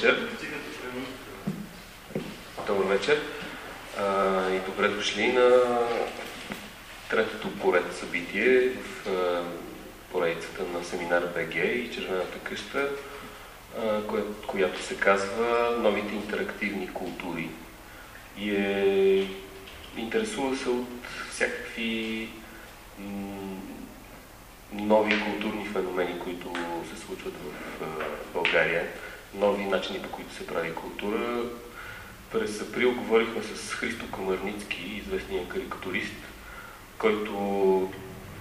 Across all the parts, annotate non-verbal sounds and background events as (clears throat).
вечер. Добър вечер. А, и добре дошли на третото поред събитие в а, поредицата на семинар БГ и Червената къща, а, кое, която се казва Новите интерактивни култури. И е, интересува се от всякакви нови културни феномени, които се случват в България, нови начини по които се прави култура. През април говорихме с Христо Комарницки, известният карикатурист, който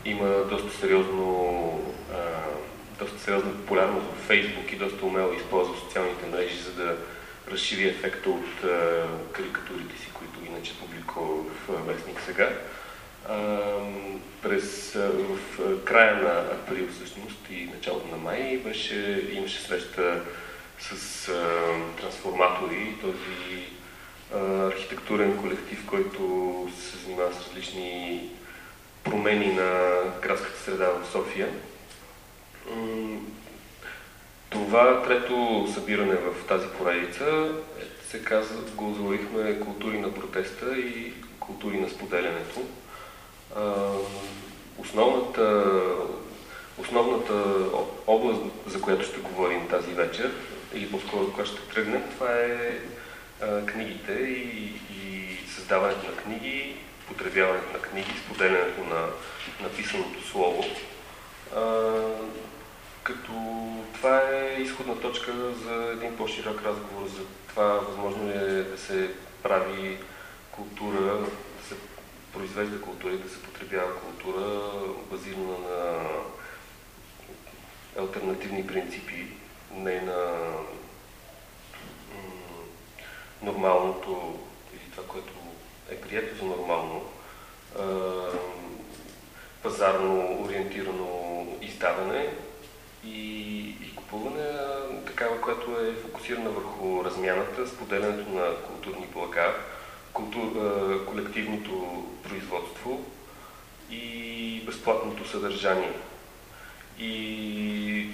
има доста сериозно доста сериозна популярност в Фейсбук и доста умело използва социалните мрежи, за да разшири ефекта от карикатурите си, които иначе публикува в вестник сега през, в края на април всъщност и началото на май беше, имаше среща с а, трансформатори, този а, архитектурен колектив, който се занимава с различни промени на градската среда в София. Това трето събиране в тази поредица се казва, го озловихме култури на протеста и култури на споделянето основната, основната област, за която ще говорим тази вечер, или по-скоро която ще тръгнем, това е книгите и, и създаването на книги, потребяването на книги, споделянето на написаното слово. А, като това е изходна точка за един по-широк разговор за това възможно е да се прави култура произвежда култура и да се потребява култура, базирана на альтернативни принципи, не на нормалното или това, което е прието за нормално, пазарно ориентирано издаване и, и купуване, такава, която е фокусирана върху размяната, споделянето на културни блага, култур, колективното производство и безплатното съдържание. И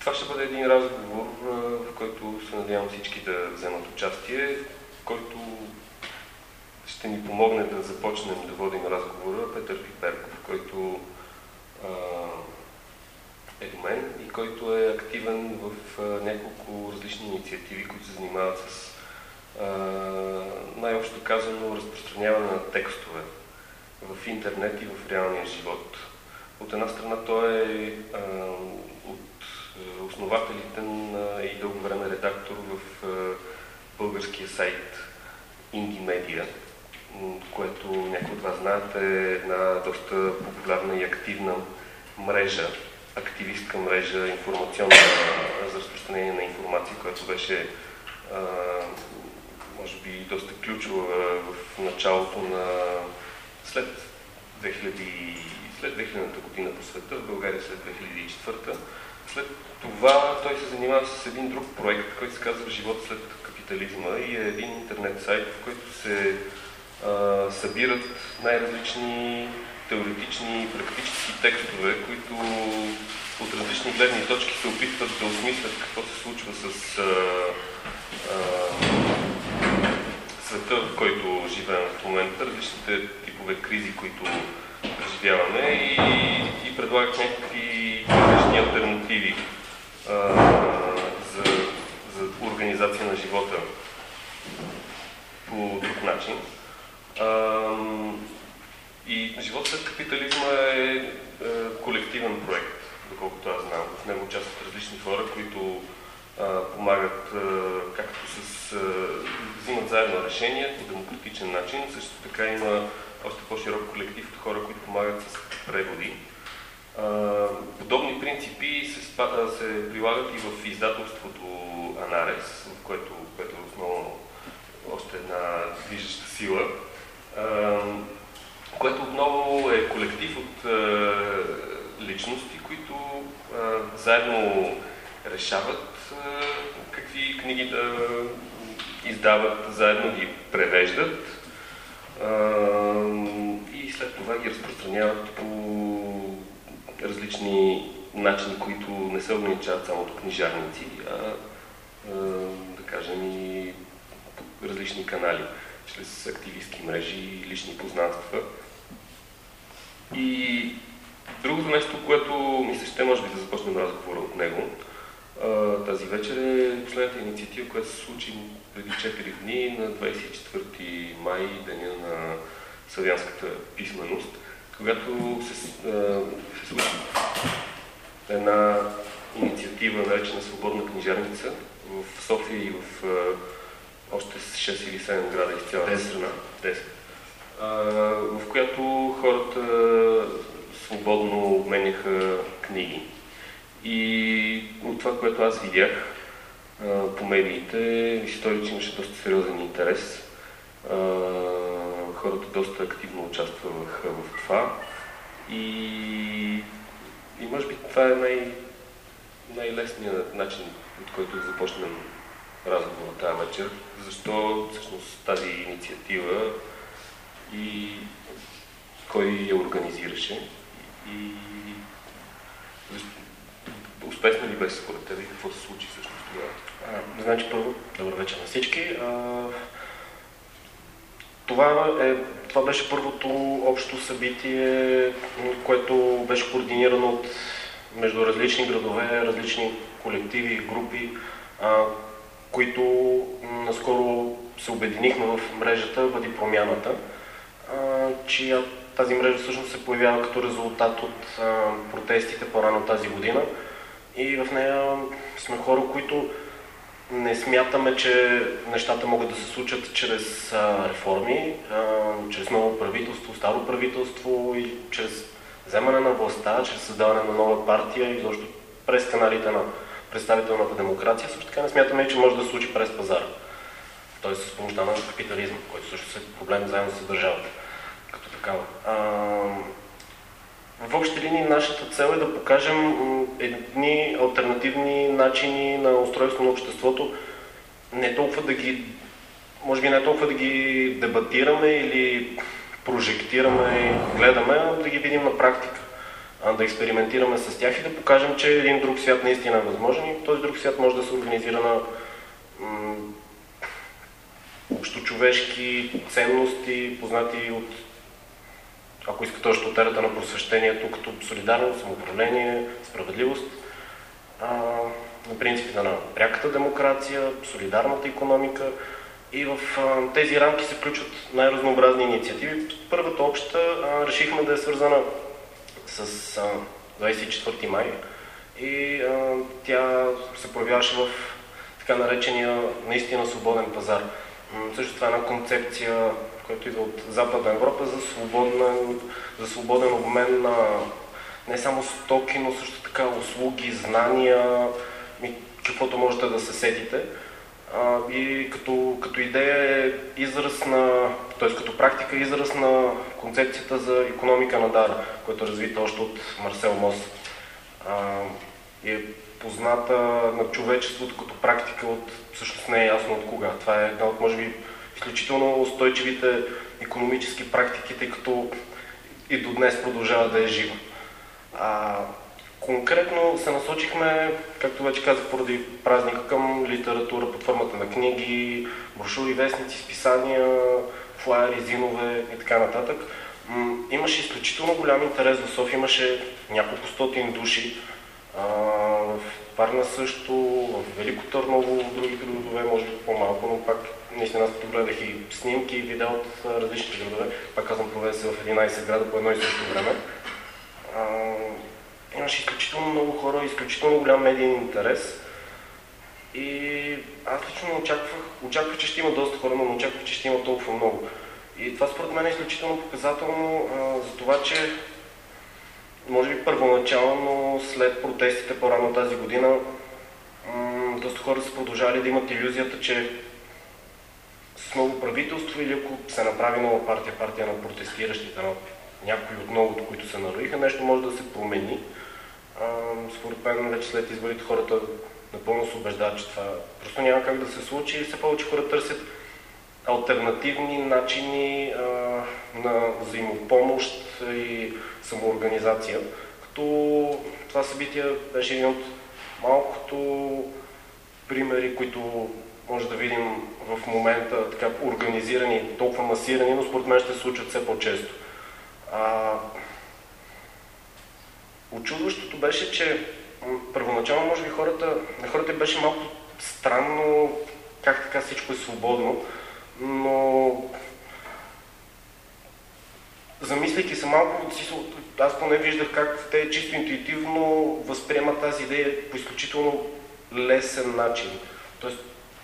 това ще бъде един разговор, в който се надявам всички да вземат участие, който ще ни помогне да започнем да водим разговора Петър Пиперков, който е до мен и който е активен в няколко различни инициативи, които се занимават с най-общо казано разпространяване на текстове в интернет и в реалния живот. От една страна той е от основателите на и дълго време редактор в а, българския сайт Инди Медиа, което някои от вас знаят е една доста популярна и активна мрежа, активистка мрежа, информационна за разпространение на информация, която беше може би доста ключова в началото на след 2000, след 2000 година по света, в България след 2004. След това той се занимава с един друг проект, който се казва Живот след капитализма и е един интернет сайт, в който се а, събират най-различни теоретични и практически текстове, които от различни гледни точки се опитват да осмислят какво се случва с а, а, света, в който живеем в момента, различните типове кризи, които преживяваме и, и предлагат някакви различни альтернативи а, за, за организация на живота по друг начин. А, и живот след капитализма е, е колективен проект, доколкото аз знам. В него участват различни хора, които помагат както с... взимат заедно решения по демократичен начин, също така има още по-широк колектив от хора, които помагат с преводи. Подобни принципи се, се прилагат и в издателството Анарес, в което, което е основно още една движеща сила, което отново е колектив от личности, които заедно решават какви книги да издават, заедно ги превеждат и след това ги разпространяват по различни начини, които не се ограничават само до книжарници, а да кажем, и различни канали, чрез активистки мрежи и лични познанства. И другото нещо, което мисля, ще може би да започнем разговора от него, тази вечер е последната инициатива, която се случи преди 4 дни на 24 май, деня на славянската писменост, когато се, се случи една инициатива, наречена Свободна книжарница в София и в още 6 или 7 града из цялата страна. 10. в която хората свободно обменяха книги. И от това, което аз видях по медиите, история, че имаше доста сериозен интерес. Хората доста активно участваха в това. И, и може би това е най, най-лесният начин, от който да започнем разговора тази вечер. Защо всъщност тази инициатива и кой я организираше и успешно ли беше според теб и какво се случи всъщност тогава? Значи първо, добър вечер на всички. А, това, е, това беше първото общо събитие, което беше координирано от между различни градове, различни колективи и групи, а, които наскоро се обединихме в мрежата Бъди промяната, а, чия тази мрежа всъщност се появява като резултат от а, протестите по-рано тази година. И в нея сме хора, които не смятаме, че нещата могат да се случат чрез реформи, чрез ново правителство, старо правителство и чрез вземане на властта, чрез създаване на нова партия и защо през каналите на представителната демокрация. Също така не смятаме, че може да се случи през пазара. Т.е. с помощта на капитализма, който също е проблем заедно с държавата. Като такава. В общи линии нашата цел е да покажем едни альтернативни начини на устройство на обществото, не толкова да ги, може би не толкова да ги дебатираме или прожектираме и гледаме, а да ги видим на практика, да експериментираме с тях и да покажем, че един друг свят наистина е възможен и този друг свят може да се организира на общочовешки ценности, познати от ако искате още от ерата на просвещението, като солидарност, самоуправление, справедливост, а, на принципите на пряката демокрация, солидарната економика. И в а, тези рамки се включват най-разнообразни инициативи. Първата обща а, решихме да е свързана с а, 24 май и а, тя се проявяваше в така наречения наистина свободен пазар. Също това е една концепция който идва от Западна Европа за, свободен, за свободен обмен на не само стоки, но също така услуги, знания, каквото можете да се сетите. А, и като, като идея е израз на, т.е. като практика е израз на концепцията за економика на дара, която е развита още от Марсел Мос. А, и е позната на човечеството като практика от, всъщност не е ясно от кога. Това е една от, може би, изключително устойчивите економически практики, тъй като и до днес продължава да е жива. А, конкретно се насочихме, както вече казах, поради празника към литература под формата на книги, брошури, вестници, списания, флайери, зинове и така нататък. Имаше изключително голям интерес в София, имаше няколко стотин души. А, в Варна също, в Велико Търново, в други градове, може би по-малко, но пак наистина аз гледах и снимки и видеа от различните градове. Пак казвам, проведе се в 11 града по едно и също време. А, имаше изключително много хора, изключително голям медиен интерес. И аз лично очаквах, очаквах, че ще има доста хора, но не очаквах, че ще има толкова много. И това според мен е изключително показателно а, за това, че може би първоначално след протестите по-рано тази година доста хора са продължали да имат иллюзията, че ново правителство или ако се направи нова партия, партия на протестиращите, на някои от многото, които се нароиха, нещо може да се промени. Според мен вече след изборите хората напълно се убеждават, че това просто няма как да се случи и все повече хора търсят альтернативни начини а, на взаимопомощ и самоорганизация. Като това събитие беше един от малкото примери, които може да видим в момента така организирани, толкова масирани, но според мен ще се случат все по-често. Очудващото беше, че първоначално може би хората, на хората беше малко странно как така всичко е свободно, но замисляйки се малко, аз поне виждах как те чисто интуитивно възприемат тази идея по изключително лесен начин. Тоест,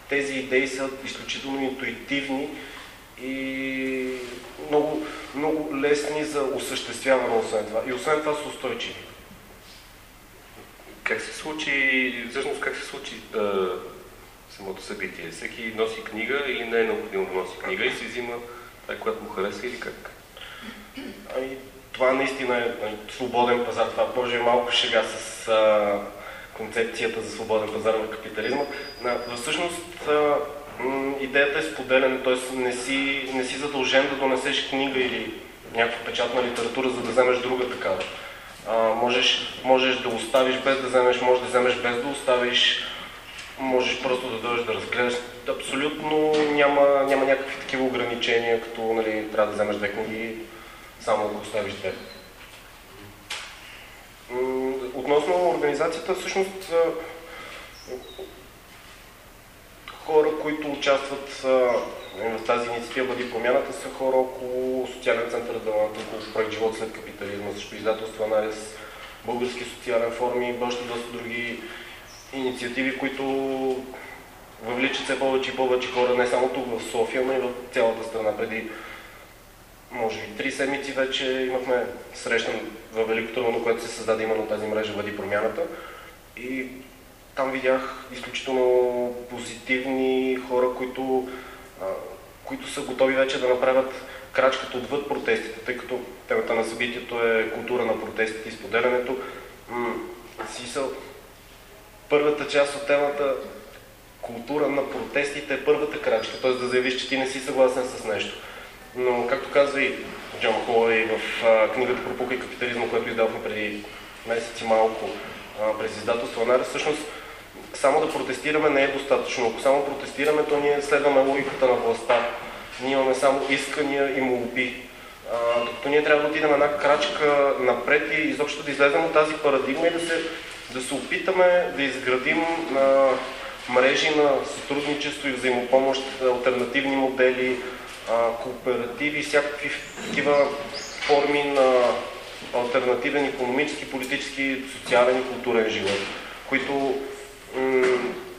тези идеи са изключително интуитивни и много, много лесни за осъществяване освен това. И освен това са устойчиви. Как се случи, всъщност как се случи а, самото събитие? Всеки носи книга или не е необходимо да носи книга и си взима това, което му харесва или как? Ами, това наистина е нали, свободен пазар. Това може малко шега с а, концепцията за свободен пазар на капитализма. Но, всъщност идеята е споделяне, т.е. Не си, не си задължен да донесеш книга или някаква печатна литература, за да вземеш друга такава. А, можеш, можеш да оставиш без да вземеш, можеш да вземеш без да оставиш, можеш просто да дойдеш да разгледаш. Абсолютно няма, няма някакви такива ограничения, като нали, трябва да вземеш две книги, само да оставиш две. Относно организацията, всъщност хора, които участват в тази инициатива Бъди промяната са хора около социален център около проект Живот след капитализма, също издателство Анализ, Български социален форум и още доста други инициативи, които въвличат все повече и повече хора, не само тук в София, но и в цялата страна. Преди, може би, три седмици вече имахме среща в Велико Търново, което се създаде именно тази мрежа Въди промяната. И там видях изключително позитивни хора, които, а, които са готови вече да направят крачката отвъд протестите, тъй като темата на събитието е култура на протестите и споделянето. си са първата част от темата култура на протестите е първата крачка, т.е. да заявиш, че ти не си съгласен с нещо. Но, както казва и Джон Холой в а, книгата Пропукай капитализма, което издавахме преди месеци малко а, през издателство Анара, всъщност само да протестираме не е достатъчно. Ако само протестираме, то ние следваме логиката на властта. Ние имаме само искания и молби. Докато ние трябва да отидем една крачка напред и изобщо да излезем от тази парадигма и да се, да се опитаме да изградим а, мрежи на сътрудничество и взаимопомощ, альтернативни модели, а, кооперативи, всякакви такива форми на альтернативен економически, политически, социален и културен живот, които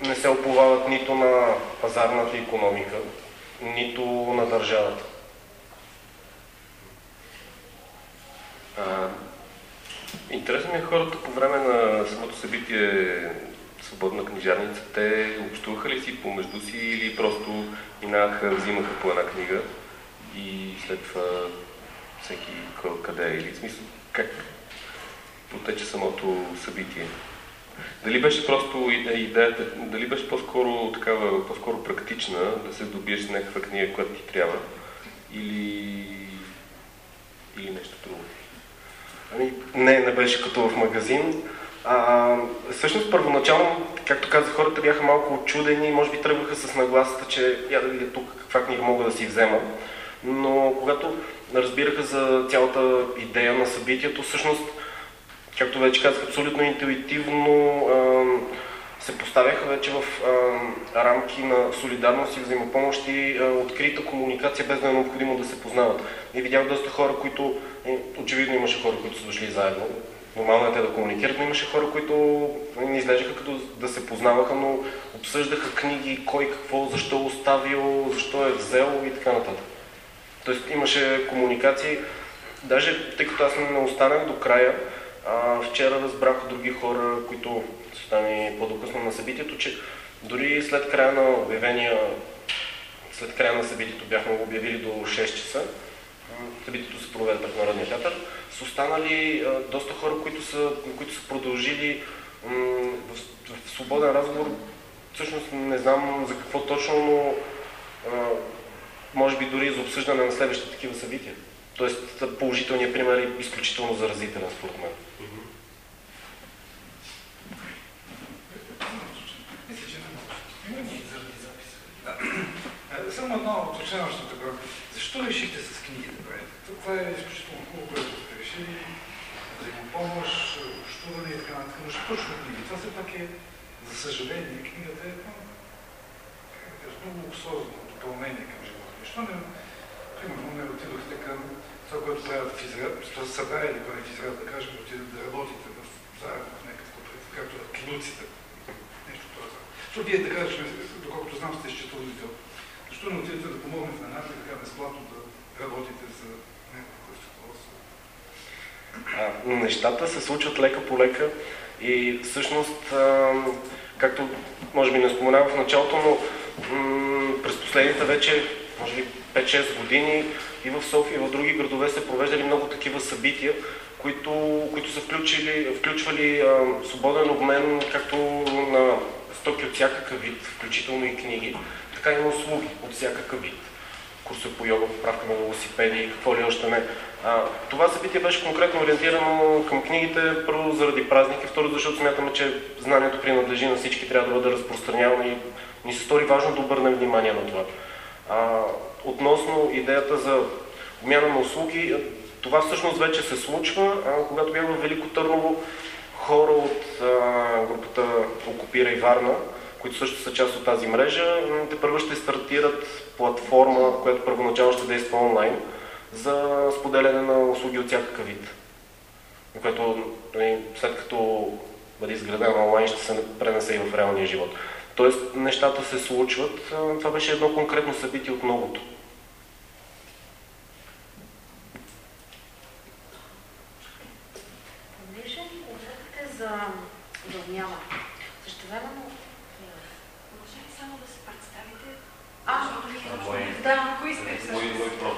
не се оповават нито на пазарната економика, нито на държавата. А, интересно ми е хората по време на самото събитие Свободна книжарница, те общуваха ли си помежду си или просто минаваха, взимаха по една книга и след това всеки къде е или смисъл как протече самото събитие? Дали беше просто идеята, дали беше по-скоро такава, по-скоро практична, да се добиеш с някаква книга, която ти трябва, или, или нещо друго? Ами, не, не беше като в магазин. А, всъщност, първоначално, както казах, хората бяха малко очудени, може би тръгваха с нагласата, че я да видя тук каква книга мога да си взема. Но когато разбираха за цялата идея на събитието, всъщност както вече казах, абсолютно интуитивно се поставяха вече в рамки на солидарност и взаимопомощ и открита комуникация, без да е необходимо да се познават. И видях доста хора, които, очевидно имаше хора, които са дошли заедно, нормално е те да комуникират, но имаше хора, които не изглеждаха като да се познаваха, но обсъждаха книги, кой какво, защо е оставил, защо е взел и така нататък. Тоест имаше комуникации, даже тъй като аз не останах до края, а, вчера разбрах от други хора, които са стане по-докъсно на събитието, че дори след края на обявения, след края на събитието бяхме го обявили до 6 часа, събитието се проведе пред Народния театър, са останали доста хора, които са, които са продължили в, в свободен разговор. Всъщност не знам за какво точно, но може би дори за обсъждане на следващите такива събития. Тоест положителният пример е изключително заразителен според мен. Е, само едно уточняващо такова. Защо решите с книги да правите? Това е изключително хубаво, което решили. Взаимопомощ, общуване и така нататък. Но ще точно книги. Това все пак е, за съжаление, книгата е много сложно допълнение към живота. Защо не, примерно, не отидохте към това, което правят в Израел, това са събрали поне в Израел, да кажем, отидат да работите в заедно в някакво както в кинуците, нещо това. Защото вие така, че, доколкото знам, сте счетоводител. Защо не отидете да помогнете на НАТО така безплатно да работите за? Нещата се случват лека по лека и всъщност, както може би не споменавам в началото, но през последните вече, може би 5-6 години и в София, и в други градове са провеждали много такива събития, които, които са включили, включвали свободен обмен както на стоки от всякакъв вид, включително и книги, така и на услуги от всякакъв вид. Курса по йога, поправка на велосипеди и какво ли още не. А, това събитие беше конкретно ориентирано към книгите, първо заради празники, второ защото смятаме, че знанието принадлежи на всички, трябва да бъде разпространявано и ни се стори важно да обърнем внимание на това. А, относно идеята за обмяна на услуги, това всъщност вече се случва. А, когато бях в Велико Търново, хора от а, групата Окупира и Варна, които също са част от тази мрежа, те първо ще стартират платформа, която първоначално ще действа онлайн, за споделяне на услуги от всякакъв вид. Което нали, след като бъде изградена онлайн, ще се пренесе и в реалния живот. Тоест, нещата се случват. Това беше едно конкретно събитие от многото. Понеже говорите за вълнява, същевременно... Може ли само да се представите? А, да, кои сте? Мой, мой проф.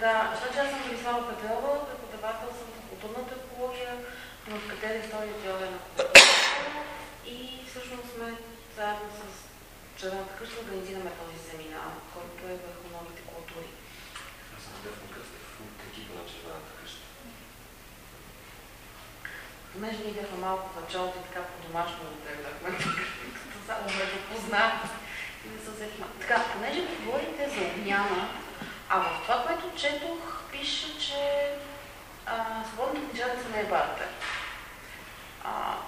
Да, значи аз съм Велислава Петрова, преподавател съм в културната екология, в катедра история и теория на и всъщност сме заедно с Червената къща организираме този семинар, който е върху новите култури. Аз съм Стефан Кръстев от екипа на Червената къща. Понеже ние бяхме малко в началото така по-домашно оттеглахме, само ме го се взехме. Така, понеже говорите за обмяна, а в това, което четох, пише, че свободната книжарница не е бартер.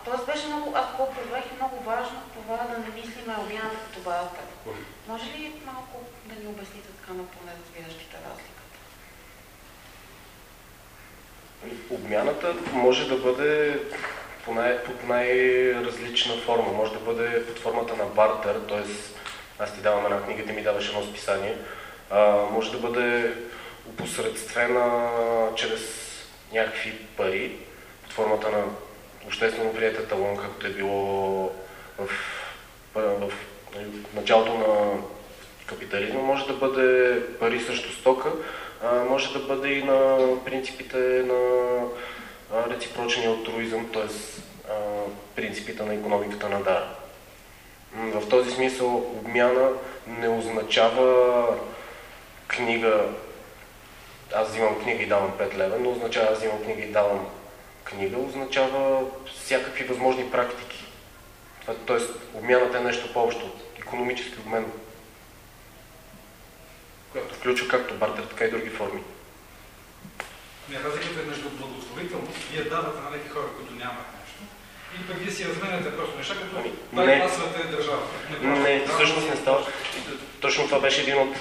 Тоест беше много, аз колко разбрах е много важно това да не мислим обмяната като бартер. Може ли малко да ни обясните така на поне разбиращите разликата? Обмяната може да бъде по най- под най-различна форма. Може да бъде под формата на бартер, т.е. аз ти давам една книга, ти ми даваш едно списание. А, може да бъде опосредствена чрез някакви пари, под формата на обществено приятел талон, както е било в, в, в, в началото на капитализма, може да бъде пари срещу стока, а, може да бъде и на принципите на реципрочния алтруизъм, т.е. принципите на економиката на дара. В този смисъл обмяна не означава книга, аз взимам книга и давам 5 лева, но означава аз взимам книга и давам книга означава всякакви възможни практики. Тоест, обмяната е нещо по-общо от економически обмен, която включва както бартер, така и други форми. Не, разликата е между благотворителност, вие давате на някакви хора, които нямат нещо, и пък вие си разменяте просто неща, като ами, не, е държавата. Не, не всъщност не става. Точно това беше един от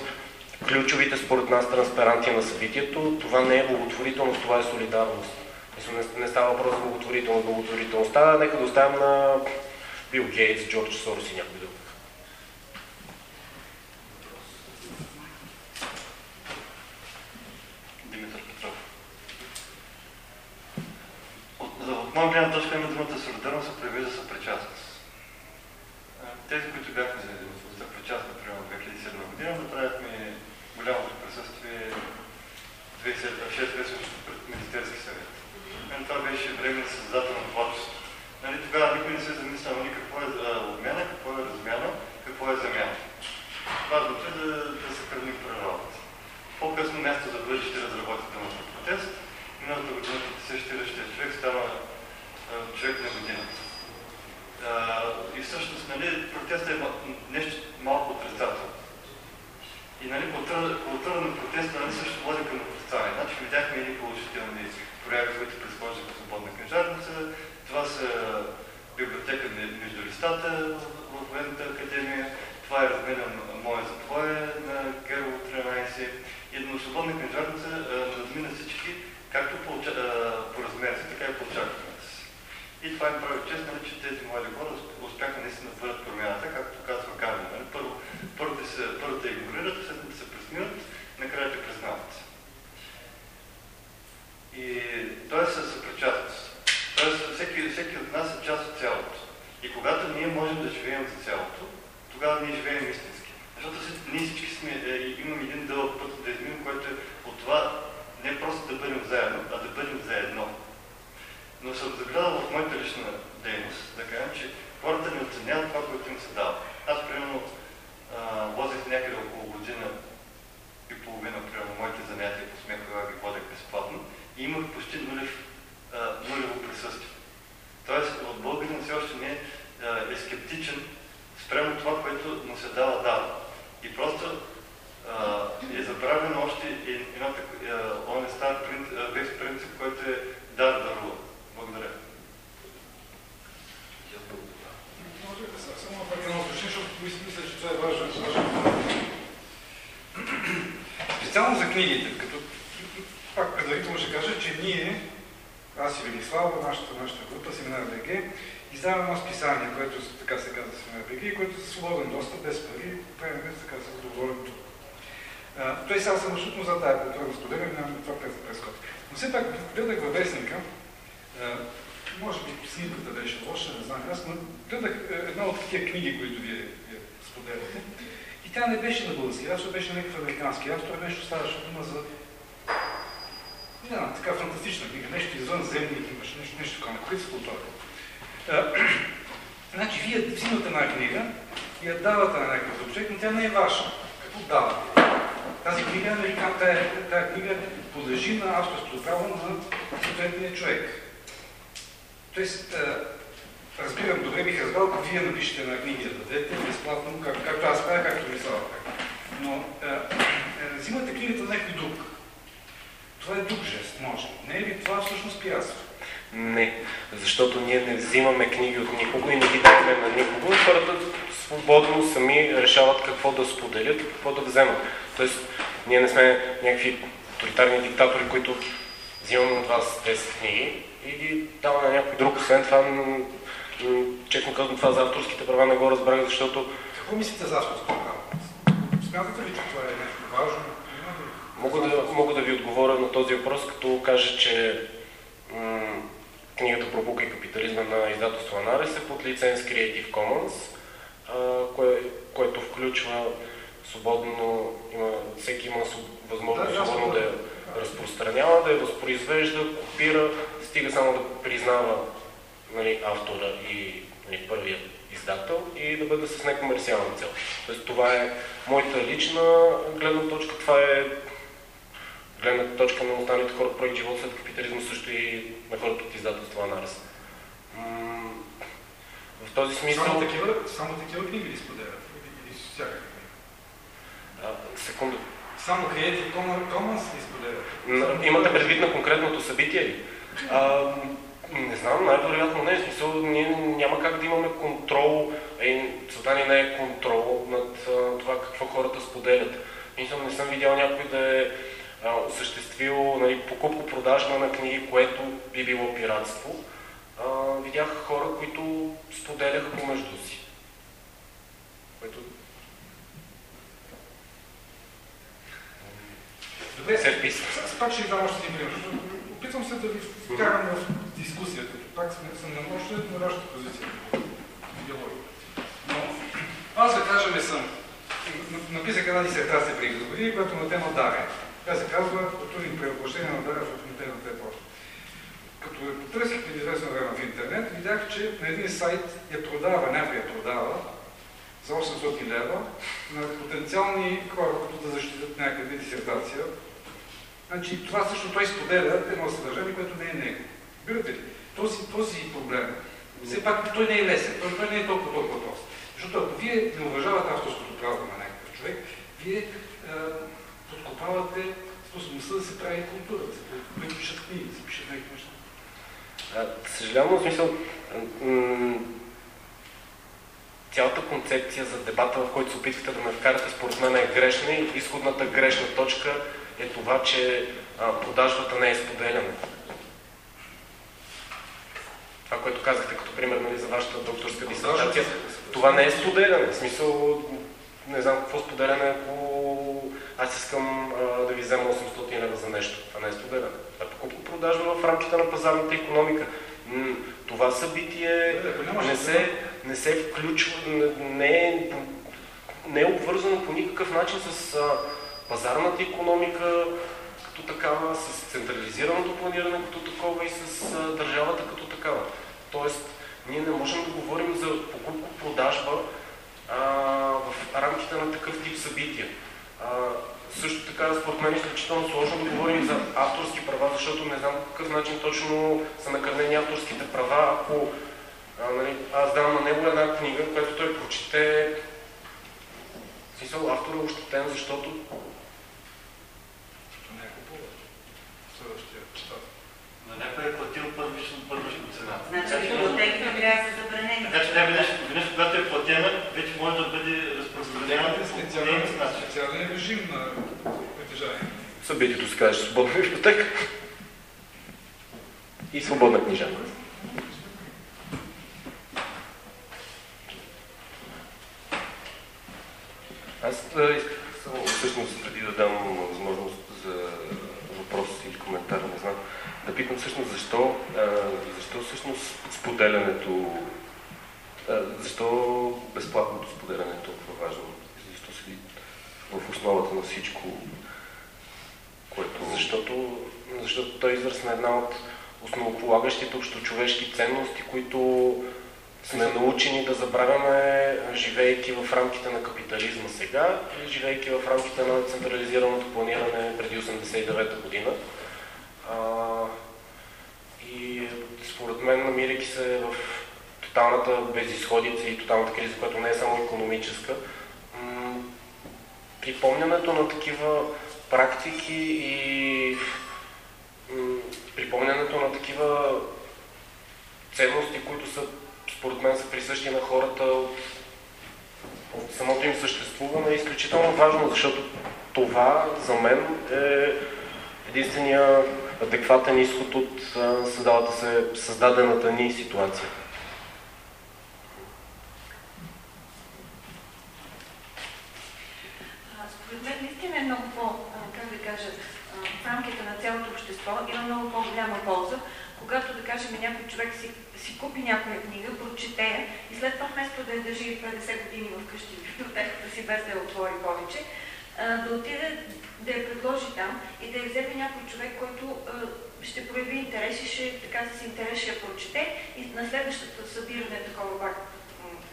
ключовите според нас транспаранти на събитието. Това не е благотворителност, това е солидарност. Не, не става въпрос за благотворителност. Благотворителността нека да оставим на Бил Гейтс, Джордж Сорос и някой друг. От, моя гледна точка има думата солидарност се за съпричастност. Тези, които бяхме за съпричастни, примерно 2007 година, направихме голямото присъствие 2006 месеца пред Министерски съвет. Мен това беше време на създателно творчество. Нали, защото... Какво мислите за права? Смятате ли, че това е нещо важно? Мога да, мога да ви отговоря на този въпрос, като кажа, че книгата Пробука и капитализма на издателство Анарес е под лиценз Creative Commons, а, кое, което включва свободно, има, всеки има възможност да, свободно да я разпространява, да я възпроизвежда, копира, стига само да признава нали, автора и нали, първият издател и да бъде с некомерциална цел. Тоест, това е моята лична гледна точка, това е гледната точка на останалите хора, проект Живот след капитализма, също и на хората от издателство Анарес. В този смисъл... Само такива, само такива книги ли споделят? Или всякакви Секунда. Само Creative Commons ли споделят? Имате предвид на конкретното събитие ли? Не знам, най-вероятно не. Смисъл, ние няма как да имаме контрол, е, целта ни не е контрол над а, това какво хората споделят. Мисля, не съм видял някой да е а, осъществил нали, покупко-продажба на книги, което би било пиратство. А, видях хора, които споделяха помежду си. Което... Добре, се вписва. Пак ще ви дам още един пример. Опитвам се да ви вкарам в дискусията. Пак съм на още на вашата позиция. Но аз да кажа не съм. Написах една дисертация преди години, която на тема Даре. Тя се казва културни превъплъщения на Даре в комитетната епоха. Като я потърсих преди известно време в интернет, видях, че на един сайт я продава, някой я продава за 800 лева на потенциални хора, които да защитят някъде дисертация. Значи това също той споделя едно съдържание, което не е него. Виждате ли? Този, този проблем, все пак той не е лесен, той, той не е толкова толкова прост. Защото ако вие не уважавате авторското право на някакъв човек, Вие е, подкопавате способността да се прави култура, да се пишат книги, да се пишат някакви неща. Съжалявам, в смисъл, цялата концепция за дебата, в който се опитвате да ме вкарате, според мен е грешна и изходната грешна точка е това, че продажбата не е споделяне. Това, което казахте като пример нали, за вашата докторска дисертация, това не е споделяне. В смисъл, не знам какво споделяне, ако аз искам а, да ви взема 800 лева за нещо. Това не е споделяне. Това е покупко-продажба в рамките на пазарната економика. Това събитие не се, не се включва, не е, не е обвързано по никакъв начин с пазарната економика като такава, с централизираното планиране като такова и с държавата като такава. Тоест, ние не можем да говорим за покупко-продажба в рамките на такъв тип събития. А, също така, според мен, е изключително сложно да говорим за авторски права, защото не знам какъв начин точно са накърнени авторските права, ако а, нали, аз дам на него една книга, която той прочете. Смисъл, автор е ощетен, защото на някой е платил първично, първично цена. Значи библиотеките трябва да са забранени. Така че тя веднъж, веднъж, когато е платена, вече може да бъде разпространена по специален, специален режим на притежание. Събитието се каже свободна библиотека и свободна книжа. Аз само всъщност преди да дам възможност за въпрос или коментар, не знам, питам всъщност защо, защо всъщност споделянето, защо безплатното споделяне е толкова важно? Защо седи в основата на всичко, което... Защото, защото той е израз на една от основополагащите общочовешки ценности, които сме научени да забравяме, живейки в рамките на капитализма сега или живейки в рамките на централизираното планиране преди 89-та година. А, и според мен, намирайки се в тоталната безисходица и тоталната криза, която не е само економическа, припомнянето на такива практики и припомнянето на такива ценности, които са, според мен, са присъщи на хората от, от самото им съществуване е изключително важно, защото това за мен е единствения адекватен изход от създалата се, създадената ни ситуация. Според мен наистина е много по, как в рамките на цялото общество има много по-голяма полза, когато, да кажем, някой човек си, купи някоя книга, прочете и след това вместо да я държи 50 години вкъщи в библиотеката си, без да я отвори повече, да отиде да я предложи там и да я вземе някой човек, който ще прояви интерес и ще, така с интерес ще я прочете и на следващото събиране такова пак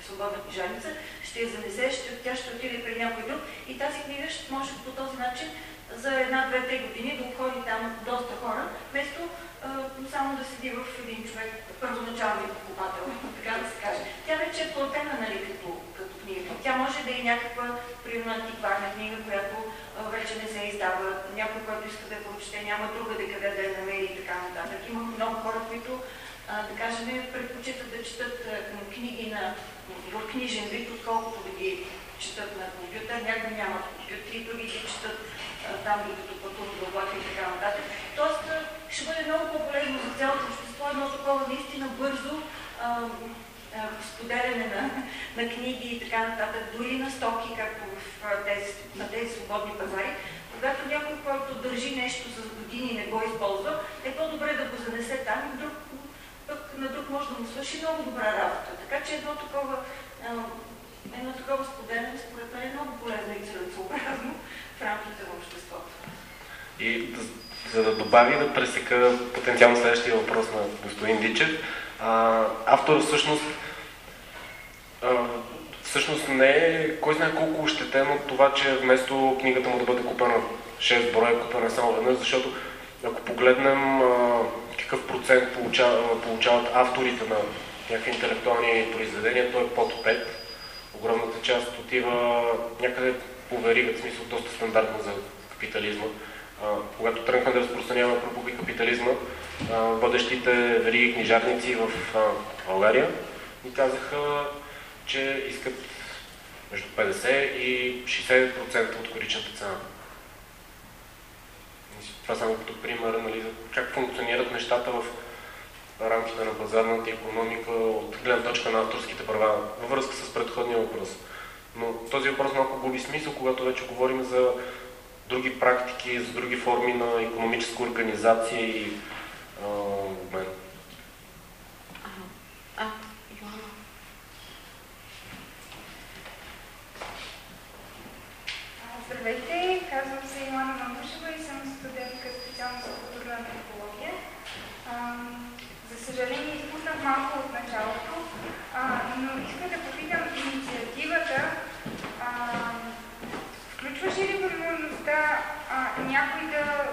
свободна книжаница, ще я занесе, ще, тя ще отиде при някой друг и тази книга ще може по този начин за една, две, три години да обходи там доста хора, вместо само да седи в един човек, първоначалния покупател, така да се каже. Тя вече е платена, нали, като, като книга. Тя може да е някаква, примерно, антикварна книга, която а, вече не се издава. Някой, който иска да я прочете, няма друга да къде да я намери и така нататък. Има много хора, които, а, да кажем, предпочитат да четат а, книги на, в книжен вид, отколкото да ги четат на компютър. Някои нямат компютри, други ги четат там, докато пътуват до влака и така нататък. Тоест, ще бъде много по-полезно за цялото общество едно такова наистина бързо а, а, споделяне на, на книги и така нататък, дори на стоки, както в тези, на тези свободни пазари. Когато някой, който държи нещо с години и не го използва, е по-добре да го занесе там и друг, пък на друг може да му свърши много добра работа. Така че едно такова, едно такова споделяне според мен е много полезно и целесообразно в рамките на обществото. И за да добави да пресека потенциално следващия въпрос на господин Дичев, автор всъщност а, всъщност не е кой знае колко ощетен от това, че вместо книгата му да бъде купена 6 броя, купена само веднъж, защото ако погледнем а, какъв процент получават, получават авторите на някакви интелектуални произведения, той е под 5. огромната част отива някъде по верига, в смисъл доста стандартно за капитализма. А, когато тръгнахме да разпространяваме пропуки капитализма, водещите вериги книжарници в България ни казаха, че искат между 50 и 60% от коричната цена. Това само като пример, нали, как функционират нещата в рамките на пазарната економика от гледна точка на авторските права, във връзка с предходния въпрос. Но този въпрос малко губи смисъл, когато вече говорим за други практики, за други форми на економическа организация и обмен. А, Здравейте, казвам се Илана Мамушева и съм студентка специалност за културна антропология. За съжаление, изпуснах малко от началото, но искам да попитам инициативата. Включваше ли възможността някой да,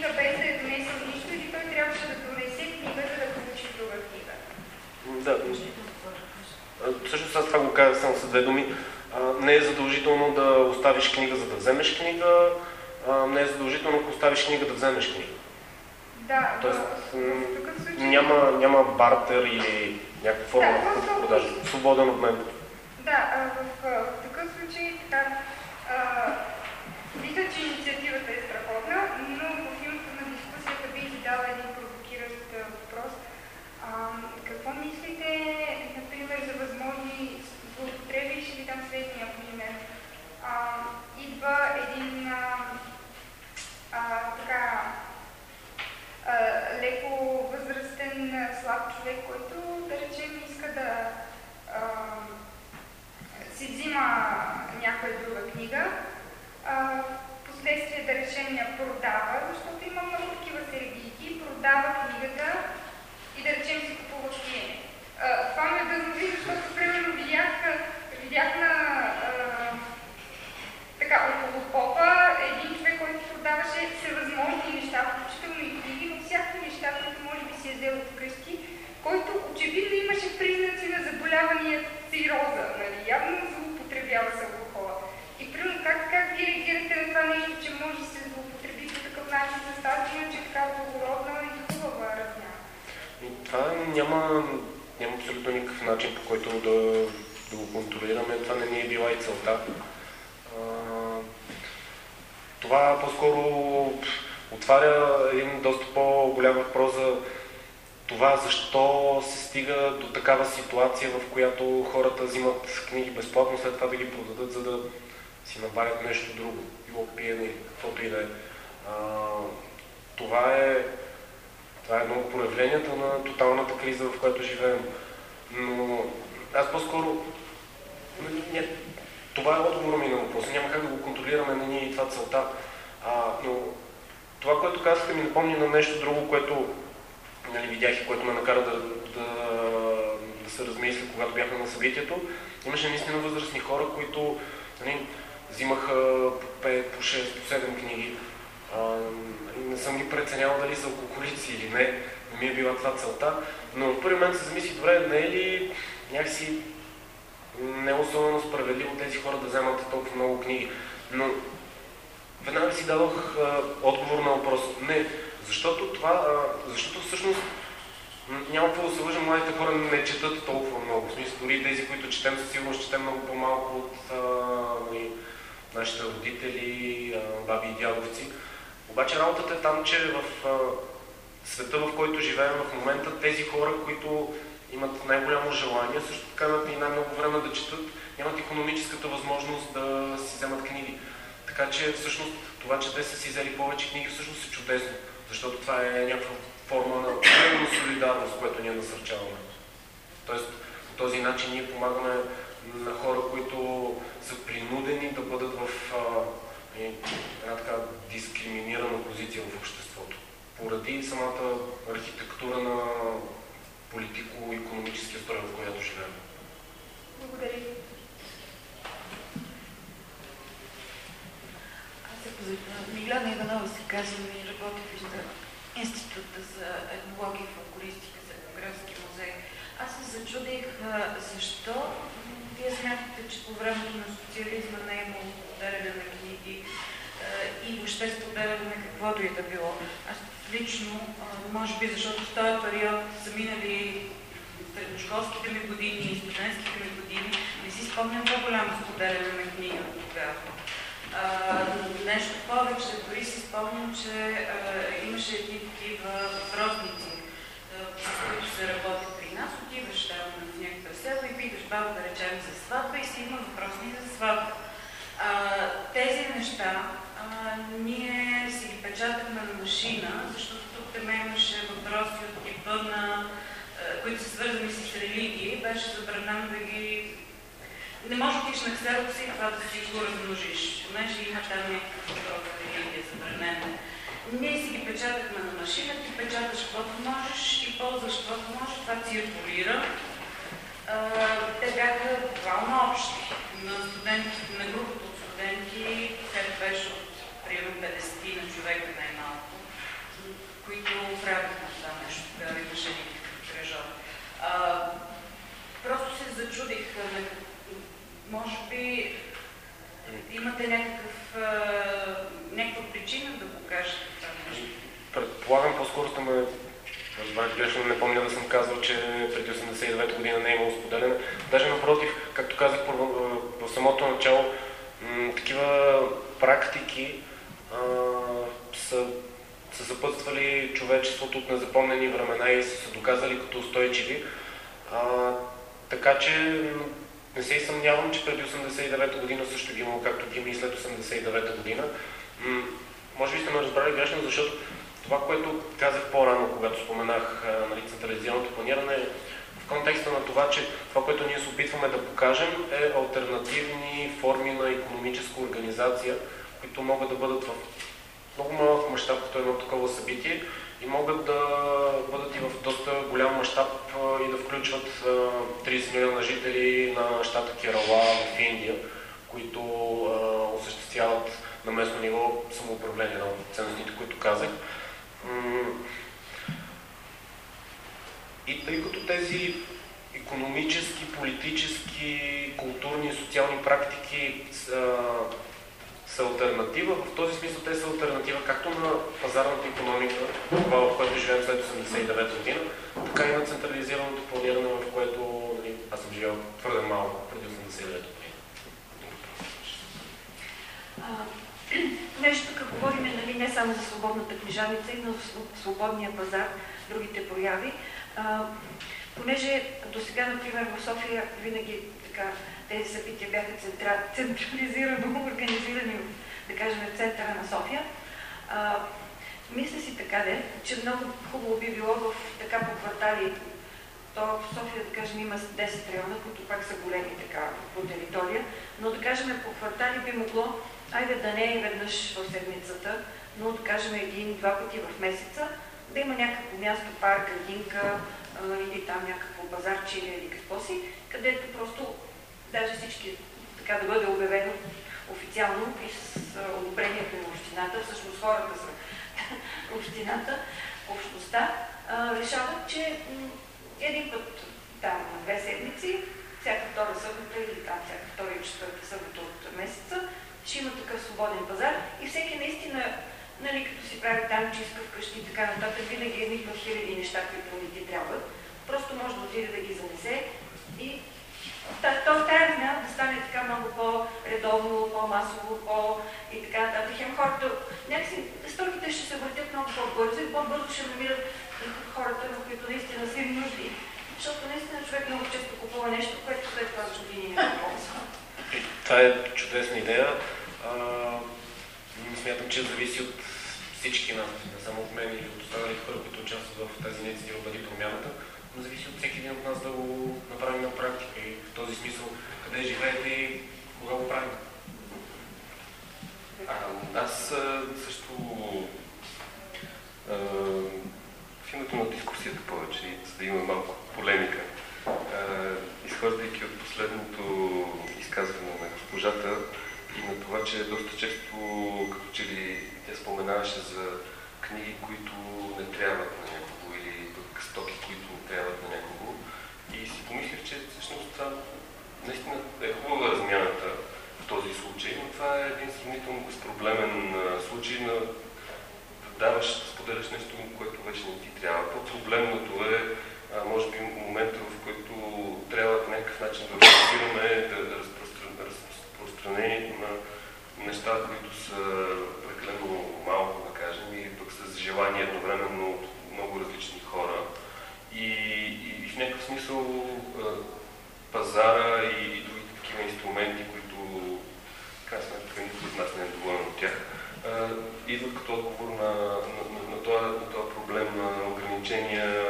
книга без да е донесъл нищо или той трябваше да донесе книга, за да получи друга книга? Да, всъщност аз това го казах само с две думи не е задължително да оставиш книга, за да вземеш книга, не е задължително, ако оставиш книга, да вземеш книга. Да, Тоест, случай... няма, няма бартер или някаква форма да, на продажа. Свободен обмен. Да, в, в такъв случай така, мисля, че инициативата е страхотна, но в името на дискусията бих ви дала един провокиращ въпрос. А, какво мислите, например, за възможни злоупотреби, ще ви дам следния пример. А, идва един а, а, така а, леко възрастен слаб човек, който, да речем, иска да а, си взима някоя друга книга. А, последствие, да речем, я продава, защото има много такива середийки, продава книгата и да речем си купува пиене. Това ме дразнови, защото примерно видях, видях на така, около попа един човек, който продаваше всевъзможни неща, включително и книги, но всякакви неща, които може би си е взел от къщи, който очевидно имаше признаци на заболявания цироза, нали? явно злоупотребява с алкохола. И примерно как, как ви реагирате на това нещо, че може да се злоупотреби по такъв начин с тази, че е така благородна и хубава размяна? Това няма няма абсолютно никакъв начин, по който да, да го контролираме. Това не ни е била и целта. Това по-скоро отваря един доста по-голям въпрос за това защо се стига до такава ситуация, в която хората взимат книги безплатно, след това да ги продадат, за да си набавят нещо друго, било пиене, каквото и да е. Това е това е едно от проявленията на тоталната криза, в която живеем. Но аз по-скоро... Това е отговор ми на въпроса. Няма как да го контролираме на ние и това целта. А, но това, което казахте, ми напомни на нещо друго, което нали, видях и което ме накара да, да, да се размисля, когато бяхме на събитието. Имаше наистина възрастни хора, които нали, взимаха по 5, по 6, по 7 книги а, не съм ги преценявал дали са алкохолици или не, не ми е била това целта, но в първи момент се замисли, добре, не е ли някакси не особено справедливо тези хора да вземат толкова много книги. Но веднага си дадох а, отговор на въпрос. Не, защото това, а, защото всъщност няма какво да се лъжа, младите хора не четат толкова много. В смисъл, дори тези, които четем, със сигурност четем много по-малко от а, нали, нашите родители, а, баби и дядовци. Обаче работата е там, че в а, света, в който живеем в момента, тези хора, които имат най-голямо желание, също така имат и най-много време да четат, нямат економическата възможност да си вземат книги. Така че всъщност това, че те са си взели повече книги, всъщност е чудесно, защото това е някаква форма на солидарност, която ние насърчаваме. Тоест, по този начин ние помагаме на хора, които са принудени да бъдат в а, една така дискриминирана позиция в обществото, поради самата архитектура на политико-економическия строй, в която живеем. Благодаря. Миляна Иванова се казва и работи в Института за етнология и фолклористика за етнографски музей. Аз се зачудих защо вие смятате, че по времето на социализма не е имало споделяне на книги и въобще споделяне на каквото и да било. Аз лично, може би защото в този период са минали средношколските ми години и студентските ми години, не си спомням по-голямо споделяне на книги от тогава. нещо повече, дори си спомням, че а, имаше едни такива въпросници, с които се работи при нас. Отиваш там в някакъв село и питаш баба да речем за сватба и си има въпросни за сватба. Тези неща а, ние печатахме на машина, защото тук те имаше въпроси от типа на които са свързани с религии, беше забранено да ги... Не може да отиш на ксерокс и това да си го размножиш, понеже има там някакъв въпрос за религия забранено. Ние си ги печатахме на машина, ти печаташ каквото можеш и ползваш каквото можеш, това циркулира. те бяха буквално общи. На студентите, на групата от студенти, тя беше от примерно 50 на човека най-малко, които правихме това нещо, да имаше а, просто се зачудих. Може би имате някакъв, някаква причина да го кажете това нещо? Предполагам, по-скоро сте ме разбрах грешно, не помня да съм казал, че преди 89 година не е имало споделяне. Даже напротив, както казах в самото начало, такива практики са са съпътствали човечеството от незапомнени времена и са се доказали като устойчиви. А, така че не се и съмнявам, че преди 89-та година също ги имало, както ги има и след 89-та година. М- може би сте ме разбрали грешно, защото това, което казах по-рано, когато споменах нали, централизираното планиране, в контекста на това, че това, което ние се опитваме да покажем е альтернативни форми на економическа организация, които могат да бъдат в много малък мащаб, като едно такова събитие и могат да бъдат и в доста голям мащаб и да включват 30 милиона жители на щата Керала в Индия, които осъществяват на местно ниво самоуправление на ценностите, които казах. И тъй като тези економически, политически, културни и социални практики са альтернатива. В този смисъл те са альтернатива както на пазарната економика, това в което живеем след 89 година, така и на централизираното планиране, в което нали, аз съм живел твърде малко преди 89 година. Нещо тук говорим нали, не само за свободната книжарница, но за свободния пазар, другите прояви. А, понеже до сега, например, в София винаги така тези събития бяха центра, централизирано организирани, да кажем, в центъра на София. А, мисля си така, де, че много хубаво би било в така по квартали, то в София, да кажем, има 10 района, които пак са големи така по територия, но да кажем по квартали би могло, айде да не е веднъж в седмицата, но да кажем един-два пъти в месеца, да има някакво място, парк, градинка или там някакво базарче или какво си, където просто даже всички така да бъде обявено официално и с одобрението на общината, всъщност хората са (laughs) общината, общността, решават, че един път там на две седмици, всяка втора събота или там всяка втора и четвърта събота от месеца, ще има такъв свободен пазар и всеки наистина, нали, като си прави там чистка вкъщи и така нататък, винаги едни хиляди неща, които не ти трябват, просто може да отиде да ги занесе и то тази смяна да стане така много по-редовно, по-масово, по... и така нататък. Хем хората, някакси стоките ще се въртят много по-бързо и по-бързо ще намират хората, на които наистина са им нужди. Защото наистина човек много често купува нещо, което след това с години не ползва. Това е чудесна идея. А, смятам, че зависи от всички нас, не само от мен или от останалите хора, които участват в тази инициатива Бъди промяната но зависи от всеки един от нас да го направим на практика в този смисъл къде живеете и кога го правим. А, аз също а, в името на дискусията повече, за да има малко полемика, а, изхождайки от последното изказване на госпожата и на това, че доста често, като че ли тя споменаваше за книги, които не трябват на някого или пък стоки, които трябват на някого. И си помислих, че всъщност това наистина е хубава размяната в този случай, но това е един сравнително безпроблемен случай на да даваш, да споделяш нещо, което вече не ти трябва. По-проблемното е, може би, момента, в който трябва по някакъв начин да организираме да разпространението на неща, които са прекалено малко, да кажем, или пък с желание едновременно от много различни хора. И, и в някакъв смисъл пазара и, и другите такива инструменти, които, крайна сметка, никой от нас не е доволен от тях, идват като отговор на, на, на, на, този, на този проблем на ограничения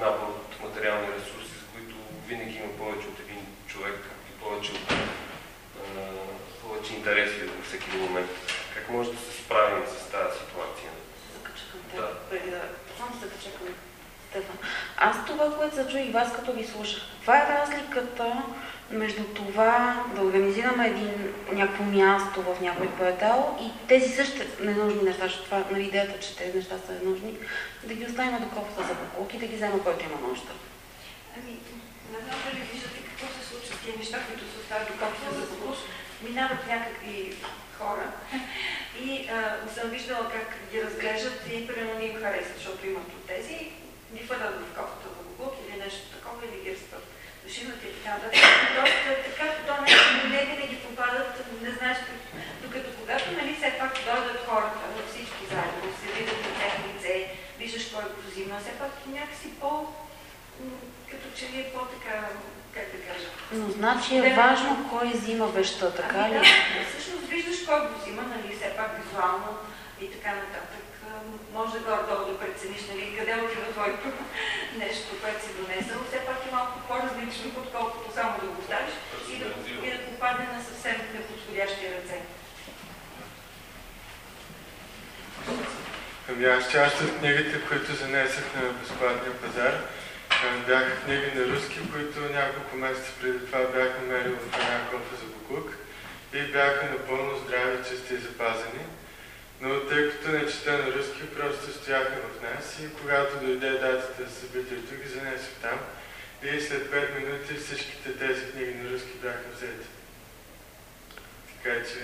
набор от материални ресурси, за които винаги има повече от един човек и повече от повече интереси във всеки момент. Как може да се справим с тази ситуация? Да. Само се закача към Стефан. Аз това, което се чу и вас, като ви слушах, каква е разликата между това да организираме един, някакво място в някой квартал и тези същи ненужни неща, защото това, нали, идеята, че тези неща са ненужни, да ги оставим до кофата за поколки и да ги взема който има нужда. Ами, не знам дали виждате какво се случва с тези неща, които се оставят до кофата за поколки минават някакви хора и а, съм виждала как ги разглеждат и примерно не им харесват, защото имат от тези, ги фърдат в кофата в буклук или нещо такова, или ги разпът душинат и така. Тоест, така то нещо не винаги попадат, не знаеш, докато когато, нали, все пак дойдат хората, всички заедно, се видят на тях лице, виждаш кой го взима, все пак някакси по, като че ли е по-така как да кажа. Но значи е важно кой взима веща, така ами, ли? Да, всъщност виждаш кой го взима, нали, все пак визуално и така нататък. Може да горе-долу да прецениш, нали, къде отива твоето нещо, което си донесъл. Все пак е малко по-различно, отколкото само да го оставиш и да, и да попадне на съвсем неподходящи ръце. Ами аз част от книгите, които занесах на безплатния пазар, бяха книги на руски, които няколко месеца преди това бях намерил в една кофа за буклук и бяха напълно здрави, чисти и запазени. Но тъй като не чета на руски, просто стояха в нас и когато дойде датата за събитието, ги занесох там и след 5 минути всичките тези книги на руски бяха взети. Така че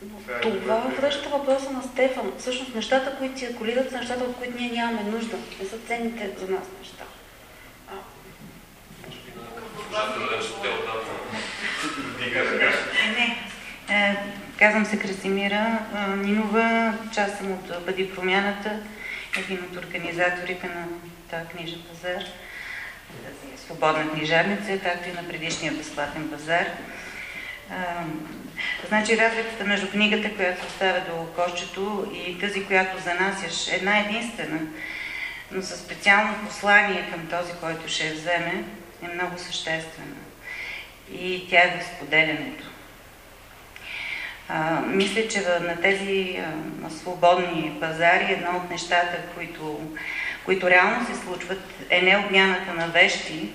това, това връща въпроса на Стефан. Всъщност нещата, които циркулират, са нещата, от които ние нямаме нужда. Не са ценните за нас неща. Не. Казвам се Красимира Нинова, част съм от Бъди промяната, един от организаторите на тази книжен пазар, свободна книжарница, както и на предишния безплатен пазар. Значи разликата между книгата, която оставя до кошчето и тази, която занасяш, една единствена, но със специално послание към този, който ще я вземе, е много съществена. И тя е в споделянето. Мисля, че на тези а, свободни пазари едно от нещата, които, които реално се случват, е не обмяната на вещи,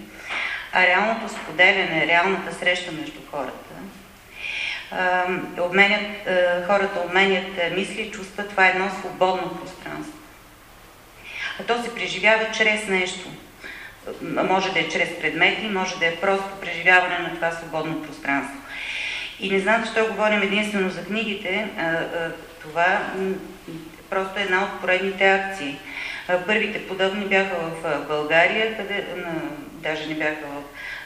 а реалното споделяне, реалната среща между хората. А, обменят, а, хората обменят мисли, чувства, това е едно свободно пространство. А то се преживява чрез нещо – може да е чрез предмети, може да е просто преживяване на това свободно пространство. И не знам защо говорим единствено за книгите, това просто е една от поредните акции. Първите подобни бяха в България, къде, даже не бяха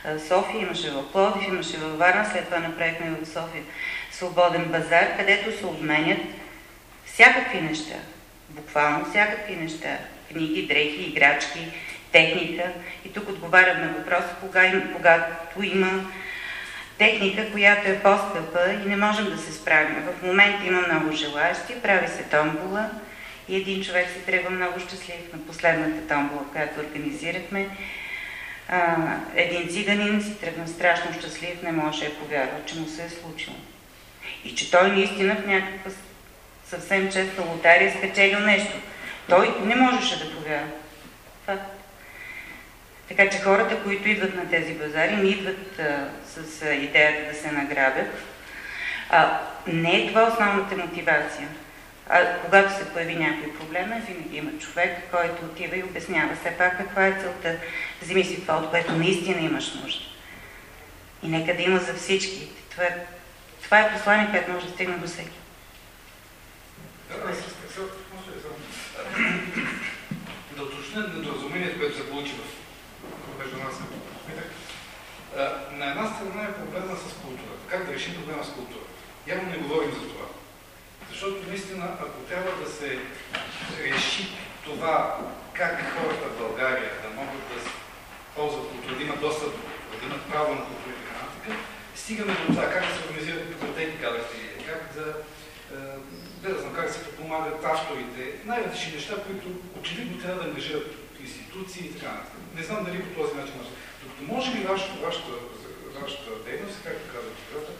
в София, имаше в Плодив, имаше в Варна, след това направихме в София свободен базар, където се обменят всякакви неща, буквално всякакви неща, книги, дрехи, играчки, техника. И тук отговарям на въпроса, кога им, когато има техника, която е по-скъпа и не можем да се справим. В момента има много желаящи, прави се томбола и един човек се тръгва много щастлив на последната томбола, която организирахме. Един циганин си тръгна страшно щастлив, не може да повярва, че му се е случило. И че той наистина в някаква съвсем честна лотария спечелил нещо. Той не можеше да повярва. Факт. Така че хората, които идват на тези базари, не идват а, с идеята да се награбят. А, не е това основната мотивация. А, когато се появи някой проблем, винаги има човек, който отива и обяснява все пак каква е целта. Вземи си това, от което наистина имаш нужда. И нека да има за всички. Това е, това е послание, което може да стигне до всеки. Да (clears throat) уточня недоразумението, което се получи между нас. На една страна е проблема с културата. Как да решим проблема с културата? Явно не говорим за това. Защото наистина, ако трябва да се реши това, как хората в България да могат да ползват култура, да имат достъп до култура, да имат право на култура и така стигаме до това, как да се организират библиотеки, казахте, как да, да, да знам, как да се подпомагат авторите, най-различни неща, които очевидно трябва да ангажират институции и така нататък. Не знам дали по този начин може. Може би вашата, вашата, вашата дейност, както каза Петрата,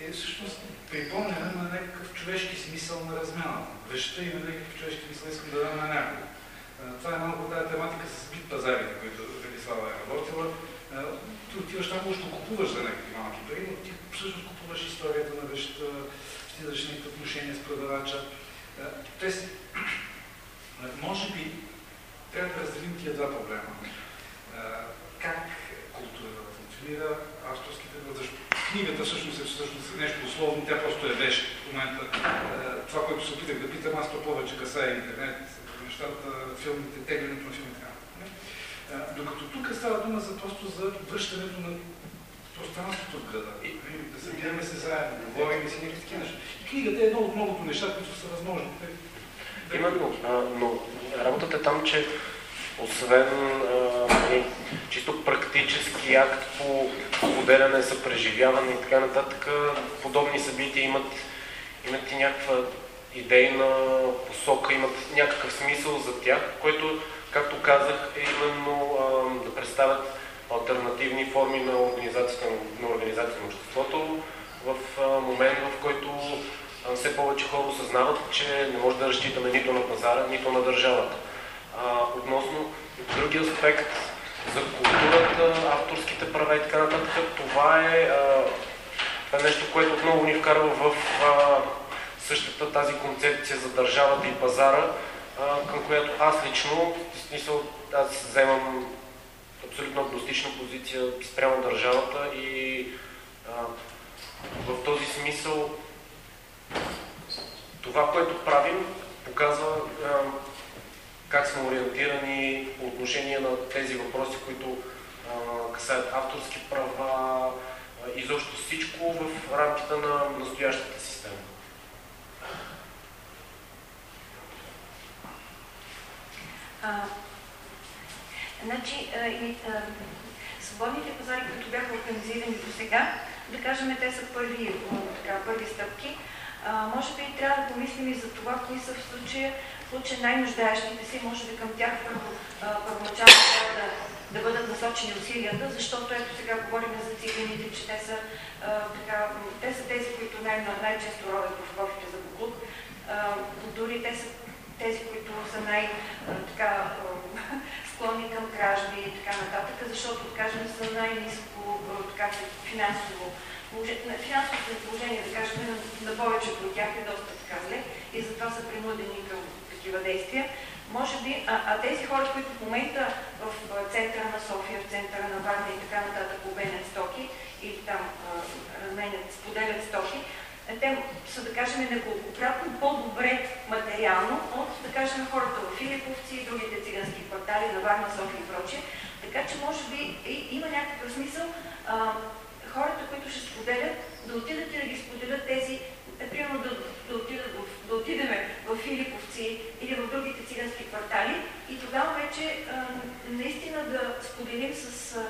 е всъщност припомняне на някакъв човешки смисъл на размяната. Вещта има някакъв човешки смисъл, искам да дам на някого. Това е малко тази тематика с бит пазарите, които Велислава е работила. Ти отиваш там, може да купуваш за някакви малки пари, но ти всъщност купуваш историята на вещта, стигаш някакви отношения с продавача. Тоест, (clears throat) може би трябва да разделим тия два проблема. Как функционира, авторските защо книгата всъщност е всъщност нещо условно, тя просто е вещ в момента. Това, което се опитах да питам, аз то повече касае интернет, нещата, филмите, теглянето на филмите. Докато тук става дума за просто за връщането на пространството в града. И, да събираме се заедно, говорим си някакви такива неща. И книгата е едно от многото неща, които са възможни. Именно, но работата е там, че освен и, чисто практически акт по поделяне, съпреживяване и така нататък, подобни събития имат, имат и някаква идейна посока, имат някакъв смисъл за тях, който, както казах, е именно а, да представят альтернативни форми на организацията на, организация на обществото в а, момент, в който а, все повече хора осъзнават, че не може да разчитаме нито на пазара, нито на държавата. А, относно други аспект за културата, авторските права и така нататък, това е, а, е нещо, което отново ни вкарва в а, същата тази концепция за държавата и пазара, а, към която аз лично, в смисъл, аз вземам абсолютно агностична позиция спрямо държавата и а, в този смисъл това, което правим, показва а, как сме ориентирани по отношение на тези въпроси, които а, касаят авторски права, и изобщо всичко в рамките на настоящата система. А, значи, а, и, а, свободните пазари, които бяха организирани до сега, да кажем, те са първи, така, първи стъпки. А, може би трябва да помислим и за това, кои са в случая, в случая най-нуждаещите си, може би към тях първо, първоначално трябва да, да бъдат насочени усилията, защото ето сега говорим за циганите, че те са, а, така, те са тези, които най- най-често ровят в кофите за буклук. Дори те са тези, които са най-така склонни към кражби и така нататък, защото, да кажем, са най-низко финансово финансовото положение, да кажем, на, на повечето от тях е доста така зле и затова са принудени към такива действия. Може би, а, а тези хора, които в момента в центъра на София, в центъра на Варна и така нататък обменят стоки или там разменят, споделят стоки, те са, да кажем, неколкократно по-добре материално от, да кажем, хората в Филиповци и другите цигански квартали на Варна, София и прочее. Така че, може би, има някакъв смисъл а, хората, които ще споделят, да отидат и да ги споделят тези, е, примерно да, да, отидат да отидеме в Филиповци или в другите цигански квартали и тогава вече а, наистина да споделим с а,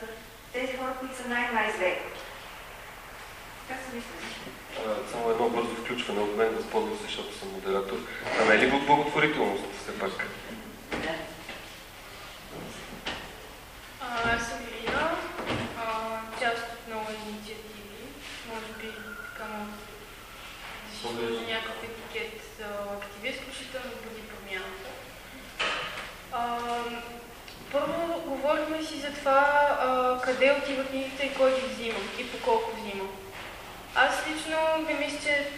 тези хора, които са най-най-зле. Така се мисля. Само едно бързо включване от мен, възползвам се, защото съм модератор. А не е ли благотворителност все пак? Да. Аз съм Ирина, част много инициативи, може би така може да някакъв етикет за активист, включително буди промяната. Първо говорихме си за това а, къде отиват книгите и кой ги взима и по колко взима. Аз лично не мисля, че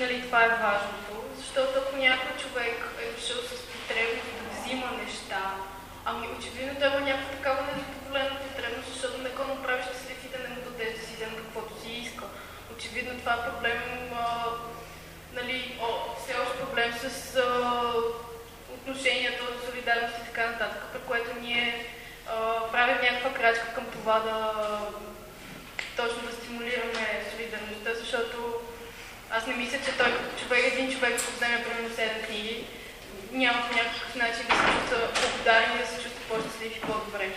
нали, това е важното, защото ако някой човек е дошъл с потребност да взима неща, ами очевидно той има някаква такава незадоволена потребност, защото не го направиш да следи очевидно това е проблем, а, нали, о, все още проблем с а, отношенията, солидарност и така нататък, при което ние а, правим някаква крачка към това да точно да стимулираме солидарността, защото аз не мисля, че той като човек, един човек, ако вземе примерно 7 книги, няма по някакъв начин да се чувства благодарен и да се чувства по-щастлив и по-добре.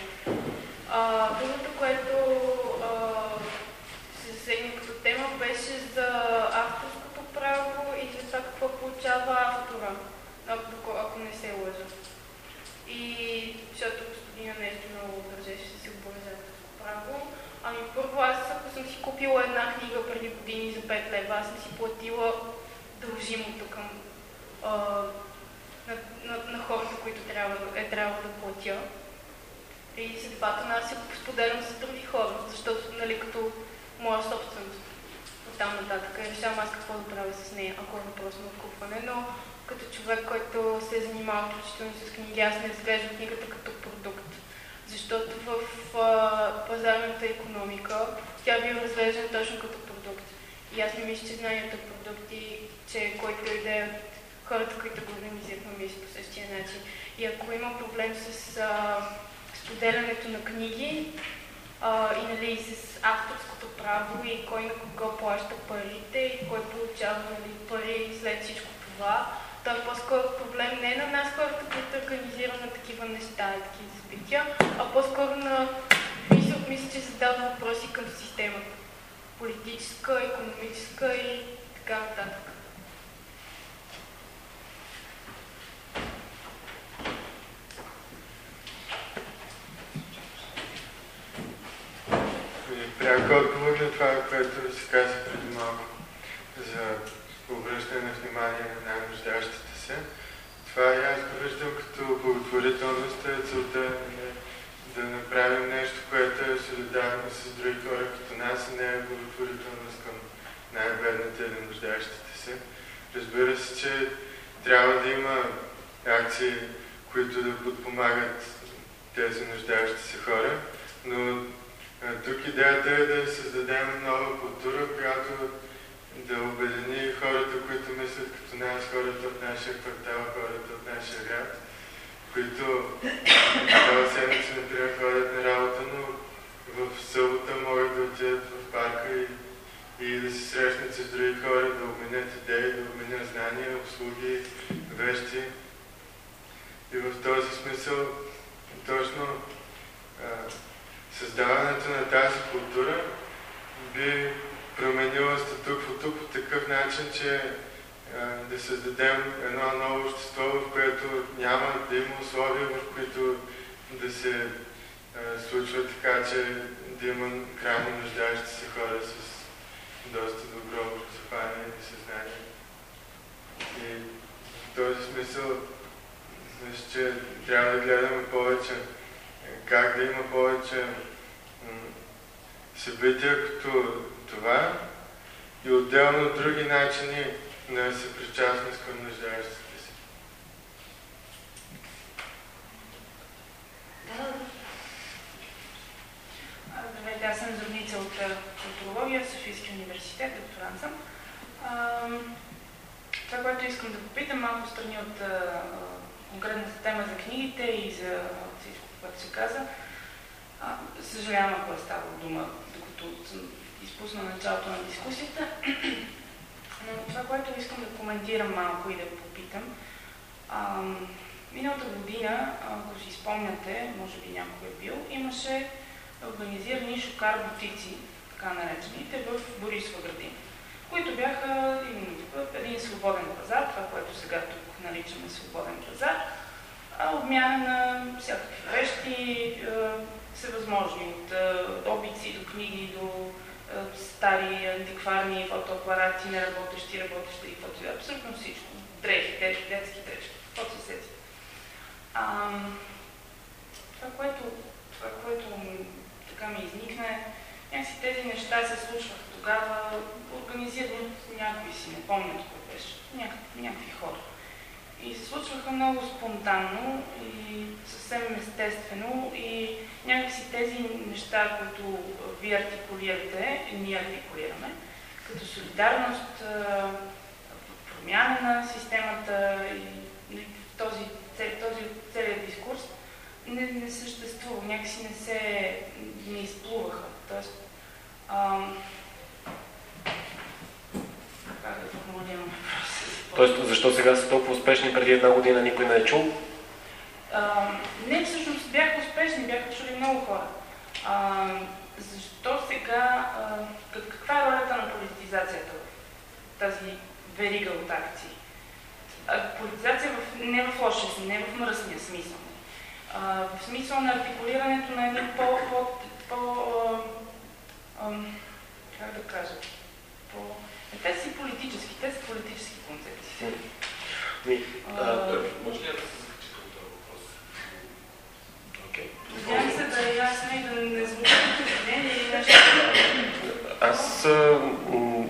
Другото, което а, се засегна тема, беше за авторското право и за това какво получава автора, ако, ако не се лъжа. И защото господина нещо много държеше да се говори за авторско право, Ами първо аз ако съм си купила една книга преди години за 5 лева, аз съм си платила дължимото към а, на, на, на хората, които трябва, е трябвало да платя. И следователно аз си го споделям с други хора, защото нали, като моя собственост от там нататък решавам аз какво да правя с нея, ако е въпрос на откупване, но като човек, който се е занимава включително с книги, аз не разглеждам книгата като продукт защото в а, пазарната економика тя бива разглеждана точно като продукт. И аз не мисля, че знанията продукти, че който и да е от хората, които го организират, мисля по същия начин. И ако има проблем с а, споделянето на книги а, и нали, с авторското право и кой на кого плаща парите и кой получава нали, пари след всичко това, той е по-скоро проблем не на нас хората, които организираме такива неща и такива събития, а по-скоро на... Мисля, мисля, че задава въпроси към системата. Политическа, економическа и така нататък. Пряко отговор на това, което се каза преди малко за обръщане на внимание на най-нуждащите се. Това и аз го виждам като благотворителност, е целта да направим нещо, което е солидарно с други хора като нас и не е благотворителност към най-бедните или нуждащите се. Разбира се, че трябва да има акции, които да подпомагат тези нуждаещи се хора, но тук идеята е да създадем нова култура, която да обедини хората, които мислят като нас, хората от нашия квартал, хората от нашия град, които цяла седмица, например, ходят на работа, но в събота могат да отидат в парка и, и да се срещнат с други хора, да обменят идеи, да обменят знания, услуги, вещи. И в този смисъл точно създаването на тази култура би променила статуквото по такъв начин, че да създадем едно ново общество, в което няма да има условия, в които да се случва така, че да има крайно нуждаещи се хора с доста добро образование и съзнание. И в този смисъл, мисля, че трябва да гледаме повече как да има повече събития като това и отделно други начини на съпричастност към нуждаещите си. Здравейте, аз съм зорница от културология, Софийски университет, докторант съм. Това, което искам да попитам, малко страни от конкретната тема за книгите и за всичко, което се каза. Съжалявам, ако е ставало дума, докато съм изпусна началото на дискусията. (clears throat) Но това, което искам да коментирам малко и да попитам, а, миналата година, ако си спомняте, може би някой е бил, имаше организирани шокар бутици, така наречените, в Борисова градина, които бяха един свободен пазар, това, което сега тук наричаме свободен пазар, обмяна на всякакви вещи, всевъзможни, от обици до книги, до стари антикварни фотоапарати, неработещи, работещи и каквото е. Абсолютно всичко. Дрехи, детски, детски дрехи, каквото се сети. Това, което, това, което така ми изникна е, някакси тези неща се случваха тогава, организирани от някои си, не помня кой беше, някакви хора. И се случваха много спонтанно и съвсем естествено и някакси тези неща, които вие артикулирате, ние артикулираме, като солидарност, промяна на системата и този, този целият дискурс не, не съществува, някакси не се не изплуваха. Тоест, ам, как да формулирам въпроса? Тоест, защо сега са толкова успешни, преди една година никой не е чул? А, не, всъщност бяха успешни, бяха чули много хора. А, защо сега, а, каква е ролята на политизацията в тази верига от акции? А, политизация в, не в лошия, не в мръсния смисъл. А, в смисъл на артикулирането на едни по, по, по а, а, как да кажа, по... Те са политически, те са политически концепции. Ми, а, може ли да се Надявам се да е ясно и да не звучи или нещо. Аз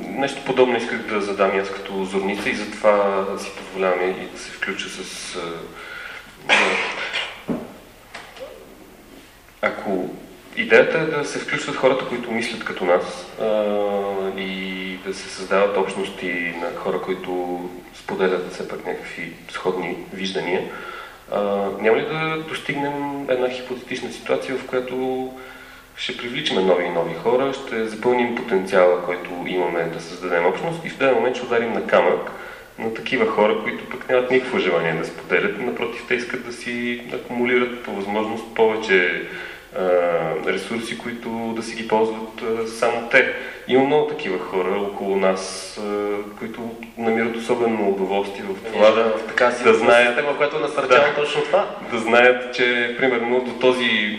нещо подобно исках да задам аз като зорница и затова си позволявам и да се включа с... Ако идеята е да се включват хората, които мислят като нас а, и да се създават общности на хора, които споделят все пак някакви сходни виждания, а, няма ли да достигнем една хипотетична ситуация, в която ще привличаме нови и нови хора, ще запълним потенциала, който имаме да създадем общност и в даден момент ще ударим на камък на такива хора, които пък нямат никакво желание да споделят. Напротив, те искат да си акумулират по възможност повече ресурси, които да си ги ползват само те. Има много такива хора около нас, които намират особено удоволствие в това да, в така си да знаят, система, която насърчава да, точно това. Да знаят, че примерно до този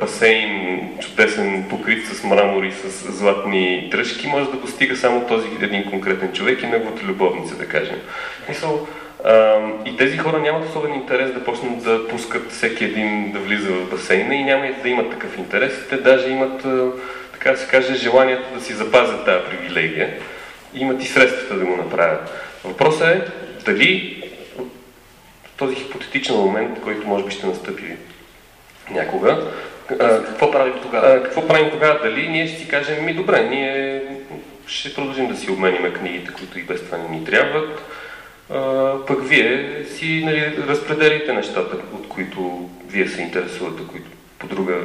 басейн, чудесен покрит с мрамори, с златни дръжки, може да достига само този един конкретен човек и неговата любовница, да кажем. Мисъл, и тези хора нямат особен интерес да почнат да пускат всеки един да влиза в басейна и няма да имат такъв интерес. Те даже имат, така да се каже, желанието да си запазят тази привилегия. И имат и средствата да го направят. Въпросът е дали този хипотетичен момент, който може би ще настъпи някога, какво правим тогава? Какво правим тогава? Дали ние ще си кажем, ми добре, ние ще продължим да си обмениме книгите, които и без това не ни трябват пък вие си нали, разпределите нещата, от които вие се интересувате, които по друга,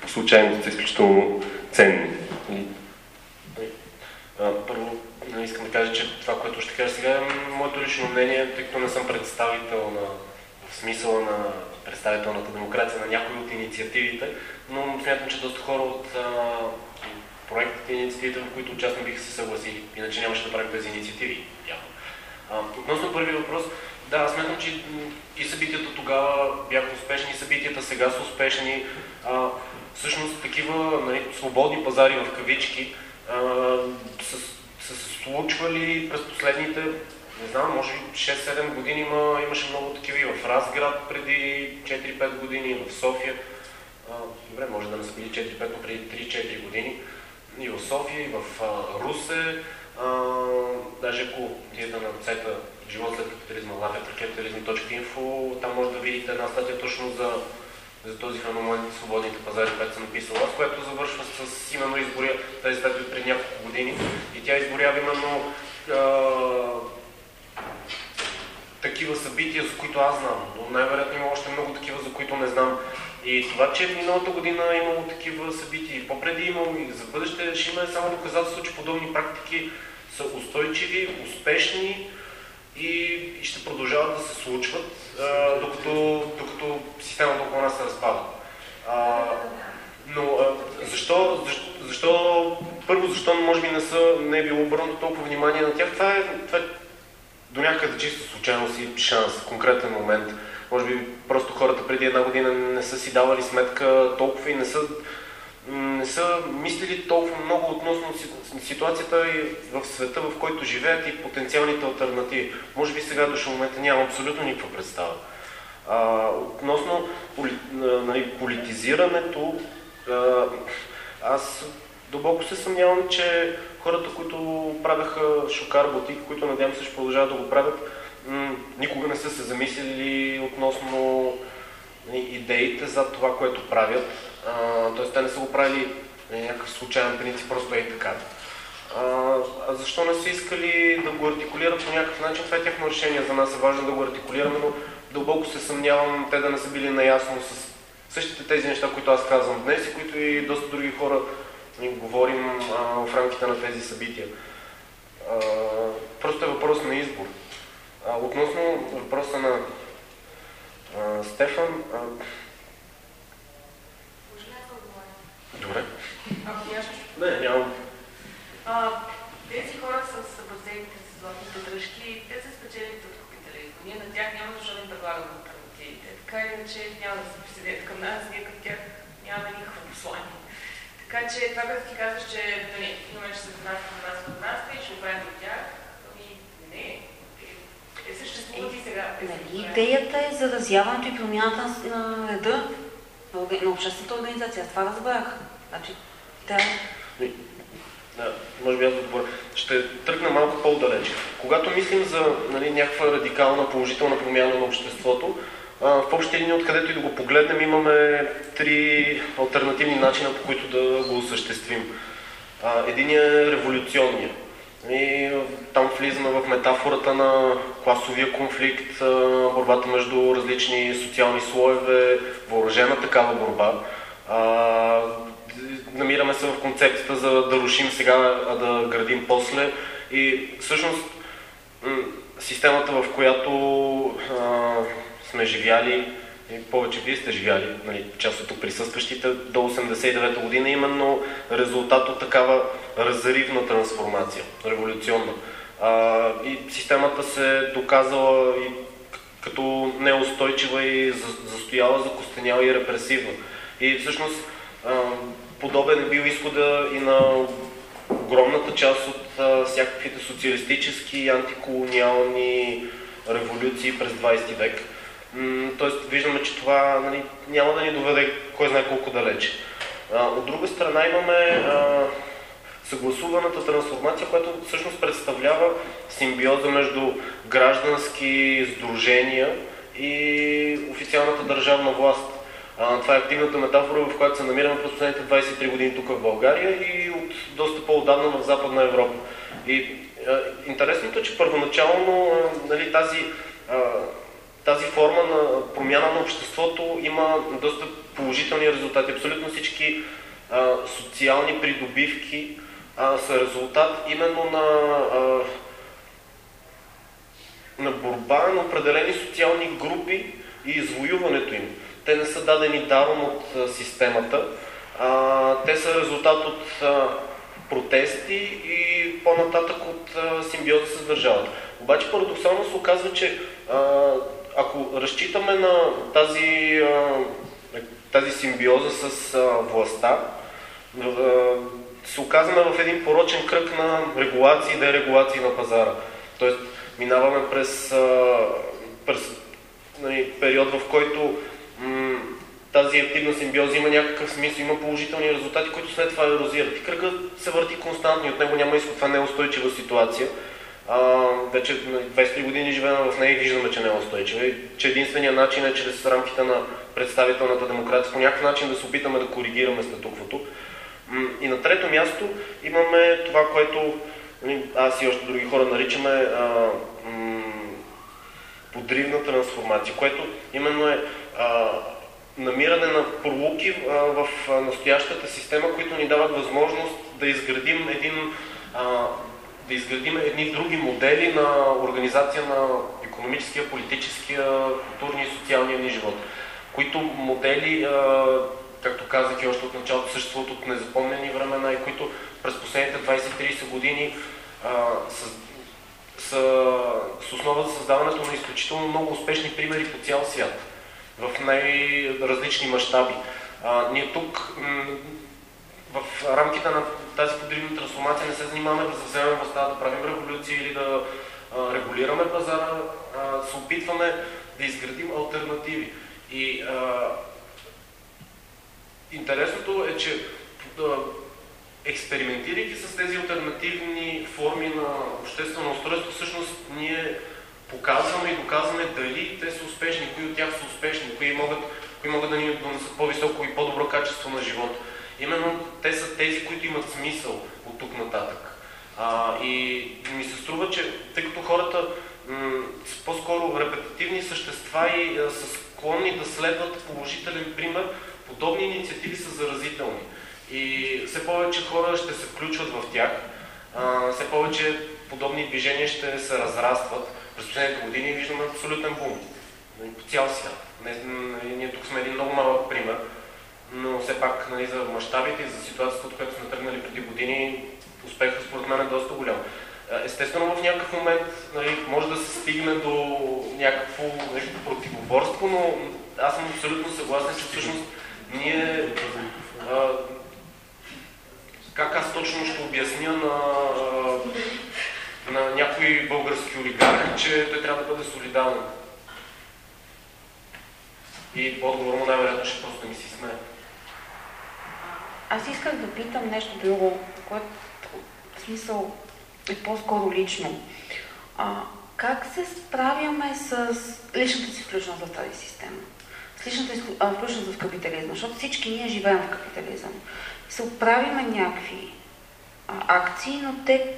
по случайност са изключително ценни. Първо, нали, искам да кажа, че това, което ще кажа сега е моето лично мнение, тъй като не съм представител на, в смисъла на представителната демокрация на някои от инициативите, но смятам, че доста хора от проектите и инициативите, в които участвам, биха се съгласили. Иначе нямаше да правим тези инициативи. Явно. Относно първи въпрос, да, смятам, че и събитията тогава бяха успешни, и събитията сега са успешни. А, всъщност такива нали, свободни пазари в кавички са, се случвали през последните, не знам, може би 6-7 години има, имаше много такива и в Разград преди 4-5 години, в София. А, добре, може да не са били 4-5, но преди 3-4 години. И в София, и в а, Русе. Даже ако отидете на сайта Живот след капитализма, life.capitalism.info, там може да видите една статия точно за, за този феномен свободните пазари, което съм написал аз, което завършва с именно изборя тази статия преди няколко години. И тя изборява именно а, такива събития, за които аз знам, но най-вероятно има още много такива, за които не знам. И това, че миналата година е имало такива събития и по-преди имало и за бъдеще ще има само доказателство, че подобни практики са устойчиви, успешни и, ще продължават да се случват, а, докато, докато системата около нас се разпада. А, но а, защо, защо, защо, първо, защо може би не, са, не е било обърнато толкова внимание на тях, това е, това е до някъде чисто случайност и шанс, конкретен момент. Може би просто хората преди една година не са си давали сметка толкова и не са, не са мислили толкова много относно ситуацията и в света, в който живеят и потенциалните альтернативи. Може би сега до момента нямам абсолютно никаква представа. А, относно нали, политизирането, а, аз дълбоко се съмнявам, че хората, които правяха шокар бутик, които надявам се ще продължават да го правят, никога не са се замислили относно нали, идеите за това, което правят. Тоест те не са го правили на някакъв случайен принцип, просто е и така. А, защо не са искали да го артикулират по някакъв начин? Това е тяхно решение. За нас е важно да го артикулираме, но дълбоко се съмнявам те да не са били наясно с същите тези неща, които аз казвам днес и които и доста други хора ни говорим а, в рамките на тези събития. А, просто е въпрос на избор. А, относно въпроса на а, Стефан, а, Добре. Ако я Не, нямам. А, тези хора с басейните с златните дръжки, те са спечелите от капитализма. Ние на тях няма защо да им предлагаме альтернативите. Така иначе няма да се присъединят към нас, ние към тях нямаме никакво послание. Така че това, което ти казваш, че нали, имаме ще се отнася към нас от нас и ще оправим от тях, ами не. Те Нали, идеята е заразяването и промяната на, реда на, обществената организация. Аз това разбрах. Значи, да, Да, може би аз да отговоря. Ще тръгна малко по-далеч. Когато мислим за нали, някаква радикална положителна промяна на обществото, а, в общи линии, откъдето и да го погледнем, имаме три альтернативни начина, по които да го осъществим. Единият е революционния. И там влизаме в метафората на класовия конфликт, борбата между различни социални слоеве, въоръжена такава борба. А, намираме се в концепцията за да рушим сега, а да градим после. И всъщност системата, в която а, сме живяли, повече вие сте живяли, нали, част от присъстващите, до 89-та година, именно резултат от такава разривна трансформация, революционна. А, и системата се доказала и като неустойчива и за- застояла, закостеняла и репресивна. И всъщност подобен е бил изхода и на огромната част от а, всякаквите социалистически антиколониални революции през 20 век. Тоест виждаме, че това нали, няма да ни доведе кой знае колко далече. От друга страна имаме съгласуваната трансформация, която всъщност представлява симбиоза между граждански сдружения и официалната държавна власт. Това е активната метафора, в която се намираме през последните 23 години тук в България и от доста по-отдавна в Западна Европа. И интересното е, че първоначално нали, тази, тази форма на промяна на обществото има доста положителни резултати. Абсолютно всички а, социални придобивки а, са резултат именно на, а, на борба на определени социални групи и извоюването им. Те не са дадени даром от системата, те са резултат от протести и по-нататък от симбиоза с държавата. Обаче парадоксално се оказва, че ако разчитаме на тази, тази симбиоза с властта, се оказваме в един порочен кръг на регулации и дерегулации на пазара. Тоест, минаваме през, през нали, период, в който тази активна симбиоза има някакъв смисъл, има положителни резултати, които след това ерозират. И кръгът се върти константно и от него няма изход. Това не е устойчива ситуация. А, вече нали, 23 години живеем в нея и виждаме, че не е устойчива. Че единственият начин е чрез рамките на представителната демокрация по някакъв начин да се опитаме да коригираме статуквото. И на трето място имаме това, което нали, аз и още други хора наричаме а, подривна трансформация, което именно е а, намиране на пролуки в настоящата система, които ни дават възможност да изградим един а, да изградим едни други модели на организация на економическия, политическия, културния и социалния ни живот, които модели, както казах и още от началото, съществуват от незапомнени времена и които през последните 20-30 години са с основа за създаването на изключително много успешни примери по цял свят в най-различни мащаби. Ние тук в рамките на тази подривна трансформация не се занимаваме да завземем властта, да правим революции или да а, регулираме пазара, а, се опитваме да изградим альтернативи. И а, интересното е, че експериментирайки с тези альтернативни форми на обществено устройство, всъщност ние показваме и доказваме дали те са успешни, кои от тях са успешни, кои могат, кои могат да ни донесат по-високо и по-добро качество на живота. Именно те са тези, които имат смисъл от тук нататък. А, и ми се струва, че тъй като хората по-скоро репетитивни същества и а, са склонни да следват положителен пример. Подобни инициативи са заразителни. И все повече хора ще се включват в тях, а, все повече подобни движения ще се разрастват. През последните години виждаме абсолютен бум. Нали, по цял свят. Нали, ние тук сме един много малък пример, но все пак нали, за мащабите и за ситуацията, от която сме тръгнали преди години, успехът според мен е доста голям. Естествено в някакъв момент нали, може да се стигне до някакво нещо противоборство, но аз съм абсолютно съгласен, че всъщност ние а, как аз точно ще обясня на, на някой български олигарх, че той трябва да бъде солидарен. И отговор му най-вероятно ще просто ми си сме. Аз исках да питам нещо друго, което в смисъл е по-скоро лично. А, как се справяме с личната си включеност в тази система? С личната си включеност в капитализма, защото всички ние живеем в капитализъм. Се оправиме някакви а, акции, но те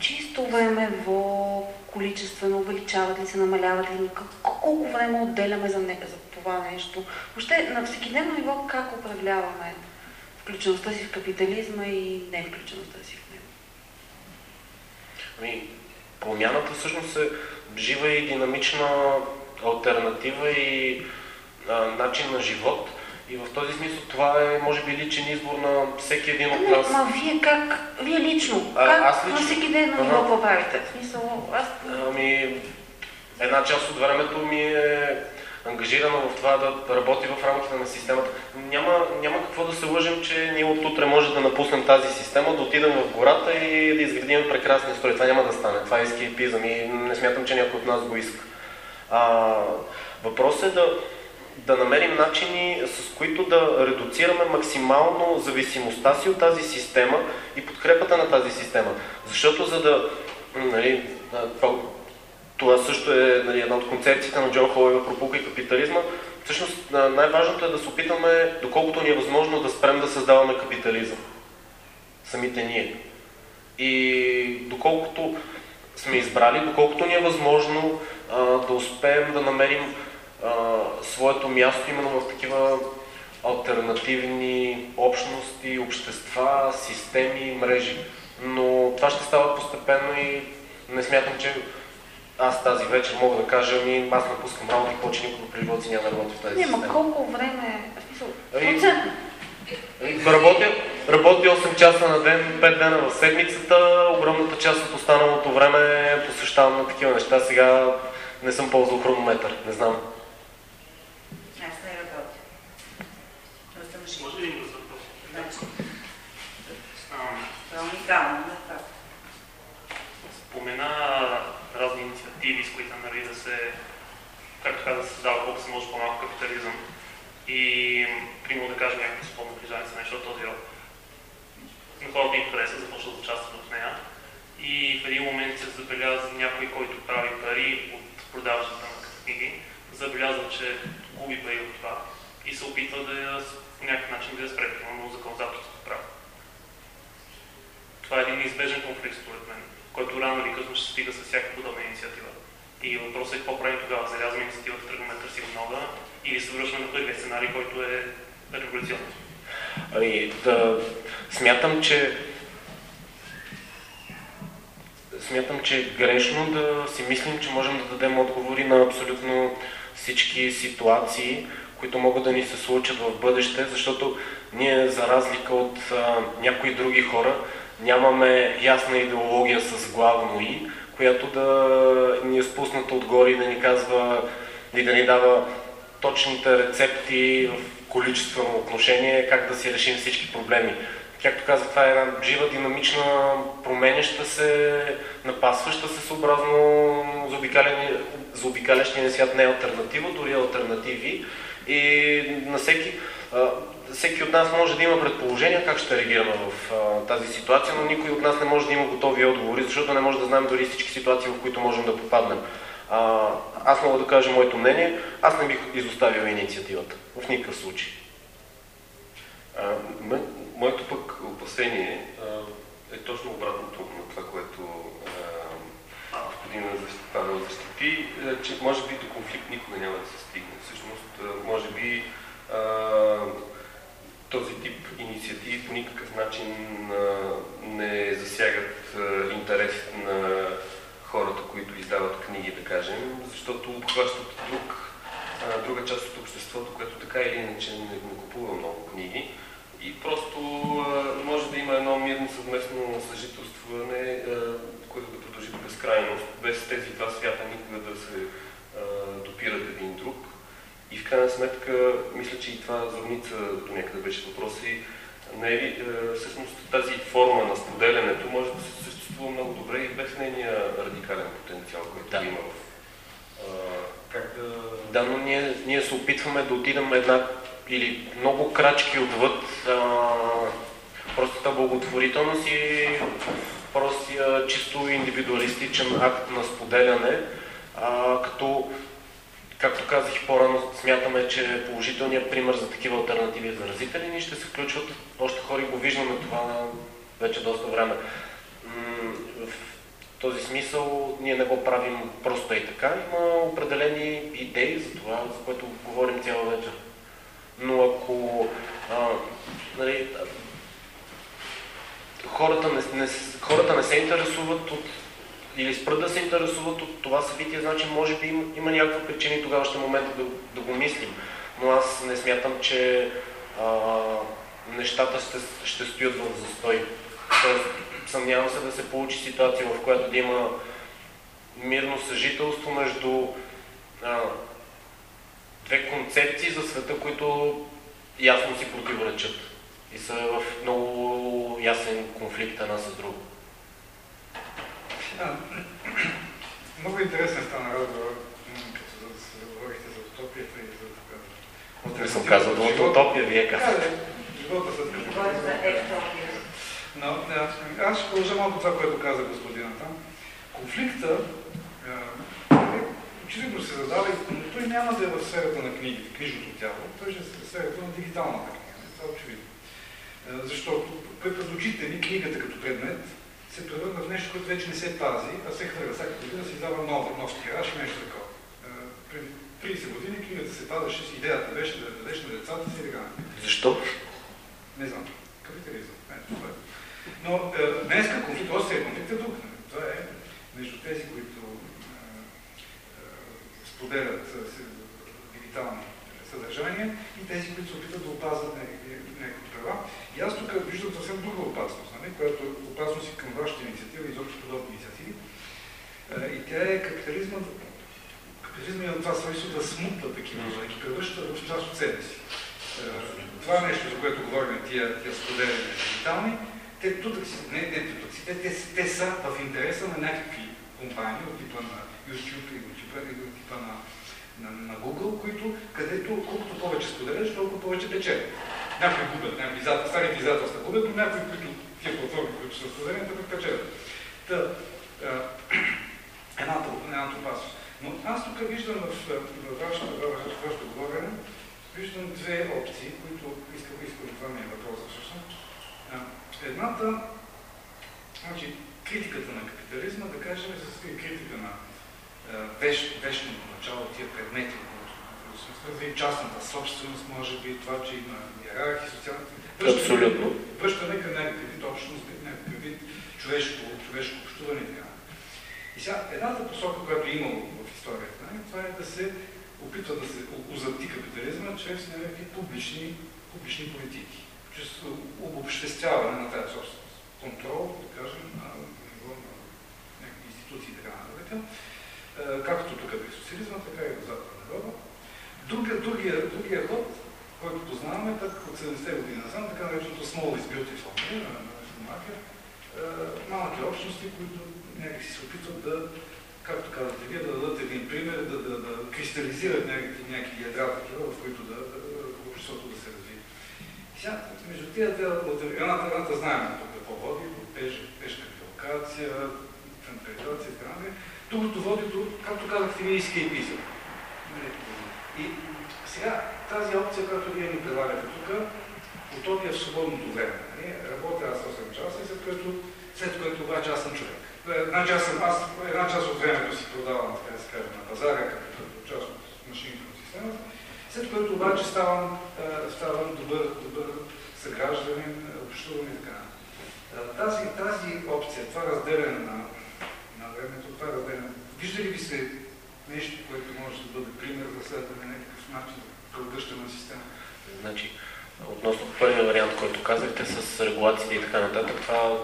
чисто времево, количествено увеличават ли се, намаляват ли, колко време отделяме за, не, за това нещо. Въобще на всекидневно ниво как управляваме включеността си в капитализма и не включеността си в него? Ами, промяната всъщност е жива и динамична альтернатива и а, начин на живот. И в този смисъл това е, може би, личен избор на всеки един от нас. Ама вие как, вие лично, а, как аз лично? на всеки ден на ниво правите? В смисъл, аз... Ами, една част от времето ми е ангажирано в това да работи в рамките на системата. Няма, няма какво да се лъжим, че ние от утре може да напуснем тази система, да отидем в гората и да изградим прекрасни строи. Това няма да стане. Това е ескейпизъм и не смятам, че някой от нас го иска. А, въпросът е да, да намерим начини, с които да редуцираме максимално зависимостта си от тази система и подкрепата на тази система. Защото за да... Нали, това, това също е нали, една от концепциите на Джон Холой в Пропука и капитализма. Всъщност най-важното е да се опитаме, доколкото ни е възможно, да спрем да създаваме капитализъм. Самите ние. И доколкото сме избрали, доколкото ни е възможно а, да успеем да намерим а, своето място именно в такива альтернативни общности, общества, системи, мрежи. Но това ще става постепенно и не смятам, че аз тази вечер мога да кажа, ами аз напускам работа и повече никога при няма да работя в тази система. Няма колко време, смисъл, ами, Работя, работя 8 часа на ден, 5 дена в седмицата, огромната част от останалото време посвещавам на такива неща. Сега не съм ползвал хронометър, не знам. Аз не работя. Може ли да въпрос? Значи. Това е уникално, не. Спомена разни инициативи, с които нали, да се, както каза, създава колко се може по-малко капитализъм. И, примерно да кажем, някакви свободна книжаница, нещо от този род. На хората им хареса, започват да участват в нея. И в един момент се забеляза някой, който прави пари от продажата на книги, забелязва, че губи пари от това и се опитва да я, по някакъв начин да я спре, но законодателството право. Това е един неизбежен конфликт, според мен който рано или късно ще стига с всяка подобна инициатива. И въпросът е какво правим тогава? Зарязваме инициативата, тръгваме да търсим нова или се връщаме на първия сценарий, който е революционен? Ами, да, смятам, че смятам, че е грешно да си мислим, че можем да дадем отговори на абсолютно всички ситуации, които могат да ни се случат в бъдеще, защото ние, за разлика от а, някои други хора, нямаме ясна идеология с главно И, която да ни е спусната отгоре и да ни казва и да ни дава точните рецепти в количествено отношение, как да си решим всички проблеми. Както казах, това е една жива, динамична, променяща се, напасваща се съобразно заобикалящия свят не е альтернатива, дори альтернативи. И на всеки всеки от нас може да има предположения как ще реагираме в а, тази ситуация, но никой от нас не може да има готови отговори, защото не може да знаем дори всички ситуации, в които можем да попаднем. А, аз мога да кажа моето мнение, аз не бих изоставил инициативата. В никакъв случай. А, моето пък опасение а, е точно обратното на това, което а, Мартина Павел защити, че може би до конфликт никога няма да се стигне. Всъщност, може би този тип инициативи по никакъв начин не засягат интересите на хората, които издават книги, да кажем, защото обхващат друг, друга част от обществото, което така или иначе не, купува много книги. И просто може да има едно мирно съвместно съжителстване, което да продължи до безкрайност, без тези два свята никога да се допират един крайна сметка, мисля, че и това зорница до някъде беше въпрос и не е, всъщност тази форма на споделянето може да се съществува много добре и без нейния радикален потенциал, който да. има в как да... Да, но ние, ние се опитваме да отидем една или много крачки отвъд а, простата благотворителност и простия чисто индивидуалистичен акт на споделяне, а, като Както казах и по-рано, смятаме, че положителният пример за такива альтернативи е заразителен и ще се включват още хора и го виждаме това вече доста време. В този смисъл ние не го правим просто и така. Има определени идеи за това, за което говорим цяла вечер. Но ако а, нали, хората, не, не, хората не се интересуват от или спрат да се интересуват от това събитие, значи може би има, има някакви причини, тогава ще е момента да, да го мислим. Но аз не смятам, че а, нещата ще, ще стоят в застой. Тоест, съмнявам се да се получи ситуация, в която да има мирно съжителство между а, две концепции за света, които ясно си противоречат и са в много ясен конфликт една с друга. (coughs) Много интересен стана разговор, като говорихте за утопията и за. Не съм казал думата утопия, вие казвате. Живота след Но аз ще продължа малко това, което каза господина там. Конфликта очевидно се задава, но той няма да е в сферата на книгите, книжното тяло, той ще е в сферата на дигиталната книга. Това е очевидно. Защото пред очите ни книгата като предмет се превърна в нещо, което вече не се пази, а се хвърля всяка година се издава нов, нов тираж и нещо такова. Преди 30 години книгата се пазеше с идеята беше да дадеш на децата си така. Защо? Не знам. Капитализъм. Не, това е. Но е, днеска конфликт, острия конфликт е тук. Това е между тези, които е, е, споделят е, дигитални съдържания и тези, които се опитват да опазват някакви права. И аз тук виждам съвсем друга опасност, нали, която е опасност и към вашата инициатива и изобщо подобни инициативи. И тя е капитализма, капитализма е на това свойство да смутва такива, да ги превръща в част от себе си. Това е нещо, за което говорим, тия, тия споделяния дигитални, те тук си, не, не тук си, те, те, те са в интереса на някакви компании от типа на YouTube или от типа на на, на Google, които, където колкото повече споделяш, толкова повече печелят. Някои губят, някои издател, старите издателства губят, но някои, които, тия платформи, които са споделени, да печелят. Та, (clears throat) едната, опасност. Но аз тук виждам в, вашето, говорене, виждам две опции, които искам, искам това ми е въпроса всъщност. Едната, значи, критиката на капитализма, да кажем, състои критика на вечното начало, тия предмети, които и частната собственост, може би това, че има иерархия, социалната... Абсолютно. Връщане към някакъв вид общност, някакъв вид човешко, човешко общуване и И сега, едната посока, която е имало в историята, не, това е да се опитва да се озапти капитализма чрез някакви публични, публични политики, чрез обобществяване на тази собственост. Контрол, да кажем, на ниво на някакви институции и така нататък. Е, както тук при социализма, така и в Западна Европа. Другия, другия, другия ход, който познаваме, так от 70-те години назад, така нареченото small is beautiful, нали, на, на Шумахер, е, малки общности, които някакси се опитват да, както казвате вие, да дадат един пример, да, да, да кристализират някакви, някакви ядра, такива, в които да, обществото да се развие. Сега, между тия две, едната, едната знаем тук какво води, пеш, пешка биокация, централизация така Другото води до, както казахте, вие ескейпизъм. И сега тази опция, която вие ни предлагате тук, утопия в свободното време. Нали? Работя аз 8 часа, след което, след което обаче аз съм човек. Значи аз, съм, аз една част от времето си продавам, така да се каже, на пазара, като част от машините от системата, след което обаче ставам, ставам добър, добър съгражданин, общувам и така. Тази, тази опция, това разделяне на, на времето, това разделяне, вижда ли ви се нещо, което може да бъде пример за следване някакъв начин за на система? Значи, относно първия вариант, който казахте с регулациите и така нататък, това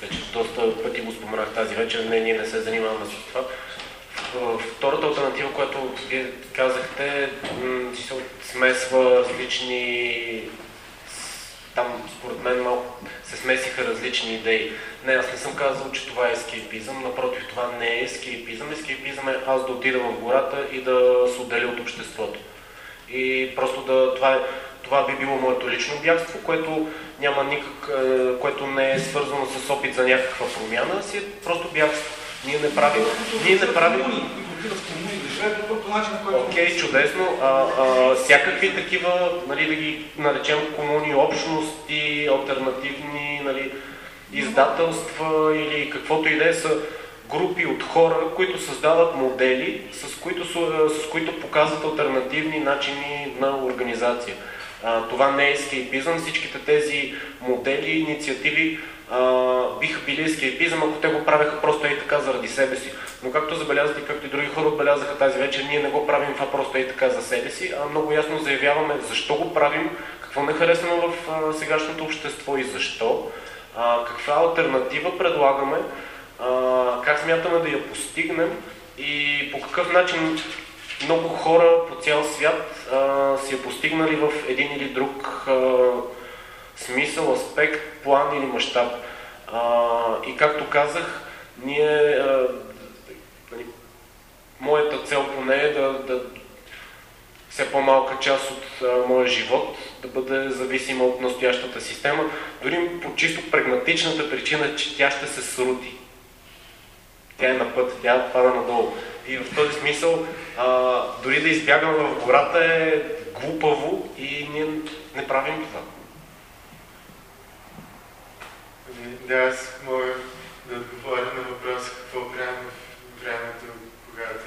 вече доста пъти го споменах тази вечер, не, ние не се занимаваме с това. Втората альтернатива, която вие казахте, се смесва различни там според мен малко се смесиха различни идеи. Не, аз не съм казал, че това е ескейпизъм, напротив, това не е ескейпизъм. Ескейпизъм е аз да отида в гората и да се отделя от обществото. И просто да, това, е, това би било моето лично бягство, което няма никак, е, което не е свързано с опит за някаква промяна, си е просто бягство. Ние не правим. Ние не правим. Окей, okay, чудесно. А, а, всякакви такива, нали, да ги наречем комуни, общности, альтернативни нали, издателства или каквото и да е, са групи от хора, които създават модели, с които, с които показват альтернативни начини на организация. А, това не е ескейпизъм. Всичките тези модели, инициативи биха били ескейпизъм, ако те го правеха просто и така заради себе си. Но както забелязвате, както и други хора отбелязаха тази вечер, ние не го правим това просто и така за себе си, а много ясно заявяваме защо го правим, какво не харесваме в а, сегашното общество и защо, а, каква альтернатива предлагаме, а, как смятаме да я постигнем и по какъв начин много хора по цял свят а, си е постигнали в един или друг а, смисъл, аспект, план или мащаб. И както казах, ние, нали, моята цел поне е да, да все по-малка част от моя живот да бъде зависима от настоящата система, дори по чисто прагматичната причина, че тя ще се срути. Тя е на път, тя пада надолу. И в този смисъл, а, дори да избягаме в гората е глупаво и ние не правим това. Да, аз мога да отговоря на въпроса какво правим в времето, когато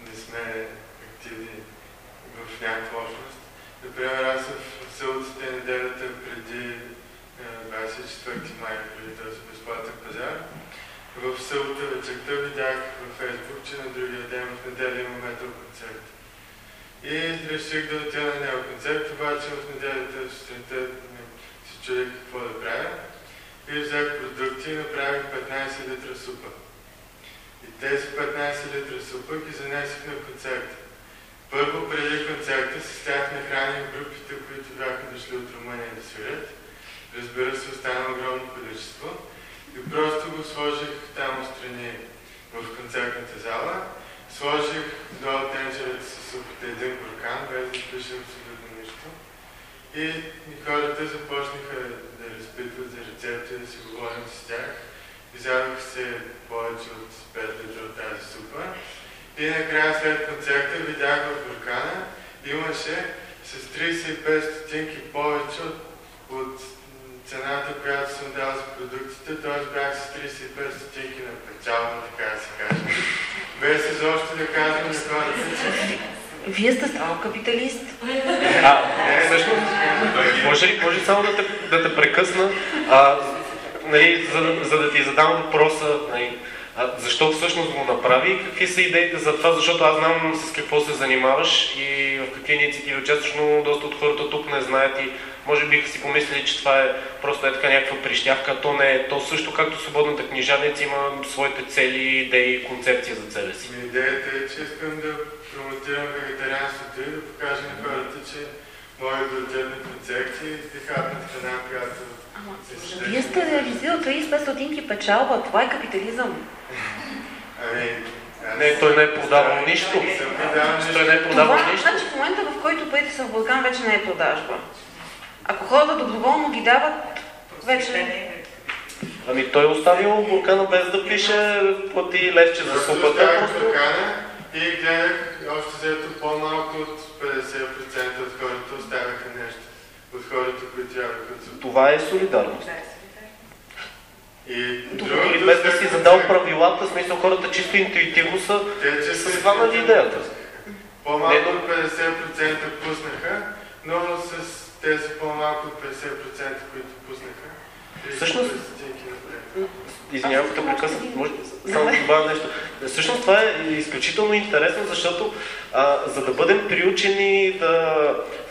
не сме активни в някаква общност. Например, аз в селците неделята преди 24 май, преди този безплатен пазар, в селото вечерта видях във Фейсбук, че на другия ден в неделя има метал концерт. И реших да отида на него концерт, обаче в неделята сутринта чудех какво да правя. И взех продукти и направих 15 литра супа. И тези 15 литра супа ги занесох на концерта. Първо, преди концерта, с тях нахраним групите, които бяха дошли от Румъния да свирят. Разбира се, остана огромно количество. И просто го сложих там страни в концертната зала. Сложих долу тенджерата с супата един буркан, без да пишем. И хората започнаха да разпитват за рецепти, да си говорим с тях. Изядох се повече от 5 литра от тази супа. И накрая след концерта видях в буркана, имаше с 35 стотинки повече от, от цената, която съм дал за продуктите, т.е. бях с 35 стотинки на печалба, така да се каже. Без изобщо да казвам на хората, че... Вие сте станал капиталист. А, всъщност, може ли, може само да те, да те прекъсна, а, нали, за, за да ти задам въпроса, нали, а, защо всъщност го направи и какви са идеите за това, защото аз знам с какво се занимаваш и в какви инициативи участваш, но доста от хората тук не знаят и може биха си помислили, че това е просто е така някаква прищявка, то не е. То също както свободната книжарница има своите цели, идеи и концепция за себе си. Идеята е, че искам да промотирам вегетарианството и да покажа на хората, че могат да отидат на концерти и да хапнат храна, която вие сте реализирал 35 стотинки печалба. Това е капитализъм. Ами, не, той не е продавал нищо. Той не е продавал нищо. Значи в момента, в който парите са в Балкан, вече не е продажба. Ако хората доброволно ги дават, вече... Ами той е оставил буркана без да пише плати левче за супата. Просто... И гледах още взето по-малко от 50% от хората оставяха нещо. От хората, които ядоха Това е солидарност. И Или без да си задал правилата, в смисъл хората чисто интуитивно са сванали идеята. По-малко от 50% пуснаха, но с тези по-малко от 50%, които пуснаха, Всъщност- 30 стотинки направиха. Извинявам, като прекъсвам, само да добавя нещо. Всъщност това е изключително интересно, защото а, за да бъдем приучени да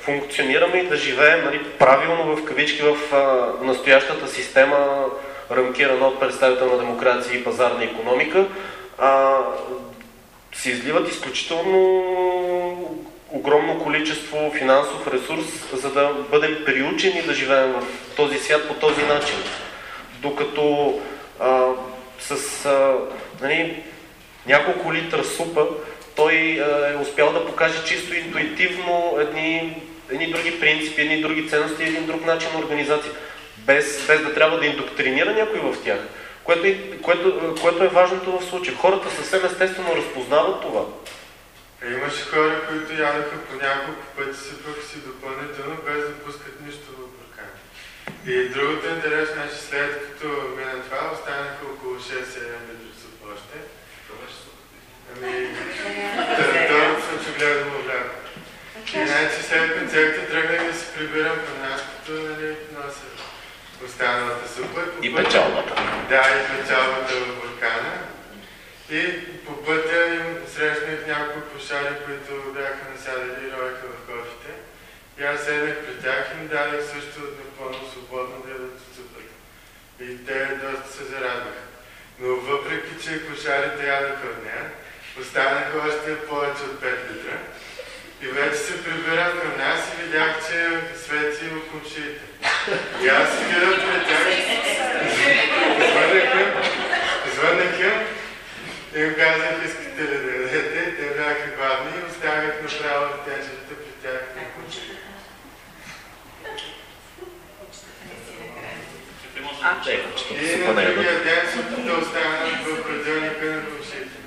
функционираме и да живеем нали, правилно в кавички в а, настоящата система, рамкирана от представителна демокрация и пазарна економика, а, се изливат изключително огромно количество финансов ресурс, за да бъдем приучени да живеем в този свят по този начин. Докато а, с а, нали, няколко литра супа той а, е успял да покаже чисто интуитивно едни, едни други принципи, едни други ценности, един друг начин на организация, без, без да трябва да индоктринира някой в тях. Което, е- което, което е важното в случая. Хората съвсем естествено разпознават това. А имаше хора, които ядоха по няколко пъти, сипаха си допълнително, без да пускат нищо. И другото интересно е, че след като мина това, останаха около 6-7 литра суп още. Ами, територията съм очевидно му вляко. И значи след концерта тръгнах да се прибирам по нашото, нали, нося останалата супа. И печалбата. Да, и печалбата в буркана. И по пътя им срещнах няколко пушари, които бяха насядали и роеха в кофите. И аз седнах при тях и им дадах също напълно свободно да ядат супата. И те доста се зарадваха. Но въпреки, че кошарите ядоха от нея, останаха още повече от 5 литра. И вече се прибирам към нас и видях, че свети от кумшиите. И аз гледам пред тях. Звъннаха, звъннаха и им казах, искате ли да ядете? Те бяха гладни и оставях направо в тежата при тях на кумшиите. А, че, че тук И на другия ден супата остана в хладилника на кумшиите.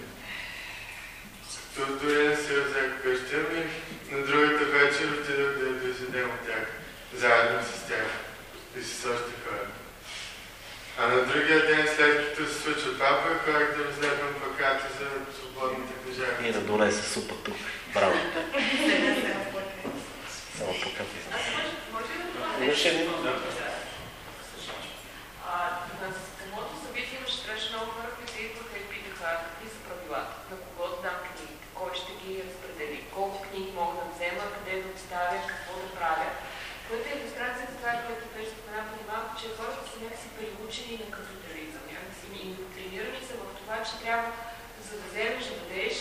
То дори не се взех вкъщи, ами на другата вечер отидох да да седем от тях, заедно с тях и с още хора. А на другия ден, след като се случва това, пък ходих да разлепвам плакати за свободните книжарници. И да донесе супа тук. Браво. Само покъпи. Имаше един... А, на самото събитие имаше страшно много хора, които идваха и питаха какви са правилата, на кого да дам книгите, кой ще ги разпредели, колко книги мога да взема, къде да оставя, какво да правя. Което е иллюстрация за това, което беше спомена преди малко, че хората са някакси приучени на капитализъм, някакси индоктринирани са в това, че трябва за да вземеш, да дадеш,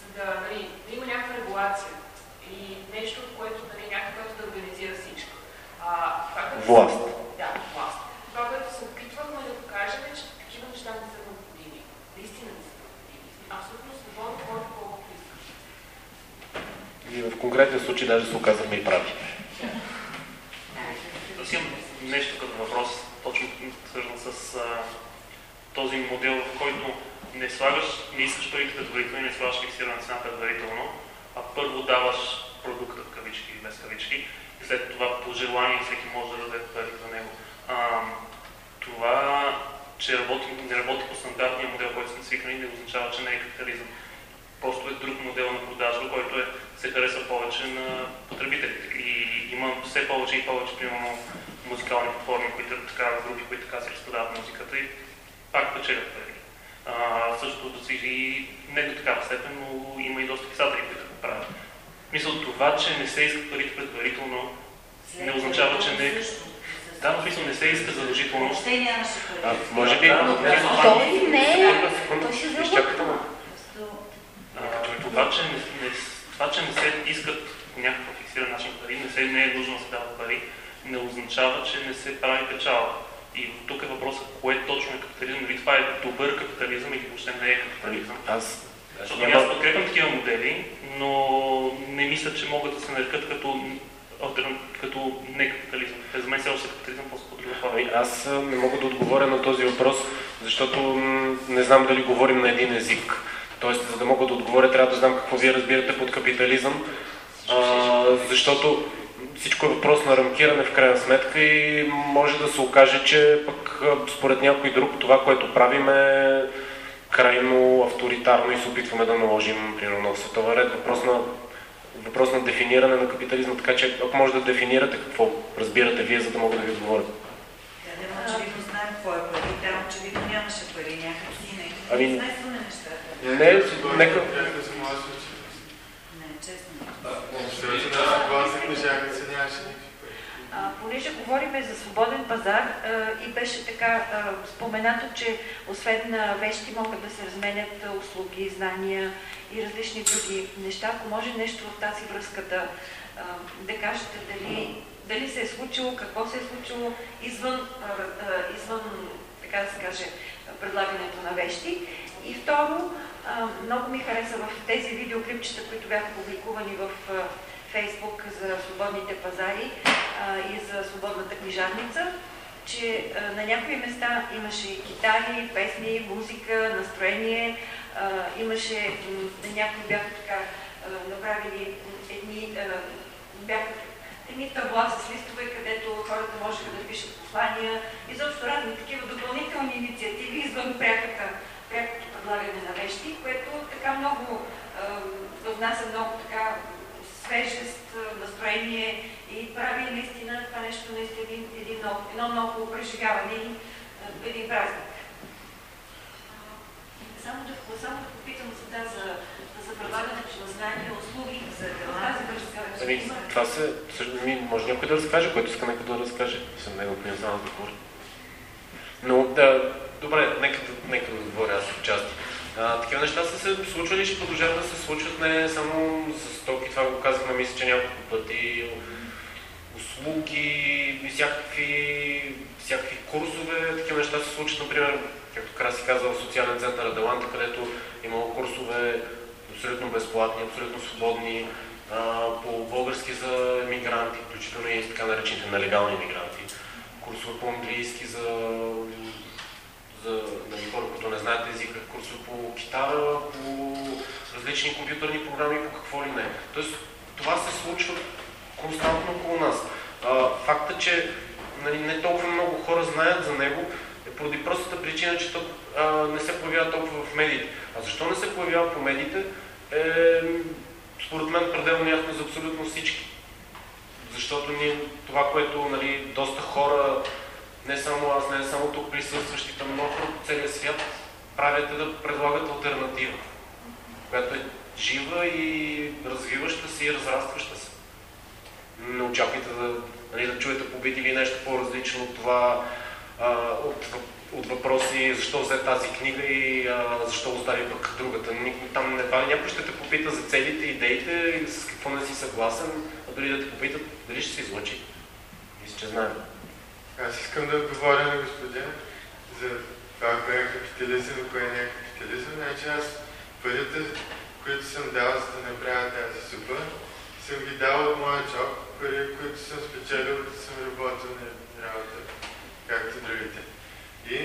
за да, нали, да има някаква регулация и нещо, от което нали, някакъв да организира всичко. А, това, власт. Това, което се опитвахме да покажем е, че такива неща не са необходими. Наистина не са необходими. Абсолютно свободно, който колкото искаш. И в конкретния случай даже се оказахме и прави. Аз имам нещо като въпрос, точно свързан с а, този модел, в който не слагаш, не искаш парите предварително не слагаш фиксирана цена предварително, а първо даваш продукта в кавички или без кавички и след това по желание всеки може да даде пари за него. А, това, че работи, не работи по стандартния модел, който сме свикнали, не означава, че не е капитализъм. Просто е друг модел на продажба, който е, се харесва повече на потребителите. И има все повече и повече, примерно, музикални платформи, които така, групи, които така си разпродават музиката и пак печелят пари. А, същото си и не до такава степен, но има и доста писатели, които го правят. Мисля, това, че не се искат парите предварително, не означава, че не... Да, но смисъл не се иска задължително. Въобще нямаше пари. може би... Той не е. Секунда, секунда. Той си взел Изчакайте малко. А, това, че не, не, това, че не се искат по някакъв фиксиран начин пари, не, се, не е нужно да се дават пари, не означава, че не се прави печалба. И тук е въпросът, кое точно е капитализъм, дали това е добър капитализъм или въобще не е капитализъм. Аз... Защото няма- аз подкрепям такива модели, но не мисля, че могат да се нарекат като, като не капитализъм. За мен все още е капитализъм, просто по друга форма. Ами, Аз не мога да отговоря на този въпрос, защото не знам дали говорим на един език. Тоест, за да мога да отговоря, трябва да знам какво вие разбирате под капитализъм, а, защото всичко е въпрос на рамкиране в крайна сметка и може да се окаже, че пък според някой друг това, което правим е крайно авторитарно и се опитваме да наложим, примерно, световен ред. Въпрос на, въпрос на дефиниране на капитализма, така че ако може да дефинирате какво разбирате вие, за да мога да ви отговоря. Да, не очевидно знаем какво е пари, там очевидно нямаше пари, някакси не. Ами, Не. Не, нека... Не, честно. А, понеже говорим за свободен пазар а, и беше така а, споменато, че освен на вещи могат да се разменят услуги, знания и различни други неща. Ако може нещо в тази връзка да, да кажете дали, дали се е случило, какво се е случило извън, извън така да се каже, предлагането на вещи. И второ, много ми хареса в тези видеоклипчета, които бяха публикувани в Фейсбук за свободните пазари и за свободната книжарница, че на някои места имаше китари, песни, музика, настроение, имаше, м, някои бяха така направили едни, бяха едни табла с листове, където хората можеха да пишат послания, изобщо разни такива допълнителни инициативи извън пряката, прякото предлагане на вещи, което така много а, внася много така свежест, настроение и прави наистина това нещо наистина един, един много, едно много преживяване и един празник. Само да, само да попитам за, да, за, за предлагането на знания, услуги, за тази връзка. Ами, това се, също, ми, може някой да разкаже, който иска нека да разкаже. Съм него принесал да говоря. Но, да, добре, нека, нека да говоря аз в части. А, такива неща са се случвали и ще продължават да се случват не само за стоки, това го казахме, мисля, че няколко пъти. Услуги, всякакви, всякакви курсове, такива неща се случват, например, както Краси каза, в социален център Аделанта, където имало курсове абсолютно безплатни, абсолютно свободни, а, по български за мигранти, включително и така наречените нелегални мигранти. Курсове по английски за, за нали, хора, които не знаят езика, курсове по китара, по различни компютърни програми, по какво ли не. Тоест, това се случва константно около нас. А, факта, че нали, не толкова много хора знаят за него, е поради простата причина, че то не се появява толкова в медиите. А защо не се появява по медиите? Е, според мен пределно ясно за абсолютно всички. Защото ние, това, което нали, доста хора, не само аз, не само тук присъстващите, хора по целия свят правят да предлагат альтернатива, която е жива и развиваща се и разрастваща се. Не очаквайте да, нали, да чуете побити ви нещо по-различно от това, а, от, от въпроси защо взе тази книга и а, защо остави пък другата. Никой там не пали. Някой ще те попита за целите, идеите с какво не си съгласен, а дори да те попитат дали ще се излъчи. Мисля, че знаем. Аз искам да отговоря на господин за това, кое е капитализъм и кое не е капитализъм. Значи аз парите, които съм дал за да направя тази супа, съм ги дал от моя джоб, пари, които съм спечелил, като съм работил на работа, както другите. И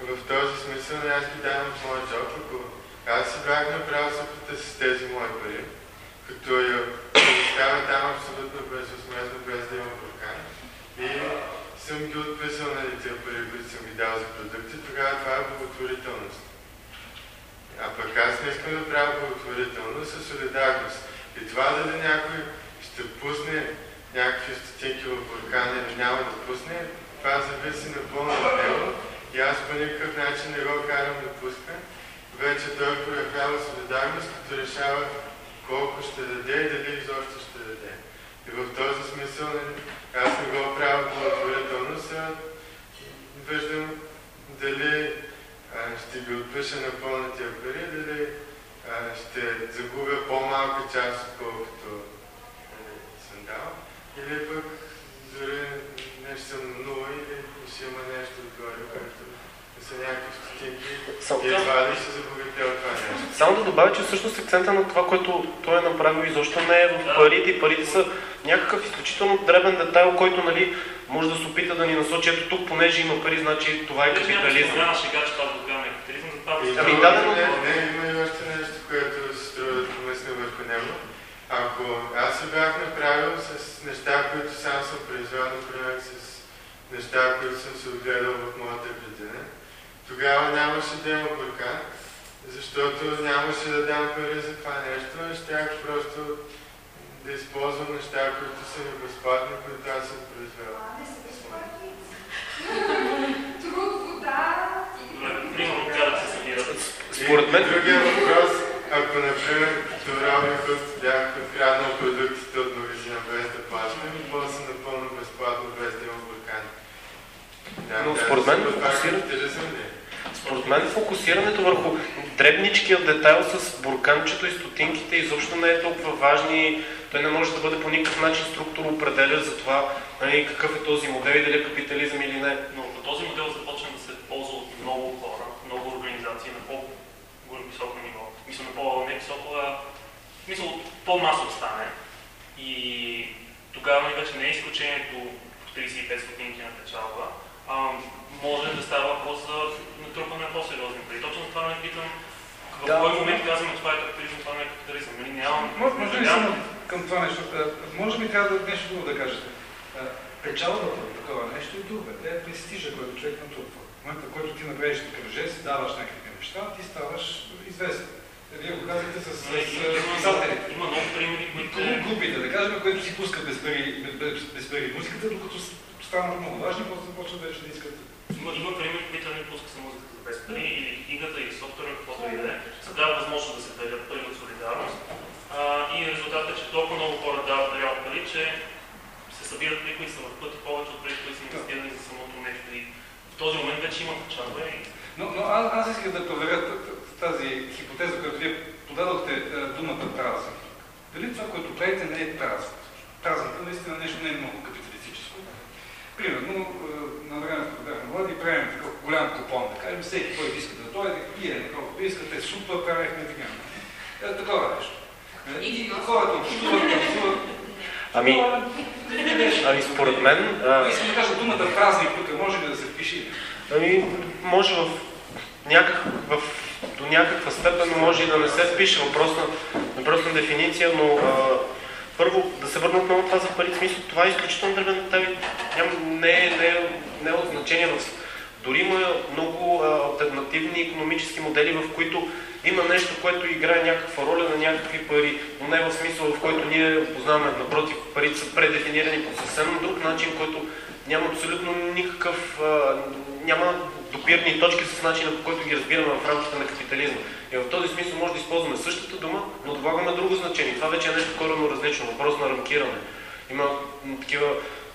в този смисъл аз ги давам от моя джоб, ако аз си бях направил супата с тези мои пари, като я предоставя там абсолютно безвъзмезно, без да имам буркан. И съм ги отписал на тези пари, които съм ги дал за продукти, тогава това е благотворителност. А пък аз не искам да правя благотворителност, а солидарност. И това дали някой ще пусне някакви стотинки в буркана или няма да пусне, това зависи напълно от него. И аз по никакъв начин не го карам да пуска. Вече той проявява солидарност, като решава колко ще даде и дали изобщо ще даде. И в този смисъл нали, аз не го правя благотворителност, а виждам дали а, ще ги отпиша на пълните пари, дали а, ще загубя по-малка част, отколкото нали, съм дал, или пък дори нещо съм нула или ще има нещо отгоре, което са някакви стотинки и едва ли ще забогатя от това нещо. Само да добавя, че всъщност акцента на това, което той е направил изобщо не е в парите. Парите са някакъв изключително дребен детайл, който нали, може да се опита да ни насочи. Ето тук, понеже има пари, значи това е капитализъм. Няма шега, че това е капитализъм, И Ами да, но- не, не, има и още нещо, което се струва да помисля върху него. Ако аз се бях направил с неща, които сам съм произвел, например с неща, които съм се отгледал в моята градина. Тогава нямаше да има буркан, защото нямаше да дам пари за това нещо, щях просто да използвам неща, които са ми безплатни, които аз съм произвел. А, не са безплатни. Труд, вода. Според мен... Другия въпрос, ако, например, като Худ бях откраднал продуктите от магазина без да плащам, и после напълно безплатно, без да има буркани. Да, Но според мен това Според мен фокусирането върху дребничкият детайл с бурканчето и стотинките изобщо не е толкова важни. Той не може да бъде по никакъв начин структура определя за това нали, какъв е този модел и дали е капитализъм или не. Но този модел започна да се ползва от много хора, много организации на по-високо ниво. Мисля, на по-не високо, а мисля, по-масово стане. И тогава нали, вече не е изключението 35 стотинки на печалба, а може да става въпрос за натрупване на по-сериозни пари. Точно това ме питам, в Да. кой момент казваме това е капитализъм, това не е капитализъм. Нали, нямам... Може, може ли само към това нещо? А, Може би трябва да нещо друго да кажете. А, Печалбата от такова нещо е друго. Те е престижа, който човек натрупва. В момента, в който ти направиш такъв жест, даваш някакви неща, ти ставаш известен. Е, Вие го казвате с, писателите. Има много примери, които... Групите, да кажем, които си пускат без пари, без, без пари музиката, докато с- станат много важни, после започват вече да искат. Има, има примери, които не пускат се музиката без пари, или книгата, или софтуера, каквото и да е. Се дава възможност да се дарят пари от солидарност. А, и резултатът е, че толкова много хора дават даряват пари, че се събират пари, които са в пъти повече от пари, които са инвестирани за самото нещо. И в този момент вече има печалба и Но, но аз, аз исках да проверя тази хипотеза, която вие подадохте е, думата празник. Дали това, което правите, не е празник? Празникът наистина нещо не е много капиталистическо. Примерно, е, на времето, когато бяхме млади, правим такъв голям купон, да кажем, всеки, който иска да дойде, и е, колкото искате, супа, правихме така. Е, такова нещо. Е, И хората общуват, танцуват. Ами, ами според мен... а, Искам да кажа думата празник тук, може ли да се впише? Ами, може в, някак, в до някаква степен може и да не се впише въпрос на, въпрос на дефиниция, но а, първо да се върна отново това за пари. В смисъл, това е изключително дребен детайл. Не, е- не, е- не е от значение. Дори има много альтернативни економически модели, в които има нещо, което играе някаква роля на някакви пари, но не в смисъл, в който ние познаваме. Напротив, парите са предефинирани по съвсем друг начин, който няма абсолютно никакъв, няма допирни точки с начина по който ги разбираме в рамките на капитализма. И в този смисъл може да използваме същата дума, но влагаме друго значение. Това вече е нещо коренно различно, въпрос на рамкиране. Има такива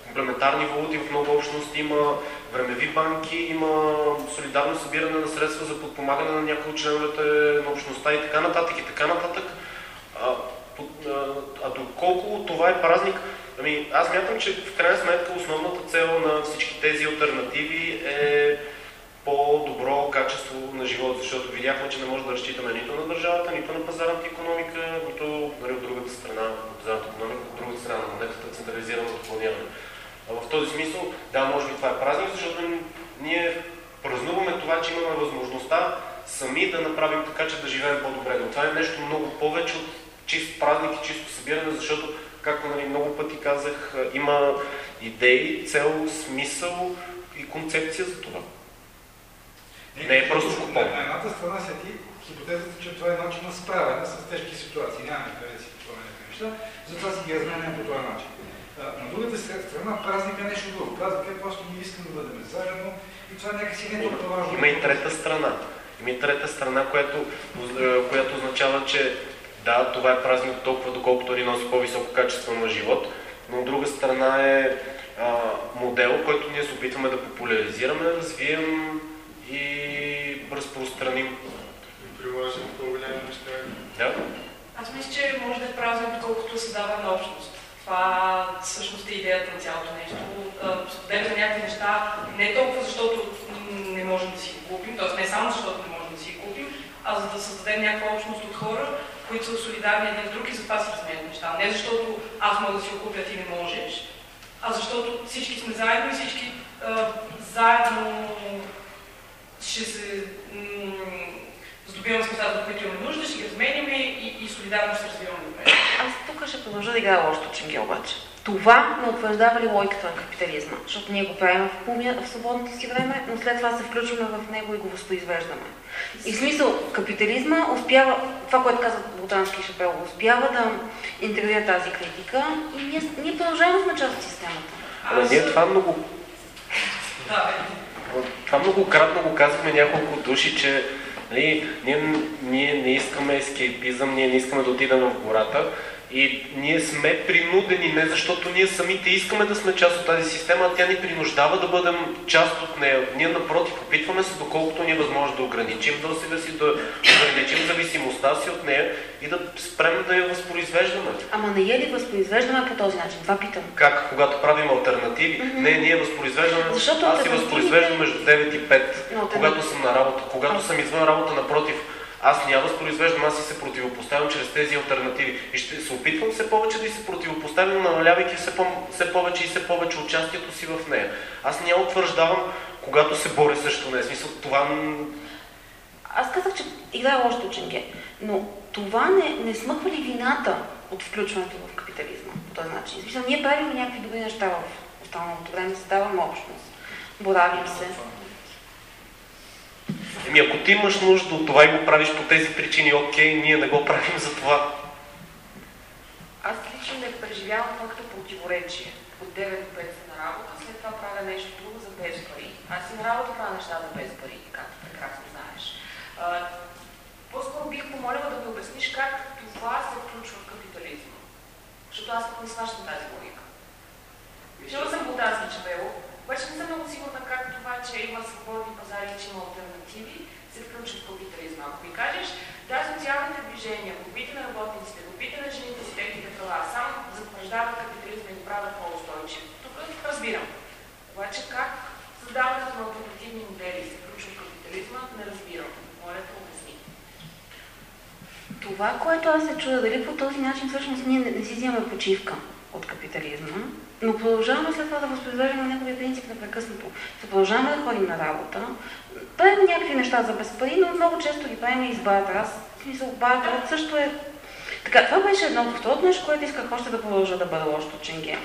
комплементарни валути в много общности, има времеви банки, има солидарно събиране на средства за подпомагане на някои от членовете на общността и така нататък и така нататък. А, а, а доколко това е празник, ами аз мятам, че в крайна сметка основната цел на всички тези альтернативи е по-добро качество на живот, защото видяхме, че не може да разчитаме нито на държавата, нито на пазарната економика, нито нали, от другата страна на пазарната економика, от другата страна на монетата, централизираното планиране. В този смисъл, да, може би това е празник, защото ние празнуваме това, че имаме възможността сами да направим така, че да живеем по-добре. Но това е нещо много повече от чист празник и чисто събиране, защото, както нали, много пъти казах, има идеи, цел, смисъл и концепция за това. Не е просто купон. На едната страна седи хипотезата, че това е начин на справяне с тежки ситуации. Нямаме къде да си купуваме неща, затова си ги разменяме по този начин. На другата страна празник е нещо друго. Празник е просто ние искаме да бъдем заедно и това някакси не е толкова важно. Има и трета страна. Има и трета страна, която, която означава, че да, това е празник толкова, доколкото ни носи по-високо качество на живот, но от друга страна е а, модел, който ние се опитваме да популяризираме, да развием и разпространим. Приложим по-голями неща. Да? Аз мисля, че може да е празник, доколкото се дава на общност. Това всъщност е идеята на цялото нещо. А, Споделяме някакви неща, не толкова защото не можем да си го купим, т.е. не само защото не можем да си го купим, а за да създадем някаква общност от хора, които са солидарни един с друг и затова си разменят неща. Не защото аз мога да си го купя, ти не можеш, а защото всички сме заедно и всички а, заедно ще се здобиваме с нещата, от които имаме нужда, ще ги разменяме и, и солидарно ще се развиваме добре. Аз тук ще продължа да играя лошото ченге обаче. Това не утвърждава ли логиката на капитализма? Защото ние го правим в, пълния, в свободното си време, но след това се включваме в него и го възпроизвеждаме. И в смисъл, капитализма успява, това, което каза Ботански Шапел, успява да интегрира тази критика и ние, ние продължаваме да сме част от системата. Ама ние това много... Това многократно го казахме няколко души, че нали, ние, ние не искаме ескейпизъм, ние не искаме да отидем в гората, и ние сме принудени, не защото ние самите искаме да сме част от тази система, а тя ни принуждава да бъдем част от нея. Ние напротив, опитваме се доколкото ни е възможно да ограничим досега си, да ограничим зависимостта си от нея и да спрем да я възпроизвеждаме. Ама не я ли възпроизвеждаме по този начин? Това питам. Как? Когато правим альтернативи? Mm-hmm. Не, ние възпроизвеждаме. Защото Аз си възпроизвеждам между 9 и 5, Но, когато съм на работа. Когато съм извън работа, напротив, аз няма възпроизвеждам, аз и се противопоставям чрез тези альтернативи. И ще се опитвам все повече да се противопоставям, намалявайки все, по- все повече и все повече участието си в нея. Аз няма утвърждавам, когато се боря срещу нея. Смисъл, това... Аз казах, че играе лошото ченге, но това не, не смъква ли вината от включването в капитализма по този начин? Смисъл, ние правим някакви добри неща в останалото време, създаваме общност, боравим се. Еми ако ти имаш нужда от това и го правиш по тези причини, окей, ние не го правим за това. Аз лично не преживявам това като противоречие. От 9 до 5 на работа, след това правя нещо друго за без пари. Аз и на работа правя нещата без пари, както прекрасно знаеш. По-скоро бих помолила да ми обясниш как това се включва в капитализма. Защото аз не сващам тази логика. Чела съм Ботански чебело, обаче не съм много сигурна как това, че има свободни пазари, че има альтернативи, се включва в капитализма. Ако ми кажеш, да, социалните движения, групите на работниците, групите на жените с техните права, само затвърждават капитализма и го правят по-устойчив. Тук разбирам. Обаче как създаването на альтернативни модели се включва в капитализма, не разбирам. Моля да обясни. Това, което аз се чуда, дали по този начин всъщност ние не, не си взимаме почивка от капитализма, но продължаваме след това да възпроизвеждаме неговия принцип непрекъснато. Продължаваме да ходим на работа, правим някакви неща за без пари, но много често ги правим и с в смисъл, баратер също е... Така, това беше едно. Второто нещо, което исках още да продължа да бъда лошо ченге.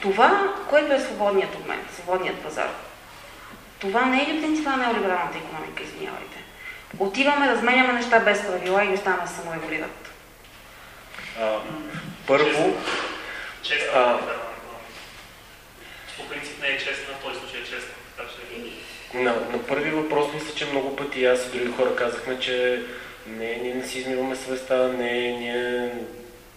Това, което е свободният обмен, свободният пазар, това не е ли принципа на неолибералната економика, извинявайте? Отиваме, разменяме неща без правила и оставаме да саморегулират. Първо, честна по принцип не е честна, в този случай е честна. На, на първи въпрос мисля, че много пъти аз и други хора казахме, че не, ние не си измиваме съвестта, не, ние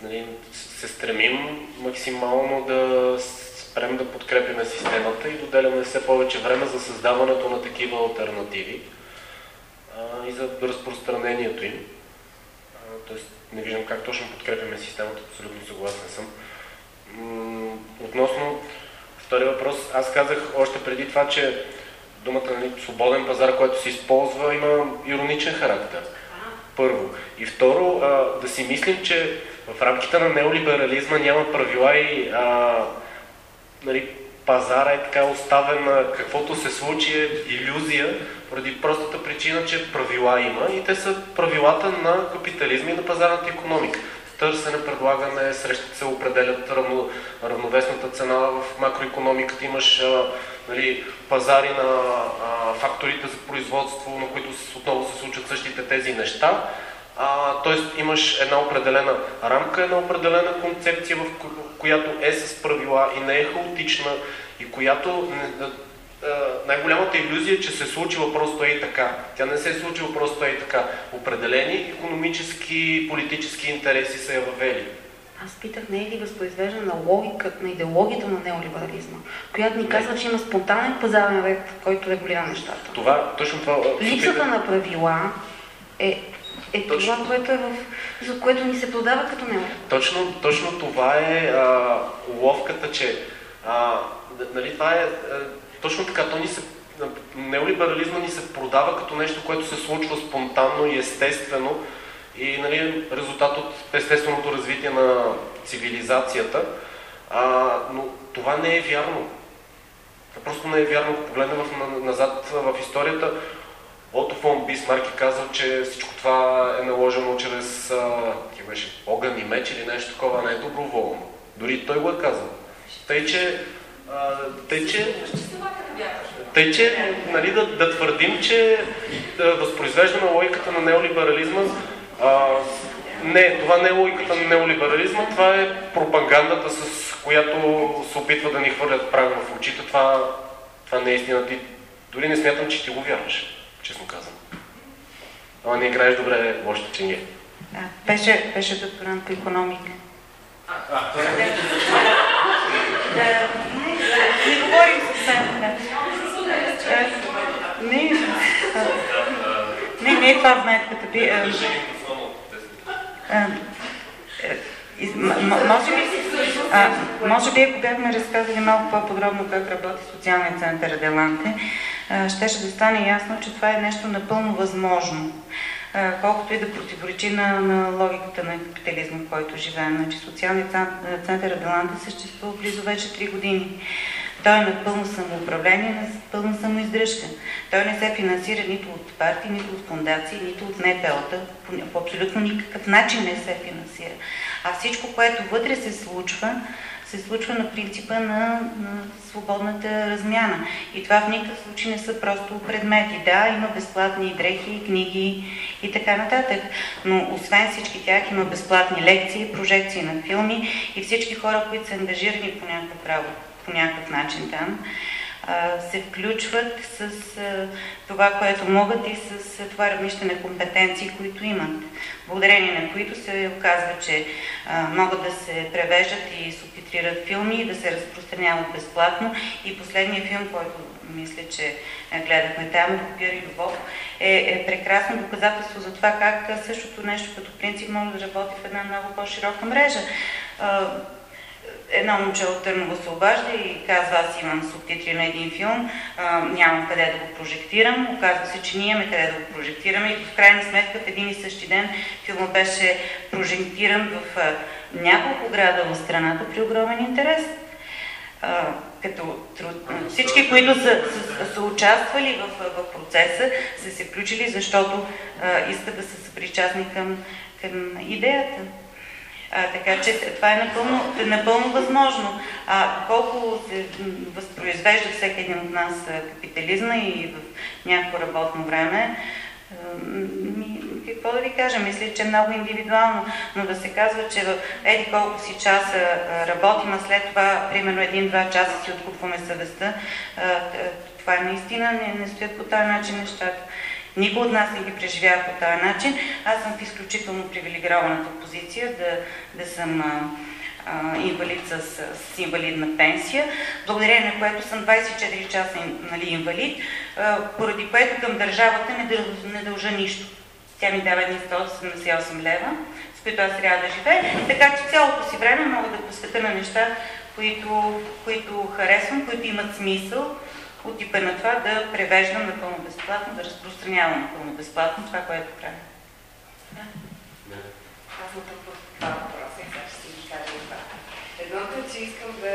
нали, се стремим максимално да спрем да подкрепяме системата и доделяме все повече време за създаването на такива альтернативи а, и за разпространението им. Тоест не виждам как точно подкрепяме системата, абсолютно съгласен съм. Относно втори въпрос, аз казах още преди това, че думата нали, свободен пазар, който се използва, има ироничен характер. Първо. И второ, а, да си мислим, че в рамките на неолиберализма няма правила и а, нали, пазара е така оставен, каквото се случи е иллюзия, поради простата причина, че правила има и те са правилата на капитализма и на пазарната економика търсене, предлагане, срещат се определят макроекономиката, имаш нали, пазари на а, факторите за производство, на които отново се случват същите тези неща. Тоест имаш една определена рамка, една определена концепция, в която е с правила и не е хаотична и която най-голямата иллюзия е, че се случила просто е и така. Тя не се е случила просто е и така. Определени економически, политически интереси са я въвели. Аз питах не е ли възпроизвеждане на логиката, на идеологията на неолиберализма, която ни казва, че има спонтанен пазарен ред, който регулира нещата. Това, точно това... Липсата на правила е, е точно. това, което е в... за което ни се продава като него. Точно, точно това е а, уловката, че а, нали, това е а, точно така, то ни се, неолиберализма ни се продава като нещо, което се случва спонтанно и естествено и нали, резултат от естественото развитие на цивилизацията. А, но това не е вярно. Просто не е вярно. Ако погледнем назад в историята, Ото фон Бисмарк е казал, че всичко това е наложено чрез а, беше, огън и меч или нещо такова, не е доброволно. Дори той го е казал. Тъй, че, а, тъй, че, тъй, че нали, да, да твърдим, че да възпроизвеждаме логиката на неолиберализма, а, не, това не е логиката на неолиберализма, това е пропагандата, с която се опитва да ни хвърлят прага в очите. Това, това не е истина. Ти дори не смятам, че ти го вярваш, честно казвам. Ама не играеш добре лошите цени. Да, беше, беше докторант по економика. Да, не, не говорим съвсем. Да. Не, не, е това вметката. Би, а, а, може би, а, може би, ако бяхме разказали малко по-подробно как работи социалният център Аделанте, щеше да стане ясно, че това е нещо напълно възможно колкото и да противоречи на, на логиката на капитализма, в който живеем. Значи, социалният център Аделанте съществува близо вече 3 години. Той е на пълно самоуправление, на пълна самоиздръжка. Той не се финансира нито от партии, нито от фундации, нито от НПО-та. По, абсолютно никакъв начин не се финансира. А всичко, което вътре се случва, се случва на принципа на, на свободната размяна. И това в никакъв случай не са просто предмети. Да, има безплатни дрехи, книги и така нататък, но освен всички тях има безплатни лекции, прожекции на филми и всички хора, които са ангажирани по някакъв право, по някакъв начин там, се включват с това, което могат и с това равнище на компетенции, които имат, благодарение на които се оказва, че могат да се превеждат и субтитрират филми да се разпространяват безплатно. И последният филм, който мисля, че гледахме там, Копир и любов, е, е прекрасно доказателство за това как същото нещо като принцип може да работи в една много по-широка мрежа едно момче от Търново се обажда и казва, аз имам субтитри на един филм, а, нямам къде да го прожектирам. Оказва се, че ние имаме къде да го прожектираме и в крайна сметка в един и същи ден филма беше прожектиран в няколко града в страната при огромен интерес. Като труд... всички, които са, са, са участвали в, в процеса, са се включили, защото а, искат да са съпричастни към, към идеята. А, така че това е напълно, е напълно възможно. А колко се възпроизвежда всеки един от нас капитализма и в някакво работно време, ми, какво да ви кажа, мисля, че е много индивидуално, но да се казва, че в еди колко си часа работим, а след това, примерно един-два часа си откупваме съвестта, това наистина не, не стоят по този начин нещата. Никой от нас не ги преживява по този начин. Аз съм в изключително привилегированата позиция да, да съм инвалид с, с инвалидна пенсия, благодарение на което съм 24 часа нали, инвалид, поради което към държавата не, дъл, не дължа нищо. Тя ми дава едни 188 лева, с които аз трябва да живея, така че цялото си време мога да посветя на неща, които, които харесвам, които имат смисъл, от типа на това да превеждам напълно безплатно, да разпространявам напълно безплатно това, което правя. Да. Аз съм тук два въпроса и сега ще си ги кажа и това. Едното е, че искам да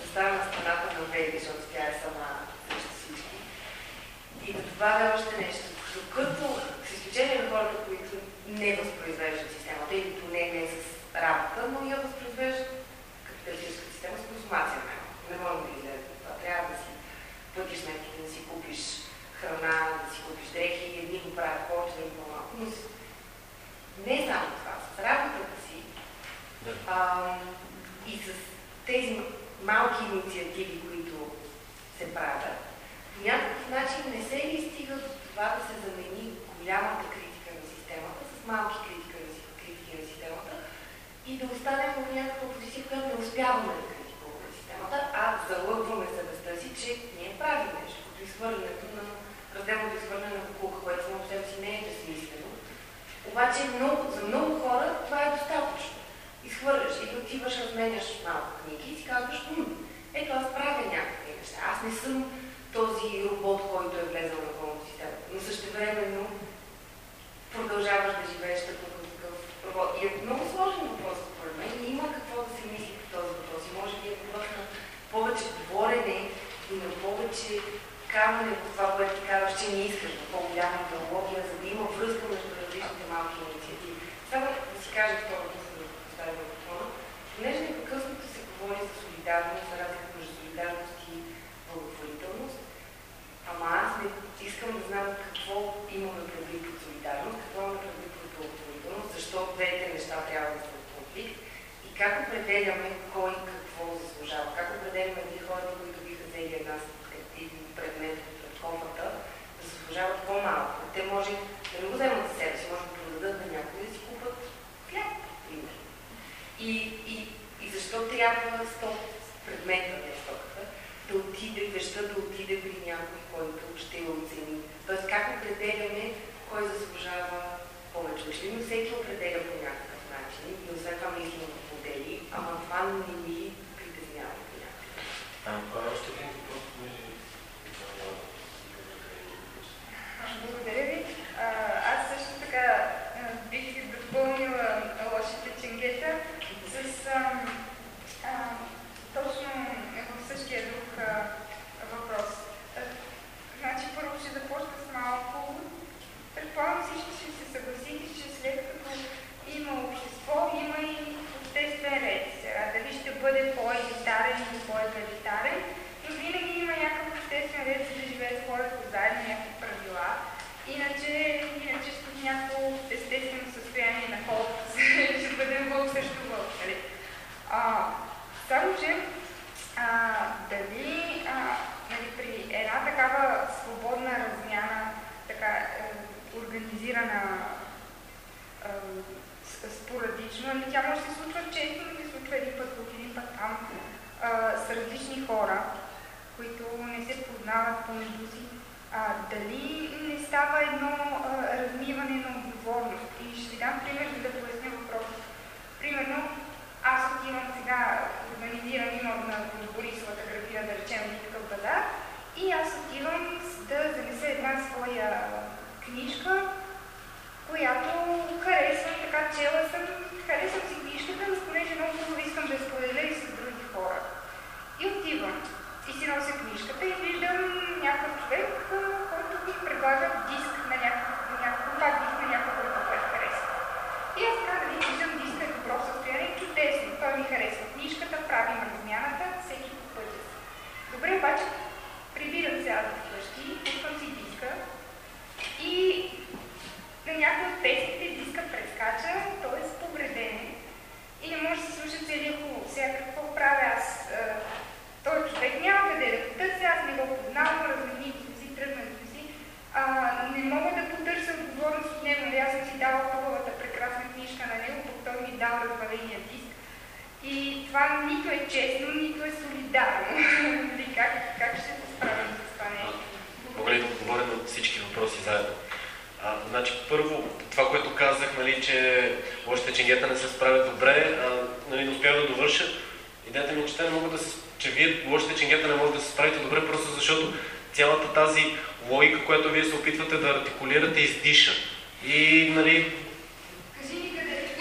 застана на страната на Бейби, защото тя е сама срещу всички. И да добавя още нещо. Докато, с изключение на хората, които не възпроизвеждат системата, или поне не с работа, но я възпроизвеждат капиталистическа система с консумация. Не можем да излезе. Това трябва да си платиш сметките, да си купиш храна, да си купиш дрехи, едни го правят повече, други по-малко. Но не е само това, с работата си а, и с тези малки инициативи, които се правят, по някакъв начин не се ли стига до това да се замени голямата критика на системата с малки критики на системата и да останем в някаква позиция, която не успяваме да системата, а залъгваме съвестта си, че ние правим нещо, като изхвърлянето на разделното изхвърляне на кукулка, което само себе си не е безсмислено. Обаче много, за много хора това е достатъчно. Изхвърляш и отиваш, разменяш малко книги и си казваш, ето аз правя някакви неща. Аз не съм този робот, който е влезъл на пълната система. Но същевременно продължаваш да живееш такъв такъв робот. И е много сложен въпрос, според мен. Има какво да се мисли по този въпрос. И може би е въпрос на повече говорене и на повече каране в това, което ти казваш, че не искаш на по-голяма идеология, за да има връзка между различните малки инициативи. Сега да си кажа второто, за да поставя микрофона. Понеже непрекъснато се говори за солидарност, солидарност, разлика между солидарност и благотворителност. Ама аз не искам да знам какво имаме предвид под солидарност, какво имаме предвид под благотворителност, защо двете неща трябва да са в конфликт и как определяме кой какво заслужава, как определяме тези хората, които биха взели една един предмет от кофата, да заслужават по-малко. Те може да не го вземат за себе си, може да продадат на някой да си купат хляб, примерно. И, и, и защо трябва сток, предмета на стоката, да отиде, веща да отиде при някой, който ще я оцени. Тоест как определяме кой заслужава повече. Очевидно всеки определя по някакъв начин и освен това мислим в модели, ама това не ни притеснява по някакъв Още един въпрос, Благодаря ви. А, аз също така бих ви допълнила лошите ченгета с а, а, точно в същия друг а, въпрос. А, значи първо ще започна с малко. Предполагам всички ще се съгласите, че след като има общество, има и обществен ред. Дали ще бъде по-елитарен или по-егалитарен, но винаги има някакъв обществен ред, за да живеят хората заедно, някакви правила. Иначе, иначе в някакво естествено състояние на хората (laughs) ще бъдем вълк срещу вълк. Само, че а, дали а, нали, при една такава свободна размяна, така е, организирана е, спорадично, нали, тя може да се случва често, но се случва един път тук, един път там, а, с различни хора, които не се познават помежду си, а, дали не става едно а, размиване на отговорност. И ще ви дам пример, за да поясня въпроса. Примерно, аз отивам сега, организирам, имам на Борисовата градина, да речем, такъв базар, и аз отивам да занеса една своя книжка, която харесвам, така чела съм, харесвам си книжката, но понеже много искам да споделя и с други хора. Отивам и си нося книжката и виждам някакъв човек, който ми предлага диск на някакъв, пак диск на някаква група, която харесва. И аз така, нали, виждам диска в добро състояние, чудесно, той ми харесва книжката, правим размяната, всеки по пътя си. Добре, обаче, прибирам се аз вкъщи, пускам си диска и на някой от песните диска прескача, т.е. повреден и не може да се слуша целият хубаво. Сега какво правя аз? Той човек няма къде да потърся, аз не го познавам, размених си, тръгнах си. А, не мога да потърся отговорност от него, аз съм си дала хубавата прекрасна книжка на него, пък той ми дал разваления диск. И това нито е честно, нито е солидарно. (laughs) как, как ще се справим с това нещо? Мога ли да отговоря на всички въпроси заедно? А, значи, първо, това, което казах, нали, че лошите ченгета не се справят добре, а, нали, не успях да довърша. Идеята ми е, че те не могат да се... че вие лошите ченгета не можете да се справите добре, просто защото цялата тази логика, която вие се опитвате да артикулирате, издиша. И, нали,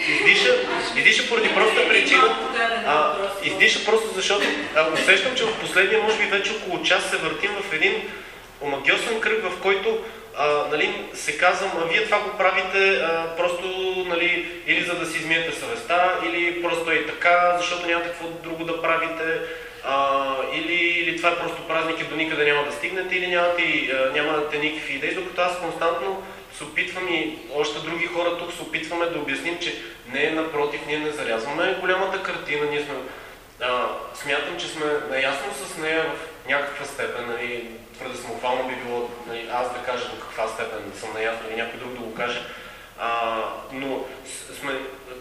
издиша, издиша поради проста причина. А, издиша просто защото а, усещам, че в последния, може би вече около час се въртим в един омагиосен кръг, в който а, нали, се казвам, а вие това го правите а, просто нали, или за да си измиете съвестта, или просто е така, защото нямате какво друго да правите, а, или, или това е просто празник и до никъде няма да стигнете, или нямате, нямате никакви идеи, докато аз константно се опитвам и още други хора тук се опитваме да обясним, че не, напротив, ние не зарязваме голямата картина, ние сме, а, смятам, че сме наясно с нея в някаква степен, нали, твърде самохвално би било нали, аз да кажа до каква степен съм наясно или някой друг да го каже, а, но сме,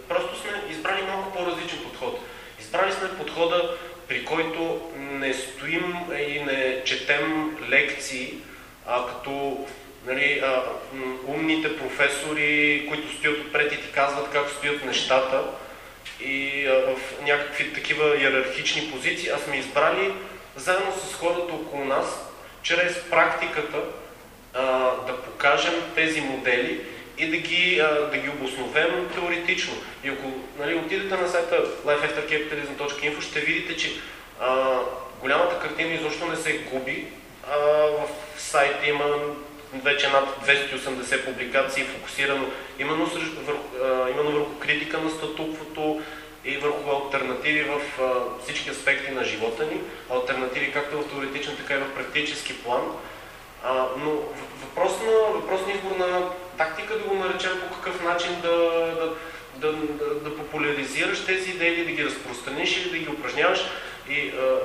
просто сме избрали малко по-различен подход. Избрали сме подхода, при който не стоим и не четем лекции, а, като нали, а, умните професори, които стоят отпред и ти казват как стоят нещата и а, в някакви такива иерархични позиции, а сме избрали заедно с хората около нас, чрез практиката а, да покажем тези модели и да ги, да ги обосновем теоретично. И ако нали, отидете на сайта lifeaftercapitalism.info, ще видите, че а, голямата картина изобщо не се губи. А, в сайта има вече над 280 публикации, фокусирано именно, върху, а, именно върху критика на статуквото, и върху альтернативи в а, всички аспекти на живота ни, альтернативи както в теоретичен, така и в практически план. А, но въпрос на, въпрос на избор на тактика, да го наречем по какъв начин да, да, да, да, популяризираш тези идеи, да ги разпространиш или да ги упражняваш. И а,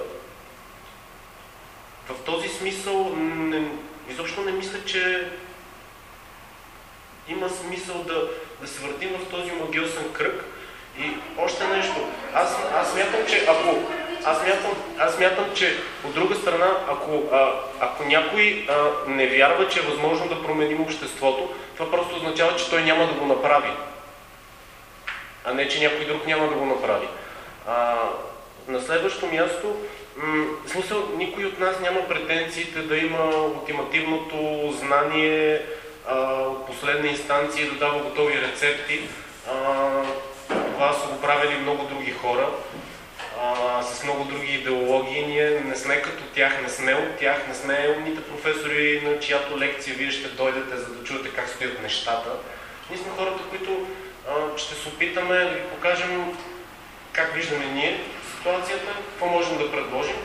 в този смисъл не, изобщо не мисля, че има смисъл да, да се въртим в този магиосен кръг. И още нещо. Аз, аз мятам, че ако... Аз мятам, аз мятам, че от друга страна, ако, а, ако някой а, не вярва, че е възможно да променим обществото, това просто означава, че той няма да го направи. А не, че някой друг няма да го направи. А, на следващо място, в смисъл, никой от нас няма претенциите да има ултимативното знание от последна инстанция да дава готови рецепти. А, това са го правили много други хора а, с много други идеологии. Ние не сме като тях, не сме от тях, не сме умните професори, на чиято лекция вие ще дойдете, за да чуете как стоят нещата. Ние сме хората, които а, ще се опитаме да ви покажем как виждаме ние ситуацията, какво можем да предложим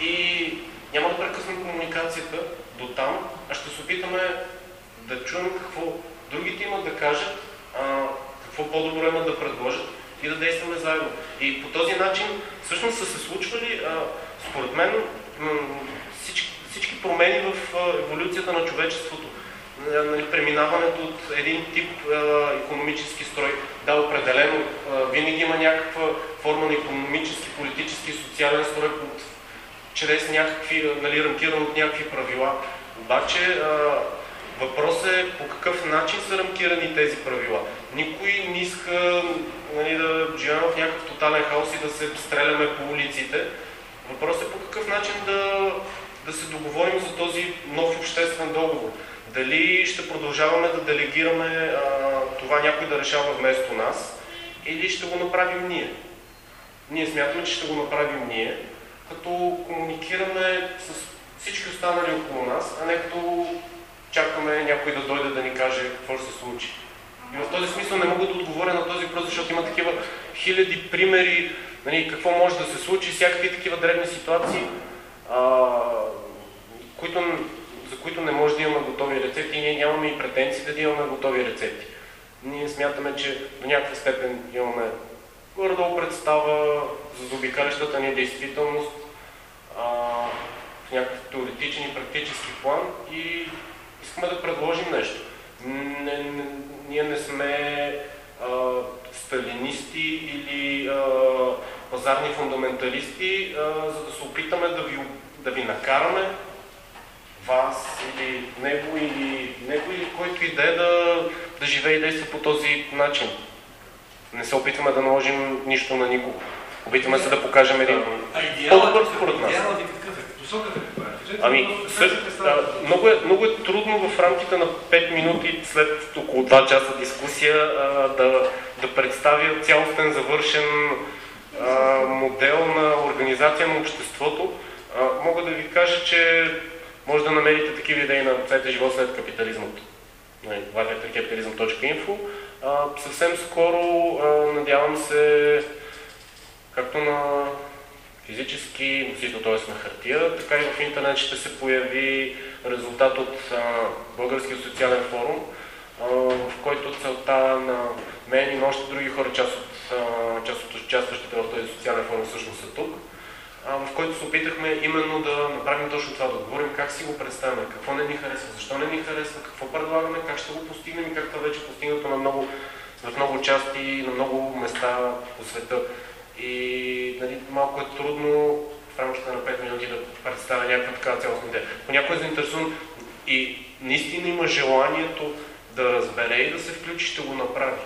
и няма да прекъснем комуникацията до там, а ще се опитаме да чуем какво другите имат да кажат, а, какво по-добро имат да предложат и да действаме заедно. И по този начин всъщност са се случвали, а, според мен, всички, всички промени в еволюцията на човечеството. Нали, преминаването от един тип а, економически строй, да, определено, а, винаги има някаква форма на економически, политически социален строй чрез някакви, нали, рамкиран от някакви правила. Обаче а, Въпросът е по какъв начин са рамкирани тези правила. Никой не иска нали, да живеем в някакъв тотален хаос и да се стреляме по улиците. Въпросът е по какъв начин да, да се договорим за този нов обществен договор. Дали ще продължаваме да делегираме а, това някой да решава вместо нас или ще го направим ние. Ние смятаме, че ще го направим ние, като комуникираме с всички останали около нас, а не като чакаме някой да дойде да ни каже какво ще се случи. И в този смисъл не мога да отговоря на този въпрос, защото има такива хиляди примери, нали, какво може да се случи, всякакви такива древни ситуации, а, които, за които не може да имаме готови рецепти и ние нямаме и претенциите да имаме готови рецепти. Ние смятаме, че до някаква степен имаме горе-долу представа за заобикалящата ни действителност а, в някакъв теоретичен и практически план и искаме да предложим нещо. Не, не, ние не сме а, сталинисти или а, пазарни фундаменталисти, а, за да се опитаме да ви, да ви накараме вас или него или него или който и да е да, да живее и действа по този начин. Не се опитваме да наложим нищо на никого. Опитваме се да покажем един по-добър според нас. Идеалът е? Ами, след, а, много, е, много е трудно в рамките на 5 минути след около 2 часа дискусия а, да, да представя цялостен завършен а, модел на организация на обществото. А, мога да ви кажа, че може да намерите такива идеи на сайта Живот след капитализмът. www.capitalism.info Съвсем скоро, а, надявам се, както на физически носител, т.е. на хартия, така и в интернет ще се появи резултат от Българския социален форум, в който целта на мен и още други хора, част от, част от участващите в този социален форум всъщност са тук, в който се опитахме именно да направим точно това, да говорим как си го представяме, какво не ни харесва, защо не ни харесва, какво предлагаме, как ще го постигнем и как това вече е постигнато на много, в много части, на много места по света. И нали, малко е трудно в рамките на 5 минути да представя някаква такава цялостна идея. Понякога е заинтересуван и наистина има желанието да разбере и да се включи, ще го направи.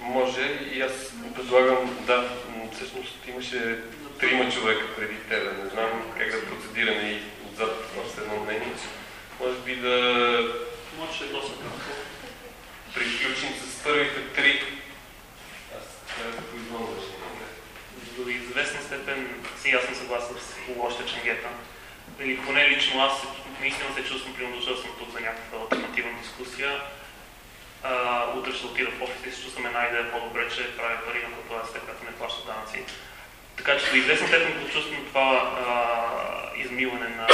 Може и аз предлагам, да, всъщност имаше трима човека преди тебе. Не знам как да процедираме и отзад още едно мнение. Може би да... Може да доста приключим с първите три. Аз трябва да произволна До известна степен си аз съм съгласен с лошите ченгета. Или поне лично аз наистина се чувствам принуден, съм тук за някаква альтернативна дискусия. а, утре ще отида в офиса и се чувствам една идея по-добре, че правя пари на корпорацията, която не плаща данъци. Така че до известна степен го чувствам това а, измиване на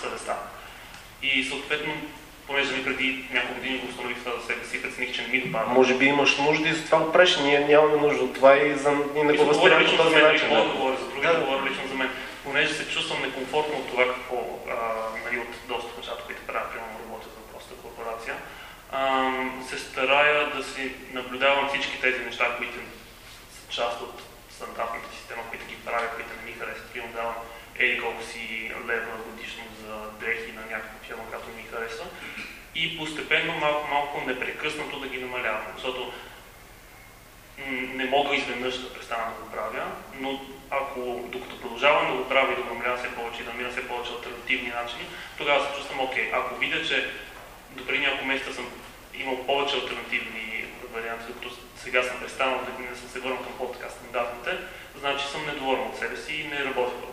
съвестта. И съответно, понеже ми преди няколко години го установих това за себе си, прецених, че не ми допада. Може би имаш нужда и за това го правиш. Ние нямаме нужда от това и, за, и не го възприемаме по този начин. Не мога да говоря за други, да говоря лично за мен. Понеже се чувствам некомфортно от това какво, а, нали, от доста нещата, които правя, примерно работя за проста корпорация, а, се старая да си наблюдавам всички тези неща, които са част от стандартната система, които ги правя, които не ми харесват. Примерно давам еди колко си лева годишно за дрехи на някаква фирма, която ми харесва. И постепенно, малко, малко непрекъснато да ги намалявам. Защото не мога изведнъж да престана да го правя, но ако докато продължавам да го правя и да намалявам все повече и да мина все повече альтернативни начини, тогава се чувствам окей. Ако видя, че допреди няколко месеца съм имал повече альтернативни варианти, докато сега съм престанал да не съм се върнал към по-така стандартните, значи съм недоволен от себе си и не работя.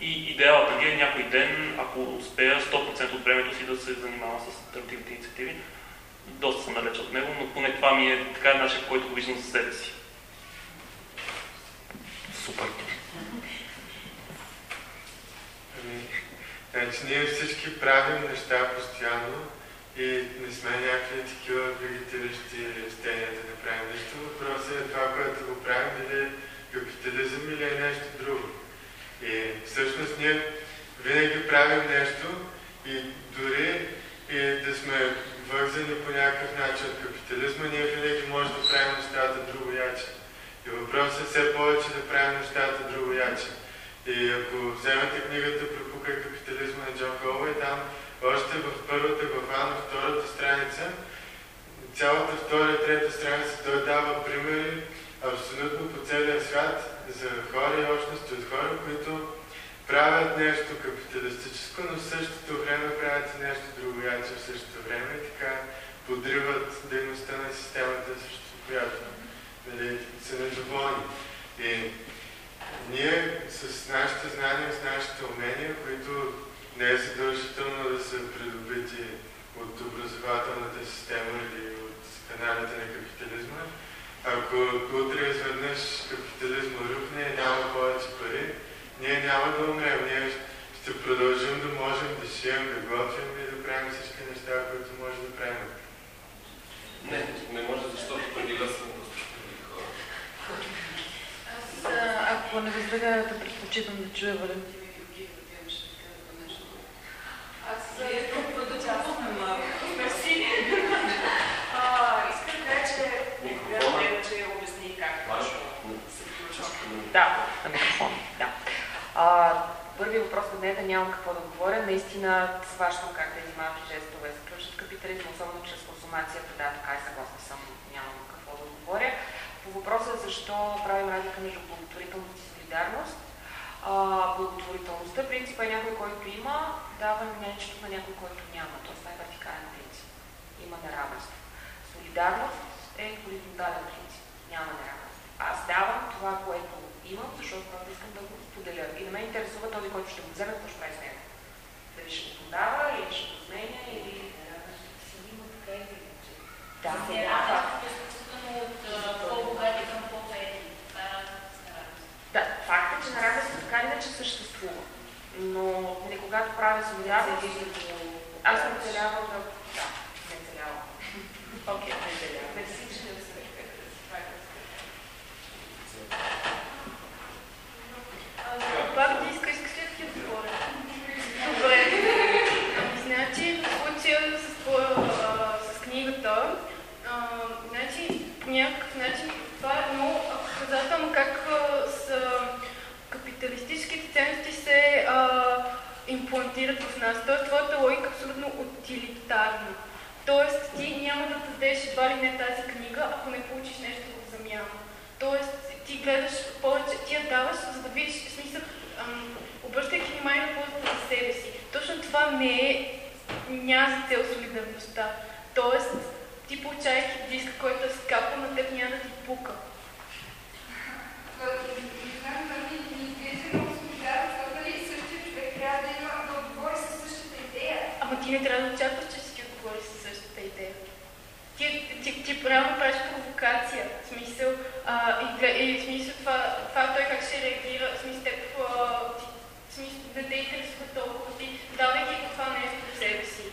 И идеалата ми е някой ден, ако успея 100% от времето си да се занимавам с альтернативните инициативи, доста съм далеч от него, но поне това ми е така начин, който го виждам за себе си. Супер. Ами, значи ние всички правим неща постоянно и не сме някакви такива вегетиращи растения да не правим нищо. Въпросът е това, което го правим, или капитализъм, или е нещо друго. И всъщност ние винаги правим нещо и дори и да сме вързани по някакъв начин от капитализма, ние винаги можем да правим нещата друго яче. И въпросът е все повече да правим нещата друго яче. И ако вземете книгата Препукай капитализма на Джон Голвей, там още в първата глава на втората страница, цялата втора и трета страница той дава примери абсолютно по целия свят за хора и общности от хора, които правят нещо капиталистическо, но в същото време правят и нещо другояче в същото време и така подриват дейността на системата, срещу която нали, са недоволни. И ние с нашите знания, с нашите умения, които не е задължително да са придобити от образователната система или от каналите на капитализма, ако утре изведнъж капитализма рухне няма повече пари, ние няма да умрем. Ние ще продължим да можем да шием, да готвим и да правим всички неща, които може да правим. Не, не може, защото преди вас съм хора. Аз, ако не възражавате, предпочитам да чуя Валентина. Аз толкова да участвам. Мерси. Искам да кажа, че невероятно че обясни как се включва. Да, на микрофон. Да. А, първият въпрос на днета нямам какво да говоря. Наистина сващам как тези малки жестове се включат капитализма, особено чрез консумацията. Да, така и съгласна съм. Нямам какво да говоря. По въпроса защо правим разлика между благотворителност и солидарност. А, благотворителността, принципа е някой, който има, дава нещо на някой, който няма. Тоест това е вертикален принцип. Има неравенство. Солидарност е хоризонтален принцип. Няма неравенство. Аз давам това, което имам, защото просто искам да го споделя. И на мен интересува този, който ще го вземе, какво ще прави с него. Дали ще го подава, или ще го сменя, или... Да, да, факт е, че неравенство така или иначе съществува. Но нали, когато правя солидарност, аз не целявам да... Да, не целявам. Окей, не целявам. Мерси, че не се Пак ти искаш, искаш ли да ти отговоря? Добре. Значи, в случая с, твоя, а, с книгата, а, значи, по някакъв начин това е много показателно как а, с капиталистическите ценности се а, имплантират в нас. Тоест, твоята логика е абсолютно утилитарна. Тоест, ти няма да дадеш едва ли не тази книга, ако не получиш нещо в замяна. Тоест, ти гледаш повече, ти я даваш, за да видиш смисъл, обръщайки внимание на ползата за себе си. Точно това не е, няма за цел солидарността. Тоест, ти получайки диска, който е скапан на теб, няма да ти пука. Ама ти не трябва да очакваш, че ще ти отговори със същата идея. Ти, ти реално правиш провокация. В смисъл, а, и, и, в смисъл това, това той как ще реагира, в смисъл, теб, а, ти, в смисъл, не те интересува толкова ти, давайки го това нещо в себе си.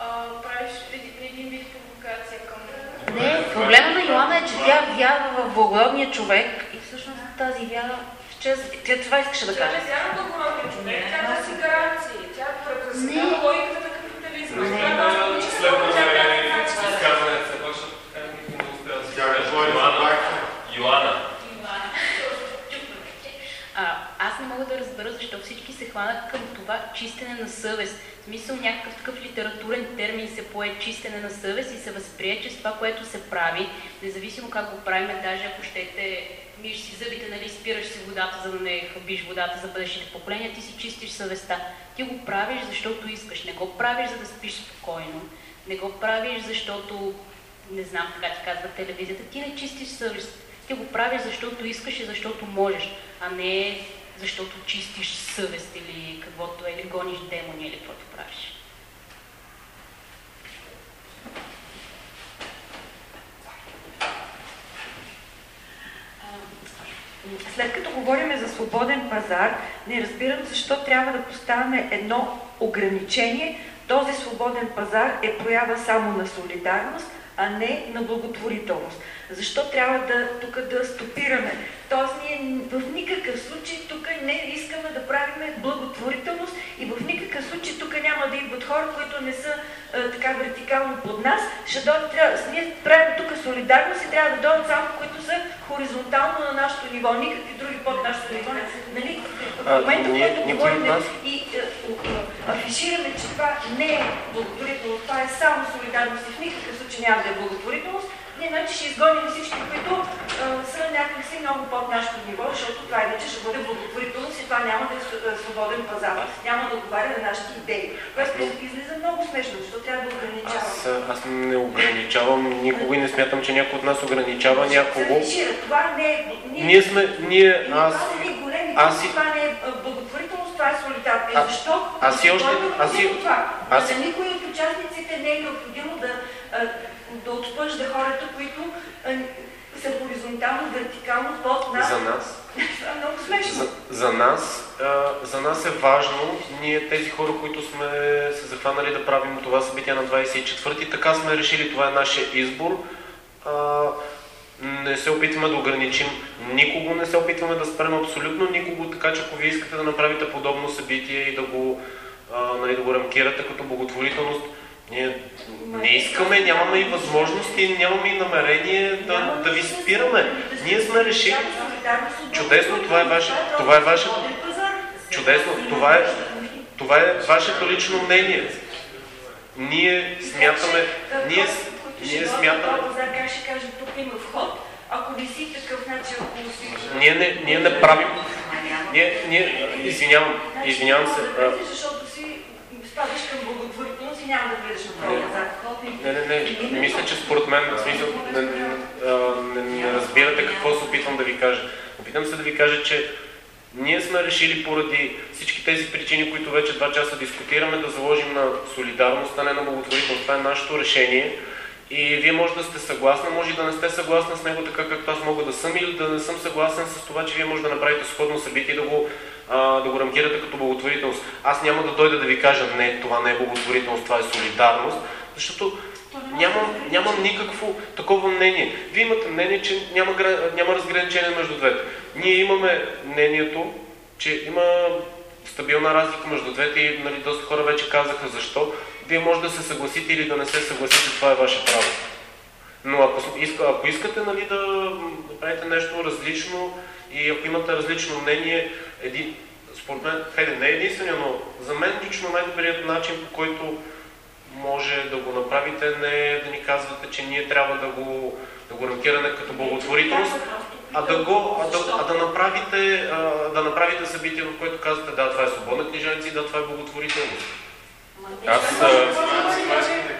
А, правиш един, един вид провокация към Не, проблема на Йоанна е, че тя вярва в благородния човек и всъщност тази вяра изчезва. Тя това искаше да каже. Тя не вярва в благородния човек, тя търси гаранции, тя представлява логиката на капитализма. Следваме изказването, все пак, защото никой не успя да си каже. Йоана. А, аз не мога да разбера защо всички се хванат към това чистене на съвест. В смисъл някакъв такъв литературен термин се пое чистене на съвест и се възприе, че с това, което се прави, независимо как го правим, даже ако щете миеш си зъбите, нали, спираш си водата, за да не хабиш водата за бъдещите поколения, ти си чистиш съвестта. Ти го правиш, защото искаш. Не го правиш, за да спиш спокойно. Не го правиш, защото, не знам така ти казва телевизията, ти не чистиш съвест. Ти го правиш, защото искаш и защото можеш, а не защото чистиш съвест или каквото е, или гониш демони или каквото правиш. След като говорим за свободен пазар, не разбирам защо трябва да поставяме едно ограничение. Този свободен пазар е проява само на солидарност, а не на благотворителност. Защо трябва да, тук да стопираме? Тоест ние в никакъв случай тук не искаме да правим благотворителност и в никакъв случай тук няма да идват хора, които не са а, така вертикално под нас. Ще дойдат, трябва, ние правим тук солидарност и трябва да дойдат само, които са хоризонтално на нашето ниво, никакви други под нашето ниво. Нали? В момента, в който говорим и а, афишираме, че това не е благотворителност, това е само солидарност и в никакъв случай няма да е благотворителност, вече ще изгоним всички, които а, са някакси много под нашето ниво, защото това иначе ще бъде благотворителност и това няма да е свободен пазар, няма да отговаря на нашите идеи. Което излиза много смешно, защото трябва да ограничаваме. Аз, аз не ограничавам никого и не смятам, че някой от нас ограничава някого. Това не е... Ние, ние сме... Ние, аз, това не е големи, аз това не е благотворителност, това е солидарност. А, Защо? Аз си още... Аз си... Това. Аз... За никой от участниците не е необходимо да да отпъжда хората, които са хоризонтално, вертикално под нас. За нас. (laughs) Това е много смешно. За, за, нас, а, за нас е важно, ние тези хора, които сме се захванали да правим това събитие на 24-ти, така сме решили, това е нашия избор. А, не се опитваме да ограничим никого, не се опитваме да спрем абсолютно никого, така че ако вие искате да направите подобно събитие и да го, а, нали, да го рамкирате като благотворителност, ние не искаме, нямаме и възможности, нямаме и намерение да, да ви спираме. Ние сме решили. Чудесно, това е ваше, това е вашето. Чудесно, това е, това е вашето лично мнение. Ние смятаме, ние, ние смятаме. Ако не си такъв начин, ако си... Ние не, ние не правим. Ние, ние, извинявам, извинявам се. Си спадаш към благотворителност и няма да влезеш на пазар. Не, не, не. Не мисля, че според мен, в смисъл, не, не, не разбирате какво се опитвам да ви кажа. Опитам се да ви кажа, че ние сме решили поради всички тези причини, които вече два часа дискутираме, да заложим на солидарност, а не на благотворителност. Това е нашето решение. И вие може да сте съгласни, може и да не сте съгласни с него така както аз мога да съм или да не съм съгласен с това, че вие може да направите сходно събитие и да го, а, да го рамкирате като благотворителност. Аз няма да дойда да ви кажа не, това не е благотворителност, това е солидарност, защото нямам, нямам никакво такова мнение. Вие имате мнение, че няма, няма разграничение между двете. Ние имаме мнението, че има стабилна разлика между двете и нали, доста хора вече казаха защо. Вие може да се съгласите или да не се съгласите, това е ваше право. Но ако, ако искате нали, да, да правите нещо различно и ако имате различно мнение, един, според мен, хайде, не е единствения, но за мен лично най-добрият начин, по който може да го направите, не е да ни казвате, че ние трябва да го, да го рамкираме като благотворителност, а да, го, а да, а да, направите, а, да направите събитие, в което казвате, да, това е свободна книжаница и да, това е благотворителност. Аз,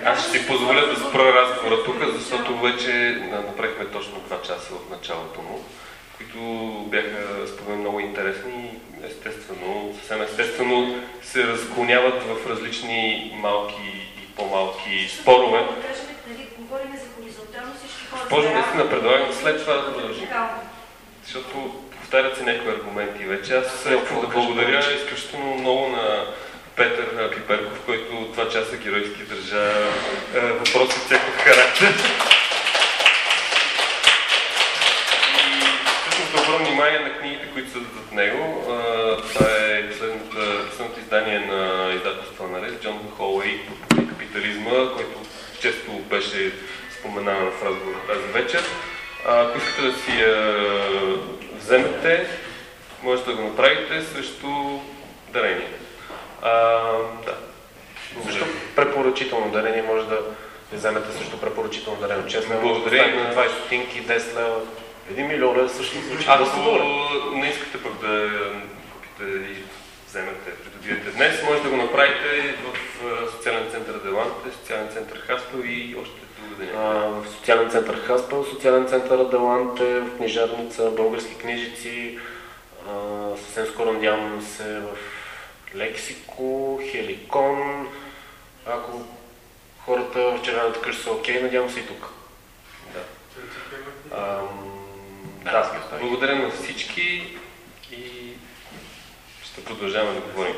аз ще си позволя да спра разговора тук, защото вече направихме точно два часа от началото му, които бяха според много интересни и естествено, съвсем естествено се разклоняват в различни малки и по-малки спорове. Да кажем, нали, говорим за хоризонтално Госпожо, наистина предлагам след това да продължим. Защото повтарят се някои аргументи вече. Аз искам да благодаря изключително много на Петър Пиперков, който два часа геройски държа е, въпроси от всякакъв характер. Внимание на книгите, които са зад него. Това е последното, издание на издателство на Рез, Джон Холуей капитализма, който често беше споменаван в разговора тази вечер. Ако искате да си я вземете, можете да го направите срещу дарение. А, да. Защо препоръчително дарение може да вземете също препоръчително дарение? Честно, Благодаря на 20 стотинки, 10 лева. 1 милион е също звучи Ако доста добре. не искате пък да купите и вземете, придобиете днес, може да го направите в социален център Деланте, социален център Хаспел и още другаде. А, в социален център Хаспел, социален център Аделанте, в книжарница, български книжици. А, съвсем скоро надявам се в Лексико, Хеликон. Ако хората в червената къща са окей, надявам се и тук. Да. Ам, Да, благодаря на всички и ще продължаваме да говорим.